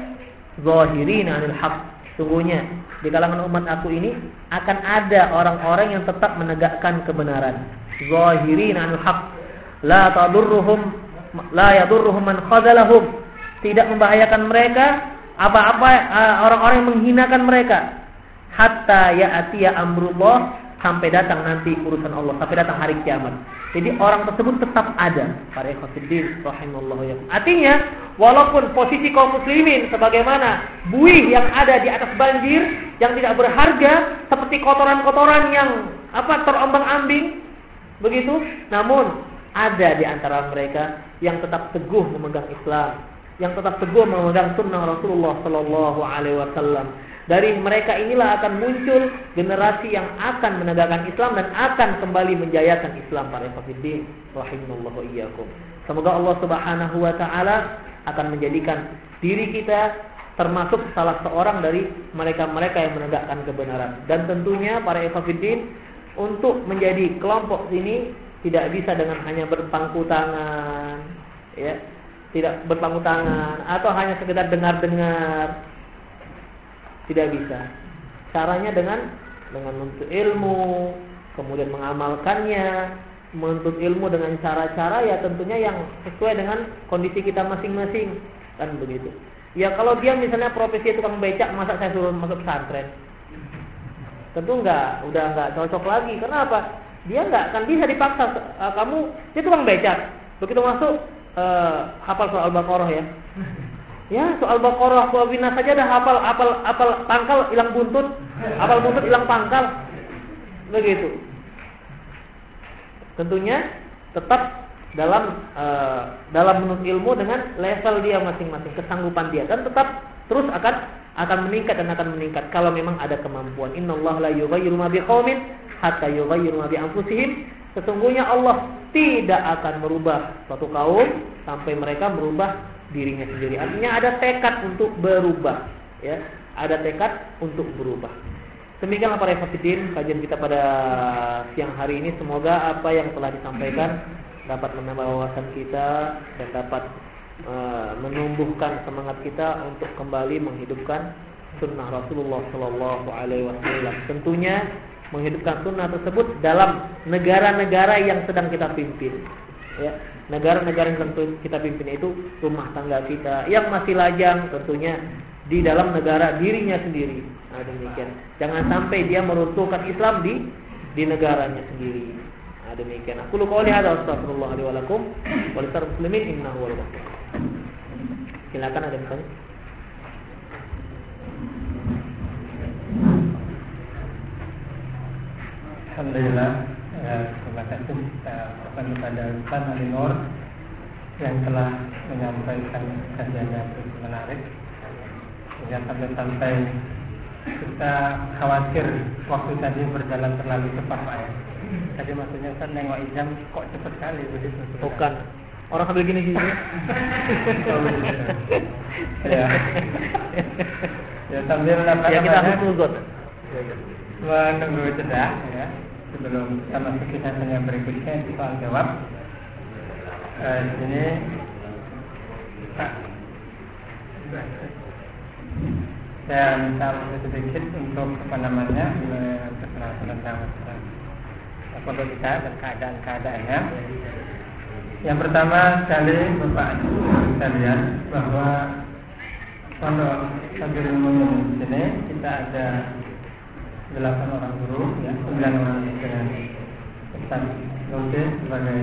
Speaker 1: zahirina 'anil haqq. Sungguhnya di kalangan umat aku ini akan ada orang-orang yang tetap menegakkan kebenaran. Zahirina 'anil haqq la tadurruhum la yadurruhum man khazalahum tidak membahayakan mereka apa-apa eh, orang-orang yang menghinakan mereka hatta ya'tiya amrullah sampai datang nanti urusan Allah sampai datang hari kiamat. Jadi orang tersebut tetap ada para ikhwatiddin rahimallahu ya. Artinya walaupun posisi kaum muslimin sebagaimana buih yang ada di atas banjir yang tidak berharga seperti kotoran-kotoran yang apa terombang-ambing begitu, namun ada di antara mereka yang tetap teguh memegang Islam, yang tetap teguh memegang sunnah Rasulullah Sallallahu Alaihi Wasallam. Dari mereka inilah akan muncul generasi yang akan menegakkan Islam dan akan kembali menjayakan Islam para fakidin rahimallahu iyyakum. Semoga Allah Subhanahu wa taala akan menjadikan diri kita termasuk salah seorang dari mereka-mereka yang menegakkan kebenaran. Dan tentunya para ikhwatiddin untuk menjadi kelompok sini tidak bisa dengan hanya berpangku tangan, ya, tidak berpangku tangan atau hanya sekedar dengar-dengar tidak bisa. Caranya dengan dengan menuntut ilmu, kemudian mengamalkannya, menuntut ilmu dengan cara-cara ya tentunya yang sesuai dengan kondisi kita masing-masing kan begitu. Ya kalau dia misalnya profesi tukang becak, masa saya suruh masuk pesantren? Tentu enggak, udah enggak cocok lagi. Kenapa? Dia enggak akan bisa dipaksa. Uh, kamu dia tukang becak, begitu masuk uh, hafal soal Baqarah ya. Ya, soal Baqarah, Wabina saja dah hafal, hafal, hafal pangkal hilang buntut, hafal buntut hilang pangkal. Begitu. Tentunya tetap dalam uh, dalam menuntut ilmu dengan level dia masing-masing, kesanggupan dia dan tetap terus akan akan meningkat dan akan meningkat kalau memang ada kemampuan. Innallaha la yughayyiru ma biqaumin hatta yughayyiru ma bi anfusihim. Sesungguhnya Allah tidak akan merubah suatu kaum sampai mereka merubah dirinya sendiri. Artinya ada tekad untuk berubah, ya. Ada tekad untuk berubah. Demikianlah para hafidin kajian kita pada siang hari ini. Semoga apa yang telah disampaikan dapat menambah wawasan kita dan dapat uh, menumbuhkan semangat kita untuk kembali menghidupkan sunnah Rasulullah Shallallahu Alaihi Wasallam. Tentunya menghidupkan sunnah tersebut dalam negara-negara yang sedang kita pimpin. Ya, negara-negara yang tentu kita pimpin itu rumah tangga kita yang masih lajang tentunya di dalam negara dirinya sendiri. Nah, demikian. Jangan sampai dia meruntuhkan Islam di di negaranya sendiri. Nah, demikian. Aku lu qouli hadza astagfirullah li wa lakum wa lisar muslimin innahu wal Silakan ada yang tanya.
Speaker 2: Alhamdulillah ya, terima kasih kita ucapkan kepada Ustaz Alinor yang telah menyampaikan kajiannya begitu menarik sehingga sampai-sampai kita khawatir waktu tadi berjalan terlalu cepat Pak ya. Tadi maksudnya Ustaz nengok jam kok cepat sekali begitu.
Speaker 1: Bukan. Orang sambil gini gini.
Speaker 2: ya. ya sambil
Speaker 1: ya, kita harus
Speaker 2: menunggu jeda ya sebelum kita masuk ke yang berikutnya itu soal jawab. Uh, di sini saya minta sedikit untuk apa namanya perkenalan tentang pondok kita dan keadaan-keadaannya. Yang pertama sekali Bapak kita lihat bahwa Sabirul Mu'min di sini kita ada delapan orang guru, ya, sembilan orang Lode sebagai